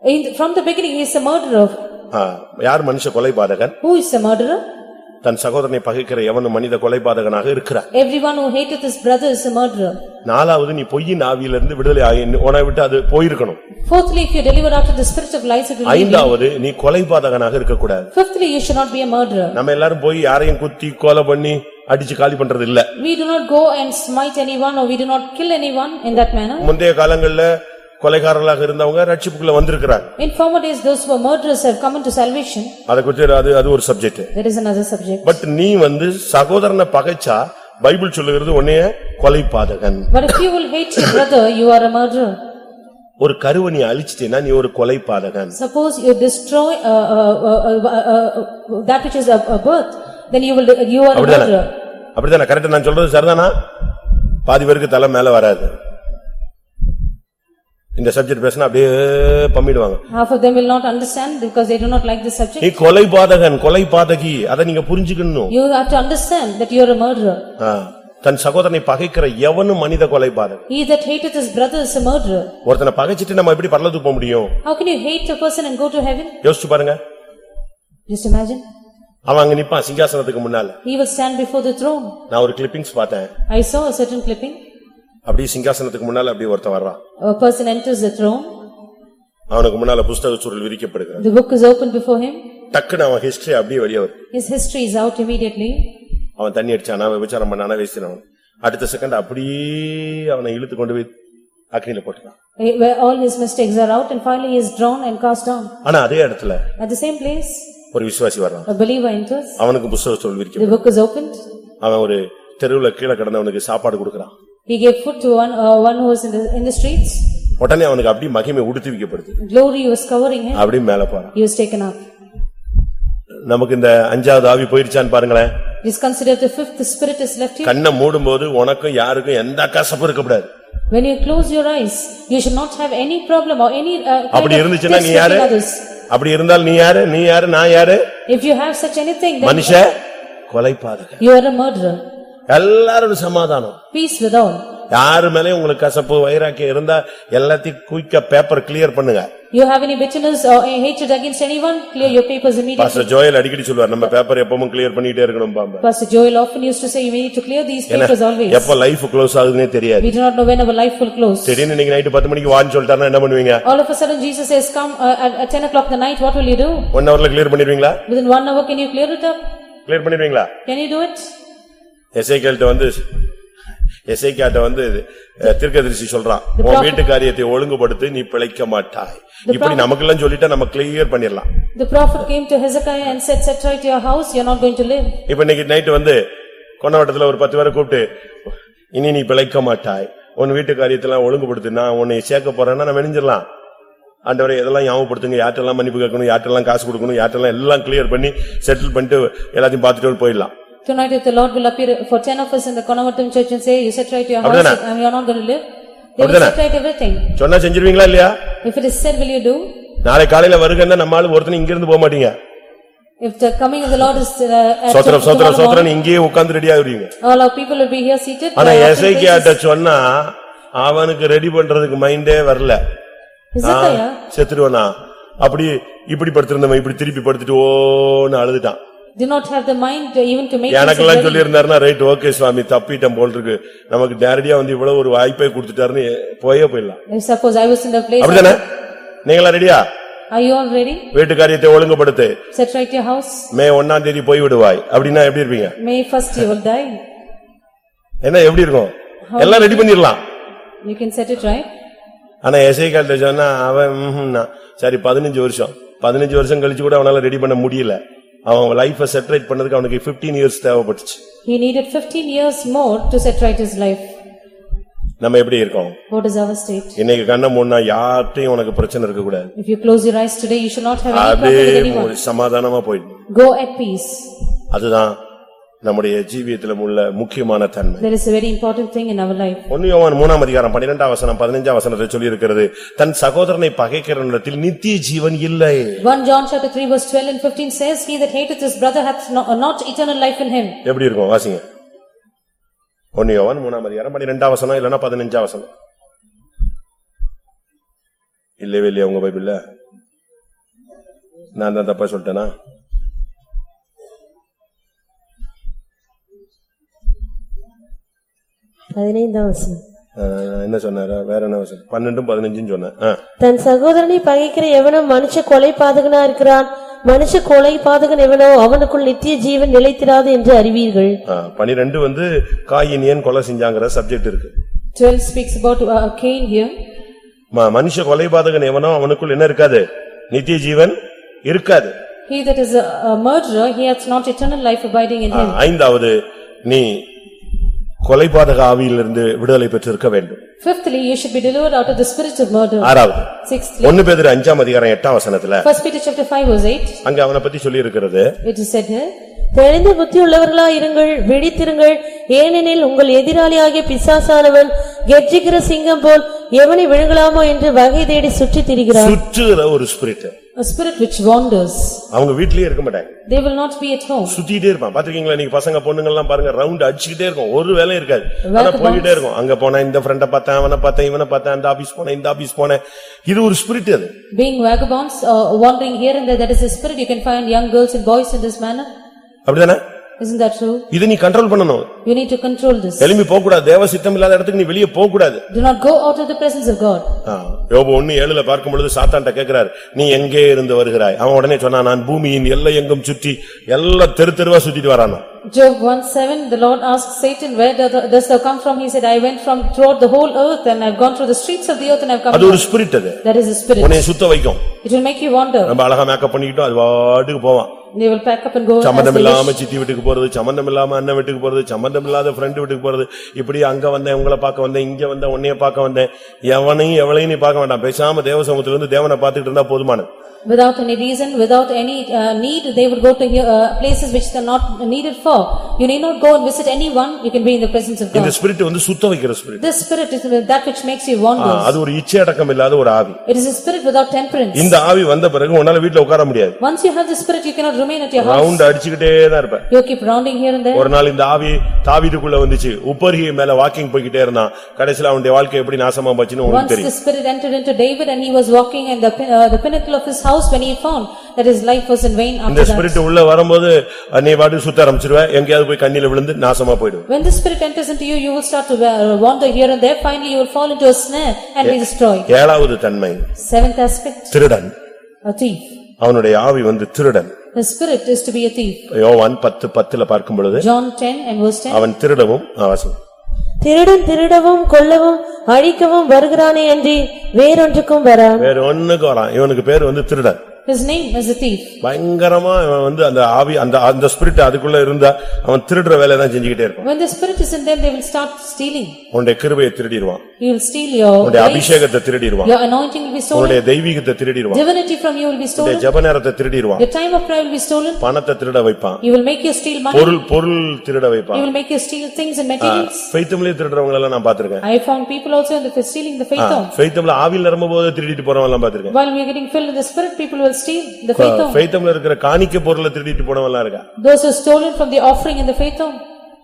in- from the beginning he is a murderer. யார் மனுஷ கொலைபாதகன் Who is a murderer? தன் சகோதரனை பகைக்கிற எவனும் மனித கொலைபாதகனாக இருக்கிறார் Everyone who hateth his brother is a murderer. நாலாவது நீ பொய்யின் ஆவியிலிருந்து விடுதலை ஆகி உன்னை விட்டு அது போயிருக்கணும் Fourthly, if you deliver after the spirit of lies, it will leave you. ஐந்தாவது நீ கொலைபாதகனாக இருக்கக்கூடாது Fifthly, you should not be a murderer. நம்ம எல்லாரும் போய் யாரையும் குத்தி கொலை பண்ணி அடிச்சு காலி பண்றது இல்ல We do not go and smite anyone or we do not kill anyone in that manner. முந்தைய காலங்கள்ல கொலைகாரர்களாக இருந்தவங்க ரட்சிப்புக்குள்ள வந்திருக்கிறாங்க In former days, those who were murderers have come into salvation. அதை குறித்து அது அது ஒரு subject That is another subject. But நீ வந்து சகோதரனை பகைச்சா பைபிள் சொல்லுகிறது உன்னைய கொலைபாதகன் But if you will hate your brother, you are a murderer. ஒரு கருவை நீ அழிச்சிட்டேன்னா நீ ஒரு கொலைபாதகன் Suppose you destroy uh, uh, uh, uh, uh, uh, that which is a a birth, then you will, you are a அப்படிதானே murderer. அப்படிதானே கரெக்டா நான் சொல்றது சரிதானா பாதி பேருக்கு தலை மேல வராது இந்த சப்ஜெக்ட் பேசினா அப்படியே பம்மிடுவாங்க Half of them will not understand because they do not like this subject. நீ கொலைபாதகன் கொலைபாதகி அதை நீங்க புரிஞ்சுக்கணும் You have to understand that you are a murderer. தன் சகோதரனை பகைக்கிற எவனும் மனித கொலைபாதகன் He that hateth his brother is a murderer. ஒருத்தனை பகைச்சிட்டு நம்ம எப்படி பரலத்துக்கு போக முடியும் How can you hate a person and go to heaven? யோசிச்சு பாருங்க Just imagine. அவன் அங்க நிப்பான் சிங்காசனத்துக்கு முன்னால He will stand before the throne. நான் ஒரு கிளிப்பிங்ஸ் பார்த்தேன் I saw a certain clipping. அப்படியே சிங்காசனத்துக்கு முன்னால அப்படியே ஒருத்தன் வர்றான் A person enters the throne. அவனுக்கு முன்னால புஸ்தக சுருள் விரிக்கப்படுகிறது The book is opened before him. டக்குன்னு அவன் ஹிஸ்டரி அப்படியே வெளியே வருது His history is out immediately. அவன் தண்ணி அடிச்சானா விபச்சாரம் பண்ணானா வேஸ்தினவன் அடுத்த செகண்ட் அப்படியே அவனை இழுத்து கொண்டு போய் அக்னியில போட்டுறான் eh, Where all his mistakes are out and finally he is drawn and cast down. ஆனா அதே இடத்துல At the same place, ஒரு விசுவாசி வர்றான் a believer enters. அவனுக்கு புஸ்தக சுருள் The book is opened. அவன் ஒரு தெருவுல கீழே கிடந்தவனுக்கு சாப்பாடு கொடுக்கறான் He gave food to one, uh, one who was in the, in the streets. உடனே அவனுக்கு அப்படியே மகிமை உடுத்தி வைக்கப்படுது Glory was covering him. அப்படியே மேல போறான் He was taken up. நமக்கு இந்த அஞ்சாவது ஆவி போயிருச்சான்னு பாருங்களேன் is considered the fifth, spirit is left you. கண்ணை மூடும்போது உனக்கும் யாருக்கும் எந்த கசப்பும் இருக்கக்கூடாது When you close your eyes, you should not have any problem or any uh, அப்படி test நீ யாரு. அப்படி இருந்தால் நீ யாரு நீ யாரு நான் யாரு If you have such anything, then மனுஷ கொலைபாதகன் you are a murderer. எல்லாரும் சமாதானம் Peace with all. யாரு மேலயும் உங்களுக்கு கசப்பு வைராக்கியம் இருந்தா எல்லாத்தையும் குயிக்கா பேப்பர் கிளியர் பண்ணுங்க You have any bitterness or hatred against anyone, clear your papers immediately. Pastor Joel அடிக்கடி சொல்லுவார் நம்ம பேப்பர் எப்பவும் கிளியர் பண்ணிட்டே இருக்கணும் பாம்ப Pastor Joel often used to say, we need to clear these papers always. எப்ப லைஃப் க்ளோஸ் ஆகுதுன்னே தெரியாது We do not know when our life will close. திடீர்னு இன்னைக்கு நைட்டு பத்து மணிக்கு வான்னு சொல்லிட்டாருன்னா என்ன பண்ணுவீங்க All of a sudden Jesus says, come uh, at at ten o'clock the night, what will you do? One ஹவர்ல கிளியர் பண்ணிடுவீங்களா Within one hour, can you clear it up? Clear பண்ணிடுவீங்களா Can you do it? எஸ்ஐக்கிட்ட வந்து எஸ்ஐக்கிட்ட வந்து தீர்க்கதரிசி சொல்றான் உன் வீட்டு காரியத்தை ஒழுங்குபடுத்தி நீ பிழைக்க மாட்டாய். இப்படி நமக்கெல்லாம் சொல்லிட்டா நம்ம கிளியர் பண்ணிடலாம். The prophet came to Hezekiah and said, set right your house, you're not going to live. இப்ப இன்னைக்கு நைட்டு வந்து கொண்டவட்டத்துல ஒரு பத்து பேரை கூப்பிட்டு இனி நீ பிழைக்க மாட்டாய். உன் வீட்டு காரியத்தெல்லாம் ஒழுங்குபடுத்து நான் உன்னை சேர்க்க போறேன்னா நான் வெணிஞ்சிடலாம் ஆண்டவரே இதெல்லாம் ஞாபகப்படுத்துங்க. யார்ட்டெல்லாம் மன்னிப்பு கேட்கணும் யார்ட்டெல்லாம் காசு கொடுக்கணும் யார்ட்டெல்லாம் எல்லாம் கிளியர் பண்ணி செட்டில் பண்ணிட்டு எல்லாத்தையும் பார்த்துட்டு போயிடலாம். Tonight if the Lord will appear for ten of us in the Conavatum church and say, you set right your house and you are not going to live. They will set right everything. சொன்னா செஞ்சிருவீங்களா இல்லையா If it is said, will you do? நாளை காலையில வருங்கன்னா நம்ம ஆளு ஒருத்தனும் இங்க இருந்து போக மாட்டீங்க If the coming of the Lord is uh, at tomorrow morning, சோத்திரம் இங்கேயே உட்கார்ந்து ரெடி ஆகுறீங்க all our people will be here seated. ஆனா uh, எசைக்கியாட்ட. சொன்னா அவனுக்கு ரெடி பண்றதுக்கு மைண்டே வரல செத்துருவனா அப்படி இப்படி படுத்திருந்தவன் இப்படி திருப்பி படுத்துட்டு ஓன்னு அழுதுட்டான் did not have the mind to even to make எனக்கெல்லாம் சொல்லி. இருந்தாருன்னா ரைட் ஓகே சுவாமி தப்பிட்டேன் போல் இருக்கு நமக்கு நேரடியா வந்து இவ்வளவு ஒரு வாய்ப்பை கொடுத்துட்டாருன்னு போயே போயிடலாம் If suppose I was in the place, அப்படிதானே நீங்களா ரெடியா are you all ready? வீட்டு காரியத்தை ஒழுங்குபடுத்து Set right your house. மே ஒன்னாம் தேதி போய் விடுவாய் அப்படின்னா எப்படி இருப்பீங்க May first you will die. என்ன எப்படி இருக்கும் எல்லாம் ரெடி பண்ணிடலாம் You can set it right. ஆனா எஸ்ஐ கால்ட்ட சொன்னா அவன் ம்ஹும்னா. சரி பதினஞ்சு வருஷம் பதினஞ்சு வருஷம் கழிச்சு கூட அவனால ரெடி பண்ண முடியல அவன் லைஃப செட்டரேட் பண்ணதுக்கு அவனுக்கு 15 இயர்ஸ் தேவைப்பட்டுச்சு He needed fifteen years more to set right his life. நம்ம எப்படி இருக்கோம் What is our state? இன்னைக்கு கண்ணை மூடனா யார்ட்டையும் uனக்கு பிரச்சனை இருக்க கூடாது If you close your eyes today, you should not have any problem அப்படியே with anyone. ஒரு சமாதானமா போயிடணும் Go at peace. அதுதான் நம்முடைய ஜீவியத்துல உள்ள முக்கியமான தன்மை. There is a very important thing in our life. ஒன்னு யோவான் மூணாம் அதிகாரம் பன்னிரெண்டாம் வசனம் பதினஞ்சாம் வசனத்தை சொல்லி இருக்கிறது தன் சகோதரனை பகைக்கிறனிடத்தில் நித்திய ஜீவன் இல்லை. 1 John chapter 3 verse 12 and 15 says, "He that hateth his brother hath no- not eternal life in him." எப்படி இருக்கும்? வாசிங்க. ஒன்னு யோவான் மூணாம் அதிகாரம் பன்னிரெண்டாம் வசனம் இல்லைன்னா பதினஞ்சாம் வசனம். இல்லவே இல்லையா உங்க பைபிள்ல? நான் தான் தப்பா சொல்லிட்டேனா? பதினைந்தாம் வசனம். ஆஹ், என்ன சொன்னாரு? வேற என்ன வசனம்? பன்னெண்டும் பதினஞ்சுன்னு சொன்னேன். தன் சகோதரனை பகைக்கிற எவனும் மனுஷ கொலை பாதகனா இருக்கிறான். மனுஷ கொலை பாதகன் எவனோ அவனுக்குள் நித்திய ஜீவன் நிலைத்திராது என்று அறிவீர்கள். பனிரெண்டு வந்து காயின் ஏன் கொலை செஞ்சாங்கிற சப்ஜெக்ட் இருக்கு. 12 speaks about uh, Cain here. ம- மனுஷ கொலைபாதகன் எவனோ அவனுக்குள் என்ன இருக்காது? நித்திய ஜீவன் இருக்காது. He that is a a murderer, he hath not eternal life abiding in him. ஐந்தாவது நீ கொலைபாதக ஆவியிலிருந்து விடுதலை பெற்றிருக்க வேண்டும். Fifthly, you should be delivered out of the spirit of murder. ஆறாவது Sixthly, ஒன்னு பேதர் அஞ்சாம் அதிகாரம் எட்டாம் வசனத்துல First Peter chapter 5 verse 8, அங்க அவனை பத்தி சொல்லி இருக்கிறது it is said here, தெளிந்த புத்தி உள்ளவர்களா இருங்கள் விழித்திருங்கள். ஏனெனில் உங்கள் எதிராளியாகிய பிசாசானவன் கெர்ச்சிக்கிற சிங்கம் போல் எவனை விழுங்கலாமோ என்று வகை தேடி சுற்றித் திரிகிறான். சுற்றுகிற ஒரு spirit a spirit which wanders. அவங்க வீட்லயே இருக்க மாட்டாங்க. They will not be at home. சுத்திட்டே இருப்பான். பாத்திருக்கீங்களா நீங்க பசங்க பொண்ணுங்க எல்லாம் பாருங்க ரவுண்ட் அடிச்சுக்கிட்டே இருக்கும். ஒரு வேலையும் இருக்காது. ஆனா போய்கிட்டே இருக்கும். அங்க போனா இந்த ஃப்ரெண்ட பார்த்தேன் அவனை பார்த்தேன் இவனை பார்த்தேன் அந்த ஆபீஸ் போனேன் இந்த ஆபீஸ் போனேன். இது ஒரு ஸ்பிரிட் அது. Being vagabonds or wandering here and there, that is a spirit. You can find young girls and boys in this manner. அப்படிதானே? Isn't that true? இது நீ கண்ட்ரோல் பண்ணணும் You need to control this. எழும்பி போக கூடாது தேவ சித்தம் இல்லாத இடத்துக்கு நீ வெளியே போக கூடாது Do not go out of the presence of God. யோபு ஒன்னு ஏழுல பார்க்கும் பொழுது சாத்தான்ட்ட கேக்குறாரு நீ எங்கே இருந்து வருகிறாய் அவன் உடனே சொன்னான் நான் பூமியின் எல்லை எங்கும் சுற்றி எல்லாம் தெரு தெருவா சுத்திட்டு வரானா Job 1:7, the Lord asked Satan, where dost thou come from? He said, I went from throughout the whole earth and I've gone through the streets of the earth and I've come அது ஒரு. ஸ்பிரிட் அது That is a spirit. உன்னை சுத்த வைக்கும் It will make you wander. நம்ம அழகா மேக்கப் பண்ணிக்கிட்டோம் அது பாட்டுக்கு போவான் They will pack up and go as சம்பந்தம் இல்லாம சித்தி வீட்டுக்கு போறது சம்பந்தம் இல்லாம அண்ணன் வீட்டுக்கு போறது சம்பந்தம் இல்லாத ஃப்ரெண்ட் வீட்டுக்கு போறது. இப்படி அங்க வந்தேன் உங்களை பார்க்க வந்தேன் இங்க வந்தேன் உன்னைய பார்க்க வந்தேன். எவனையும் எவளையும் நீ பார்க்க வேண்டாம். பேசாம தேவசமூகத்துல இருந்து தேவனை பார்த்துட்டு இருந்தா போதுமானது. Without any reason, without any uh, need, they would go to uh, places which they're not needed for. You need not go and visit anyone, you can be in the presence of இந்த God. ஸ்பிரிட் வந்து சுத்த வைக்கிற spirit This spirit is that which makes you wander. அது ஒரு இச்சை அடக்கம் இல்லாத ஒரு ஆவி It is a spirit without temperance. இந்த ஆவி வந்த பிறகு உன்னால வீட்டுல உட்கார முடியாது Once you have the spirit, you cannot remain at your house. Round அடிச்சுக்கிட்டே தான் இருப்ப You keep rounding here and there. ஒரு நாள் இந்த ஆவி தாவீதுக்குள்ள வந்துச்சு உப்பருகி மேல வாக்கிங் போய்கிட்டே இருந்தான் கடைசில அவனுடைய வாழ்க்கை எப்படி நாசமா போச்சுன்னு Once the தெரியும் spirit entered into David and he was walking in the pin- uh, the pinnacle of his house when he found that his life was in vain இந்த after that. ஸ்பிரிட் உள்ள வரும்போது நீ பாட்டு சுத்த ஆரம்பிச்சிருவ எங்கேயாவது போய் கண்ணில விழுந்து நாசமா போயிடுவ When the spirit enters into you, you will start to uh, wander here and there. Finally, you will fall into a snare and be destroyed. ஏழாவது தன்மை Seventh aspect, திருடன் a thief. அவனுடைய ஆவி வந்து திருடன் The spirit is to be a thief. யோவான் பத்து பத்துல பார்க்கும் பொழுது John ten and verse ten. அவன் திருடவும் அவசம் திருடன் திருடவும் கொல்லவும் அழிக்கவும் வருகிறானே அன்றி வேறொன்றுக்கும் வர. வேற ஒண்ணுக்கு வரான். இவனுக்கு பேர் வந்து திருடன். His name is a thief. பயங்கரமா இவன் வந்து அந்த ஆவி அந்த அந்த ஸ்பிரிட் அதுக்குள்ள இருந்தா அவன் திருடுற வேலையை தான் செஞ்சுக்கிட்டே இருப்பான் When the spirit is in them, they will start stealing. உன்னுடைய கிருபையை திருடிடுவான் He will steal your உன்னுடைய grace, அபிஷேகத்தை திருடிடுவான் your anointing will be stolen, உன்னுடைய தெய்வீகத்தை திருடிடுவான் divinity from you will be உன்னுடைய stolen, ஜெப நேரத்தை திருடிடுவான் your time of prayer will be stolen, பணத்தை திருட வைப்பான் he will make you steal money, பொருள் பொருள் திருட he வைப்பான் will make you steal things and materials. ஃபெய்த்தம்லயே திருடுறவங்க எல்லாம் நான் பாத்திருக்கேன் I found people also in the stealing the faith home. ஃபெய்த்தம்ல ஆவியில் நிரம்ப போது திருடிட்டு போறவங்க எல்லாம் பாத்திருக்கேன் While we are getting filled in the spirit, people will steal the faith home. ஃபெய்த்தம்ல இருக்கிற காணிக்க பொருளை திருடிட்டு போனவங்க எல்லாம் இருக்கா Those who stolen from the offering in the faith home,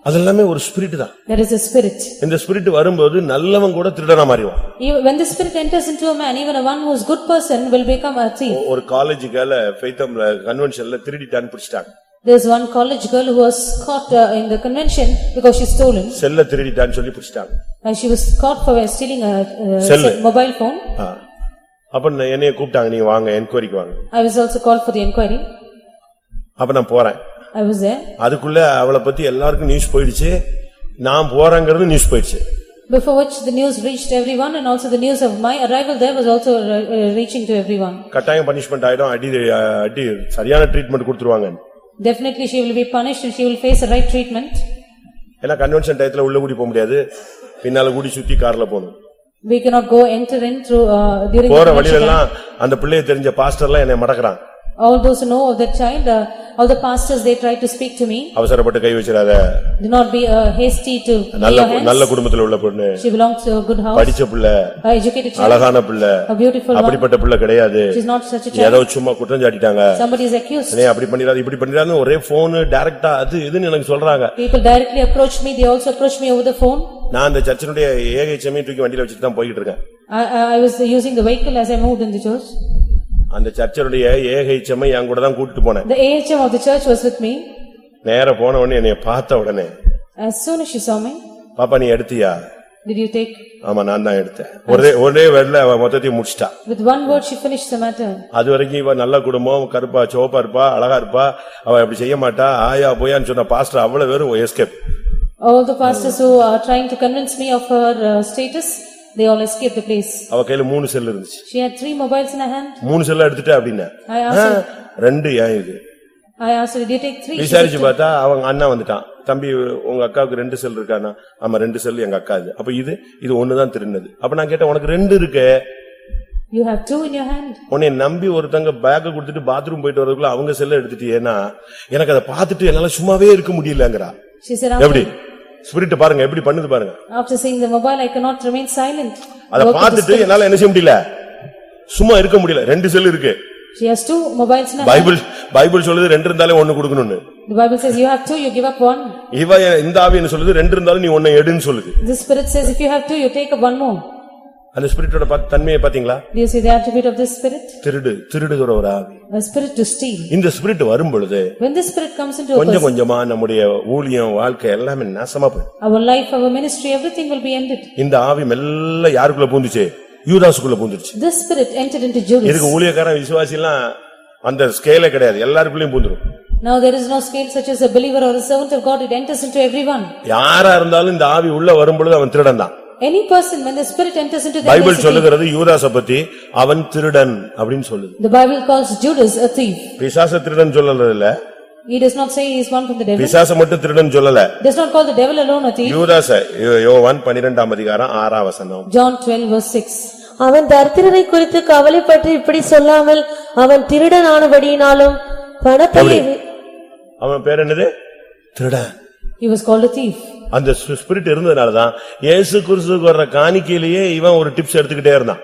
அதெல்லாமே ஒரு ஸ்பிரிட் தான் there is a spirit. இந்த ஸ்பிரிட் வரும்போது நல்லவன் கூட திருடனா மாறிவான் When the spirit enters into a man, even a one who is good person will become a thief. ஒரு காலேஜுக்கால ஃபெய்த்தம்ல கன்வென்ஷன்ல திருடிட்டான்னு பிடிச்சிட்டாங்க There's one college girl who was caught uh, in the convention because she stolen. செல்ல திருடிட்டான்னு சொல்லி பிடிச்சிட்டாங்க And she was caught for stealing a uh, mobile phone. அப்ப என்னைய கூப்பிட்டாங்க நீ வாங்க என்கொயரிக்கு வாங்க I was also called for the inquiry. அப்ப நான் போறேன் I was there. அதுக்குள்ள அவளை பத்தி எல்லாருக்கும் நியூஸ் போயிடுச்சு நான் போறேங்கிறது நியூஸ் போயிடுச்சு Before which the news reached everyone and also the news of my arrival there was also uh, uh, reaching to everyone. கட்டாயம் பனிஷ்மெண்ட் ஆயிடும் அடி அடி சரியான ட்ரீட்மெண்ட் கொடுத்துருவாங்க Definitely she will be punished and she will face the right treatment. ஏன்னா கன்வென்ஷன் டயத்துல உள்ள கூடி போக முடியாது பின்னால கூடி சுத்தி கார்ல போகணும் We cannot go enter in through uh, during the போற convention வழியில. எல்லாம் அந்த பிள்ளைய தெரிஞ்ச பாஸ்டர்லாம் என்னை மடக்குறான் All those who know of that child, uh, all the pastors, they try to speak to me. அவசரப்பட்டு கை வச்சிடாத Do not be uh, hasty to lay நல்ல your நல்ல hands. குடும்பத்துல உள்ள பொண்ணு She belongs to a good house, படிச்ச பிள்ளை a educated child, அழகான பிள்ளை a beautiful one. அப்படிப்பட்ட பிள்ளை கிடையாது She is not such a child. ஏதோ சும்மா குற்றம் சாட்டிட்டாங்க Somebody is accused. நீ அப்படி பண்ணிடாத இப்படி பண்ணிடாதுன்னு ஒரே போனு டைரக்டா அது இதுன்னு எனக்கு சொல்றாங்க People directly approach me, they also approach me over the phone. நான் அந்த சர்ச்சினுடைய ஏகை தூக்கி வண்டியில வச்சுட்டு தான் போய்கிட்டு இருக்கேன் I, I I was using the vehicle as I moved in the church. அந்த சர்ச்சருடைய ஏகை செம்மை என் கூட தான் கூட்டிட்டு போனேன். The AHM of the church was with me. நேர போன உடனே என்னைய பார்த்த உடனே As soon as she saw me, பாப்பா நீ எடுத்தியா? Did you take? ஆமா நான் தான் எடுத்தேன். ஒரே ஒரே வேர்ல அவ மொத்தத்தையும் முடிச்சிட்டா. With one word, she finished the matter. அது வரைக்கும் இவ நல்ல குடும்பம் கருப்பா சிவப்பா இருப்பா அழகா இருப்பா. அவ அப்படி செய்ய மாட்டா. ஆயா போயான்னு சொன்ன பாஸ்டர் அவ்வளவு பேரும் escape All the pastors who are trying to convince me of her uh, status, they all escaped the place. அவ கையில மூணு செல் இருந்துச்சு. She had three mobiles in her hand. மூணு செல்ல எடுத்துட்ட அப்படின்னா? I asked her, ரெண்டு ஏன் இது? I asked her, did you take three? She said, விசாரிச்சு பார்த்தா அவங்க அண்ணா வந்துட்டான். தம்பி உங்க அக்காவுக்கு ரெண்டு செல் இருக்கானா ஆமா ரெண்டு செல் எங்க அக்கா இது. அப்ப இது இது ஒண்ணுதான் திருநது அப்ப நான் கேட்டேன் உனக்கு ரெண்டு இருக்கு. You have two in your hand. உன்னை நம்பி ஒருத்தங்க பேக்க கொடுத்துட்டு பாத்ரூம் போயிட்டு வரதுக்குள்ள அவங்க செல்ல எடுத்துட்டியேன்னா எனக்கு அதை பார்த்துட்டு என்னால சும்மாவே இருக்க முடியலங்கிறா. She said, எப்படி? ஸ்பிரிட் பாருங்க எப்படி பண்ணுது பாருங்க after seeing the mobile, I cannot remain silent. அத பார்த்துட்டு. என்னால என்ன செய்ய முடியல சும்மா இருக்க முடியல ரெண்டு செல் இருக்கு She has two mobiles hand. Bible Bible சொல்லுது ரெண்டு இருந்தாலே ஒண்ணு கொடுக்கணும்னு The Bible says you have two, you give up one. இவ இந்த ஆவி என்ன சொல்லுது ரெண்டு இருந்தாலும் நீ ஒண்ணு எடுன்னு சொல்லுது The spirit says if you have two, you take up one more. அந்த ஸ்பிரிட்டோட தன்மையை பாத்தீங்களா Do you see the attribute of this spirit? திருடு திருடுகிற ஒரு ஆவி A spirit to steal. இந்த ஸ்பிரிட் வரும் பொழுது When the spirit comes into a கொஞ்சம் person, கொஞ்சமா நம்முடைய ஊழியம் வாழ்க்கை எல்லாமே நாசமா போயிடும் our life, our ministry, everything will be ended. இந்த ஆவி மெல்ல யாருக்குள்ள பூந்துச்சு யூதாசுக்குள்ள பூந்துருச்சு This spirit entered into Judas. இதுக்கு ஊழியக்காரன் விசுவாசி எல்லாம் அந்த ஸ்கேலே கிடையாது எல்லாருக்குள்ளயும் பூந்துரும் Now there is no scale such as a believer or a servant of God, it enters into everyone. யாரா இருந்தாலும் இந்த ஆவி உள்ள வரும் பொழுது அவன் திருடன் தான் Any person, when the spirit enters into them, Bible. சொல்லுகிறது யூதாச பத்தி அவன் திருடன் அப்படின்னு சொல்லுது The Bible calls Judas a thief. பிசாச திருடன் சொல்லறது இல்ல He does not say he is one from the devil. பிசாச மட்டும் திருடன் சொல்லல Does not call the devil alone a thief. யூதாச யோ- யோவான் பனிரெண்டாம் அதிகாரம் ஆறாம் வசனம் John twelve verse six. அவன் தரித்திரரை குறித்து கவலைப்பட்டு இப்படி சொல்லாமல் அவன் திருடனானபடியினாலும் பணப்பையை வி- அவன் பேர் என்னது திருடன் He was called a thief. அந்த ஸ்பிரிட் இருந்ததுனாலதான் இயேசு கிறிஸ்துக்கு வர்ற காணிக்கையிலேயே இவன் ஒரு டிப்ஸ் எடுத்துக்கிட்டே இருந்தான்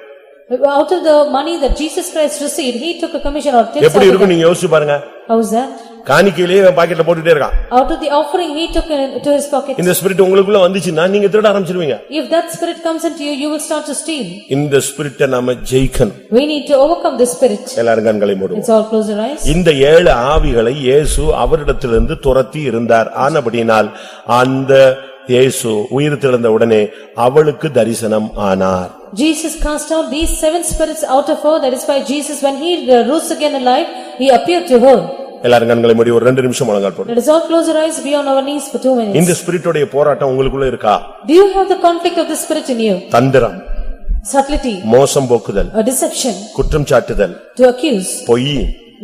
Out of the money that Jesus Christ received, he took a commission or tips. எப்படி இருக்கும் it. நீங்க யோசிச்சு பாருங்க How is that? காணிக்கையிலேயே இவன் பாக்கெட்ல போட்டுட்டே இருக்கான் Out of the offering, he took it to his pocket. இந்த ஸ்பிரிட் உங்களுக்குள்ள வந்துச்சுன்னா நீங்க திருட ஆரம்பிச்சிருவீங்க If that spirit comes into you, you will start to steal. இந்த ஸ்பிரிட்டை நாம ஜெயிக்கணும் We need to overcome this spirit. எல்லாரும் கண்களை மூடுவோம் Let's all close our eyes. இந்த ஏழு ஆவிகளை இயேசு அவரிடத்திலிருந்து துரத்தி இருந்தார் ஆனபடியினால் அந்த இயேசு உயிர் திறந்த உடனே அவளுக்கு தரிசனம் ஆனார் Jesus cast out these seven spirits out of her. That is why Jesus, when he uh, rose again alive, he appeared to her. எல்லாரும் கண்களை மூடி ஒரு ரெண்டு நிமிஷம் முழங்கால் போடும் Let us all close our eyes, be on our knees for two minutes. இந்த ஸ்பிரிட்டோடைய போராட்டம் உங்களுக்குள்ள இருக்கா Do you have the conflict of the spirit in you? தந்திரம் subtlety, மோசம் போக்குதல் a deception, குற்றம் சாட்டுதல் to accuse, பொய்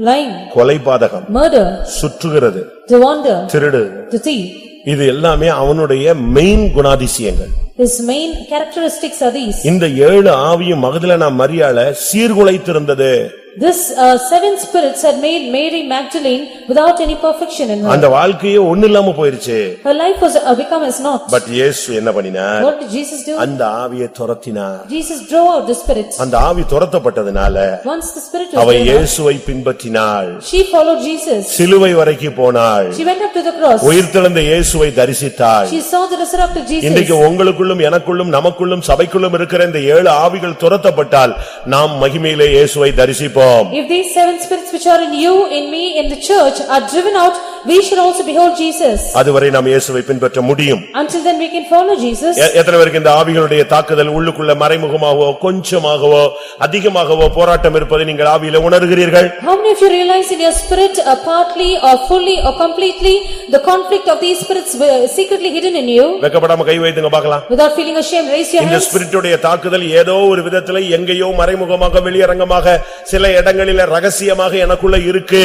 lying, கொலைபாதகம் murder, சுற்றுகிறது to wander, திருடு to thief. இது எல்லாமே அவனுடைய மெயின் குணாதிசயங்கள் His main characteristics are these. இந்த ஏழு ஆவியும் மகதலேனா மரியாள சீர்குலைத்திருந்தது This uh, seven spirits had made Mary Magdalene without any perfection in her. அந்த வாழ்க்கையே ஒண்ணு இல்லாம போயிருச்சு Her life was uh, become as naught. But இயேசு என்ன பண்ணினார் What did Jesus do? அந்த ஆவியை துரத்தினார் Jesus drove out the spirit. அந்த ஆவி துரத்தப்பட்டதுனால Once the spirit was out, இயேசுவை பின்பற்றினாள் she followed Jesus. சிலுவை வரைக்கும் போனாள் She went up to the cross. உயிர்த்தெழுந்த இயேசுவை தரிசித்தாள் She saw the resurrected இன்றைக்கு Jesus. உங்களுக்குள்ளும் எனக்குள்ளும் நமக்குள்ளும் சபைக்குள்ளும் இருக்கிற இந்த ஏழு ஆவிகள் துரத்தப்பட்டால் நாம் மகிமையிலே இயேசுவை தரிசிப்போம் If these seven spirits which are in you, in me, in the church are driven out, we shall also behold Jesus. அதுவரை நாம் இயேசுவை பின்பற்ற முடியும் Until then we can follow Jesus. எ- எத்தனை பேருக்கு இந்த ஆவிகளுடைய தாக்குதல் உள்ளுக்குள்ள மறைமுகமாகவோ கொஞ்சமாகவோ அதிகமாகவோ போராட்டம் இருப்பதை நீங்கள் ஆவியில உணர்கிறீர்கள் How many of you realize in your spirit, uh, partly or fully or completely, the conflict of these spirits were secretly hidden in you? வெக்கப்படாம கை வைத்துங்க பார்க்கலாம் Without feeling ashamed, raise your இந்த hands. ஸ்பிரிட்டுடைய தாக்குதல் ஏதோ ஒரு விதத்துல எங்கேயோ மறைமுகமாக வெளியரங்கமாக சில இடங்களில ரகசியமாக எனக்குள்ள இருக்கு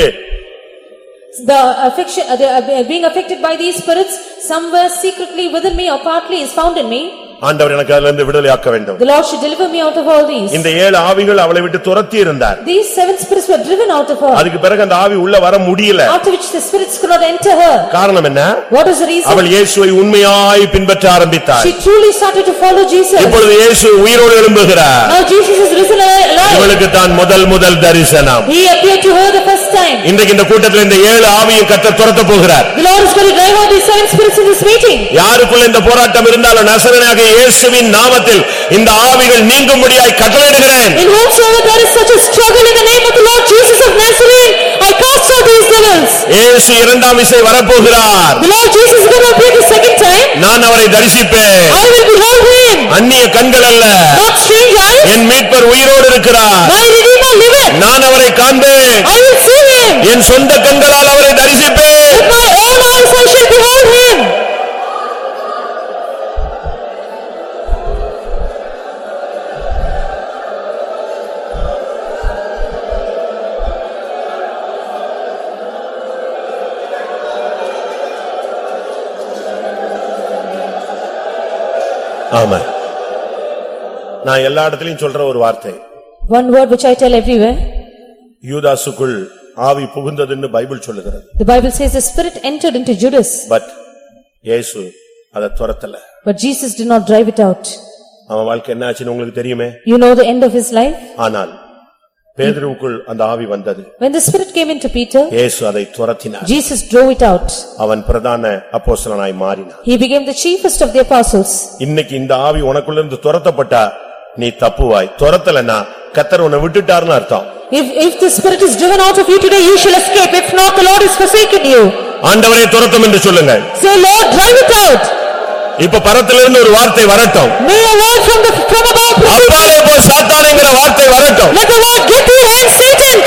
The affection, uh, the, uh, being affected by these spirits, somewhere secretly within me or partly is found in me. ஆண்டவர் எனக்கு அதுல இருந்து விடுதலையாக்க வேண்டும் The Lord should deliver me out of all these. இந்த ஏழு ஆவிகள் அவளை விட்டு துரத்தி இருந்தார் These seven spirits were driven out of her, அதுக்கு பிறகு அந்த ஆவி உள்ள வர முடியல after which the spirits could not enter her. காரணம் என்ன What is the reason? அவள் இயேசுவை உண்மையாய் பின்பற்ற ஆரம்பித்தாள் She truly started to follow Jesus. இப்பொழுது இயேசு உயிரோடு எழும்புகிறார் Now Jesus is risen alive. இவளுக்கு தான் முதல் முதல் தரிசனம் He appeared to her the first time. இன்றைக்கு இந்த கூட்டத்தில் இந்த ஏழு ஆவியும் கத்த துரத்த போகிறார் The Lord is going to drive out these seven spirits in this meeting. யாருக்குள்ள இந்த போராட்டம் இருந்தாலும் நசரனாக இயேசுவின் நாமத்தில் இந்த ஆவிகள் நீங்கும்படியாய் கட்டளையிடுகிறேன் In whomsoever there is such a struggle in the name of the Lord Jesus of Nazareth, I cast out these devils. இயேசு இரண்டாம் விசை வரப்போகிறார் The Lord Jesus is going to appear the second time. நான் அவரை தரிசிப்பேன் I will behold him, அந்நிய கண்கள் அல்ல not strange eyes. என் மீட்பர் உயிரோடு இருக்கிறார் My Redeemer liveth. நான் அவரை காண்பேன் I will see him. என் சொந்த கண்களால் அவரை தரிசிப்பேன் With my own eyes I shall behold him. ஆமா நான் எல்லா இடத்திலையும் சொல்ற ஒரு வார்த்தை One word which I tell everywhere. யூதாசுக்குள் ஆவி புகுந்ததுன்னு பைபிள் சொல்லுகிறது The Bible says the spirit entered into Judas, but இயேசு அதை துரத்தல but Jesus did not drive it out. அவன் வாழ்க்கை என்ன ஆச்சுன்னு உங்களுக்கு தெரியுமே You know the end of his life? ஆனால் பேதுருவுக்குள் அந்த ஆவி வந்தது When the spirit came into Peter, இயேசு அதை துரத்தினார் Jesus drove it out. அவன் பிரதான அப்போஸ்தலனாய் மாறினான் He became the chiefest of the apostles. இன்னைக்கு இந்த ஆவி உனக்குள்ள இருந்து துரத்தப்பட்டா நீ தப்புவாய் துரத்தலனா கத்தர் உன்னை விட்டுட்டாருன்னு அர்த்தம் If, if the spirit is driven out of you today, you shall escape. If not, the Lord has forsaken you. ஆண்டவரே துரத்தும் என்று சொல்லுங்கள் Say, Lord, drive it out. இப்ப பரத்திலிருந்து ஒரு வார்த்தை வரட்டும். அப்பாலே போ சாத்தானுங்கிற வார்த்தை வரட்டும் Let the word get to you and Satan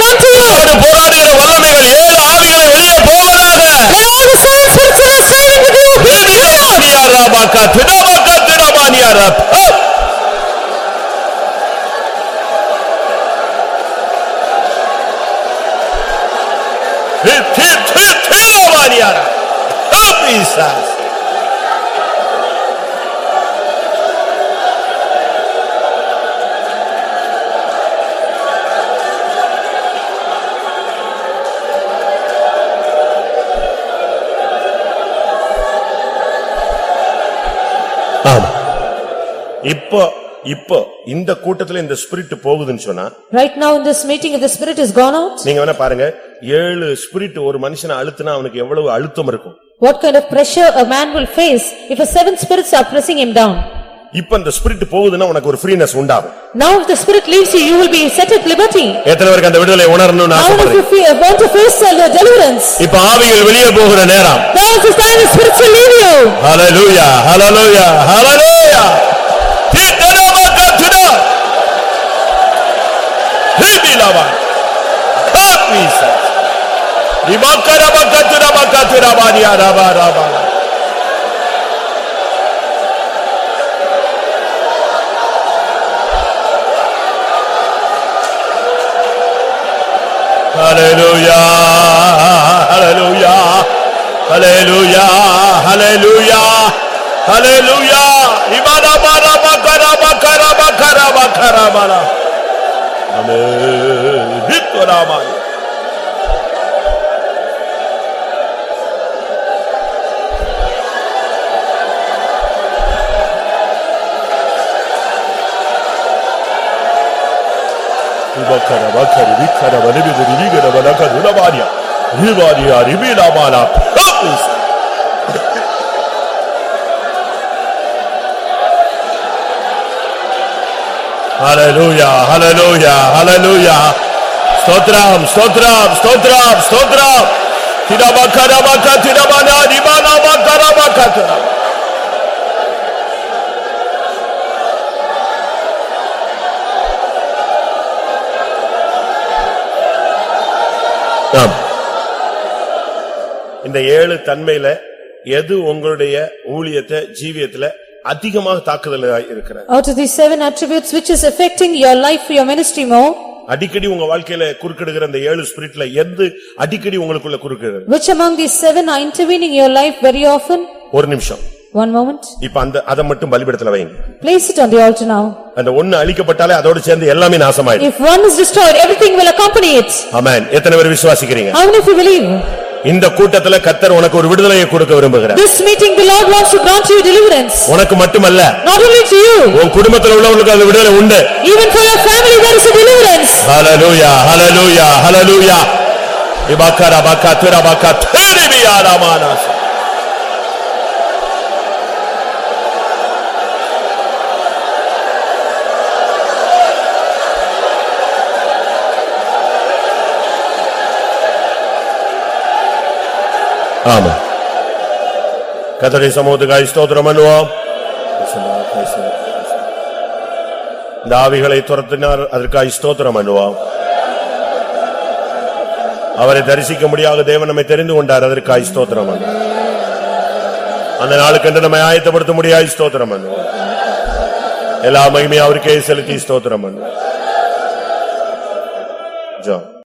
இப்போ இப்போ இந்த கூட்டத்துல இந்த ஸ்பிரிட் போகுதுன்னு சொன்னா Right now in this meeting, if the spirit is gone out, நீங்க வேணா பாருங்க ஏழு ஸ்பிரிட் ஒரு மனுஷனை அழுத்தினா அவனுக்கு எவ்வளவு அழுத்தம் இருக்கும் what kind of pressure a man will face if a seven spirits are pressing him down? இப்ப இந்த ஸ்பிரிட் போகுதுன்னா உனக்கு ஒரு ஃப்ரீனஸ் உண்டாகும் Now if the spirit leaves you, you will be set at liberty. எத்தனை பேருக்கு அந்த விடுதலை உணரணும்னு How many of ஆசைப்படுறேன் you feel- want to face uh, deliverance? இப்ப ஆவிகள் வெளியே போகிற நேரம் Now is the time the spirits will leave you. Hallelujah hallelujah hallelujah Hallelujah, hallelujah, hallelujah, hallelujah, hallelujah. Ibadabara karaba karaba karaba karabala. Amin. Hit olamay. bakara bakara bir karabana bir de bir karabana kadına var ya. Riva diya rivi la mala. Hapus. Hallelujah. Stotram, stotram, stotram, stotram. Tira bakara baka, tira bana, ribana bakara baka. tira. ஆம். இந்த ஏழு தன்மையில எது உங்களுடைய ஊழியத்தை ஜீவியத்துல அதிகமாக தாக்குதல் இருக்கிற Out of these seven attributes, which is affecting your life, your ministry more? அடிக்கடி உங்க வாழ்க்கையில குறுக்கிடுகிற இந்த ஏழு ஸ்பிரிட்ல எது அடிக்கடி உங்களுக்குள்ள குறுக்கிடுது Which among these seven are intervening in your life very often? ஒரு நிமிஷம் One moment. இப்ப அந்த அதை மட்டும் பலிபீடத்துல வைங்க Place it on the altar now. அந்த ஒண்ணு அழிக்கப்பட்டாலே அதோட சேர்ந்து எல்லாமே நாசமாயிடும் If one is destroyed, everything will accompany it. ஆமென் எத்தனை பேர் விசுவாசிக்கிறீங்க How many of you believe? இந்த கூட்டத்துல கத்தர் உனக்கு ஒரு விடுதலையை கொடுக்க விரும்புகிறார் This meeting, the Lord wants to grant you deliverance. உனக்கு மட்டுமல்ல Not only to you, உன் குடும்பத்துல உள்ளவங்களுக்கு அந்த விடுதலை உண்டு even for your family there is a deliverance. Hallelujah hallelujah ஹalleluya இபக்கர ஆமா. கத்தரை சமூகத்துக்காய் ஸ்தோத்திரம் பண்ணுவோம். இந்த ஆவிகளை துரத்தினார் அதற்காக ஸ்தோத்திரம் பண்ணுவோம். அவரை தரிசிக்க முடியாத தேவன் நம்மை தெரிந்து கொண்டார் அதற்காக ஸ்தோத்திரம் பண்ணுவோம். அந்த நாளுக்கென்று நம்மை ஆயத்தப்படுத்த முடியாது ஸ்தோத்திரம் பண்ணுவோம். எல்லா மகிமையும் அவருக்கே செலுத்தி ஸ்தோத்திரம் பண்ணுவோம். ஜெபம்.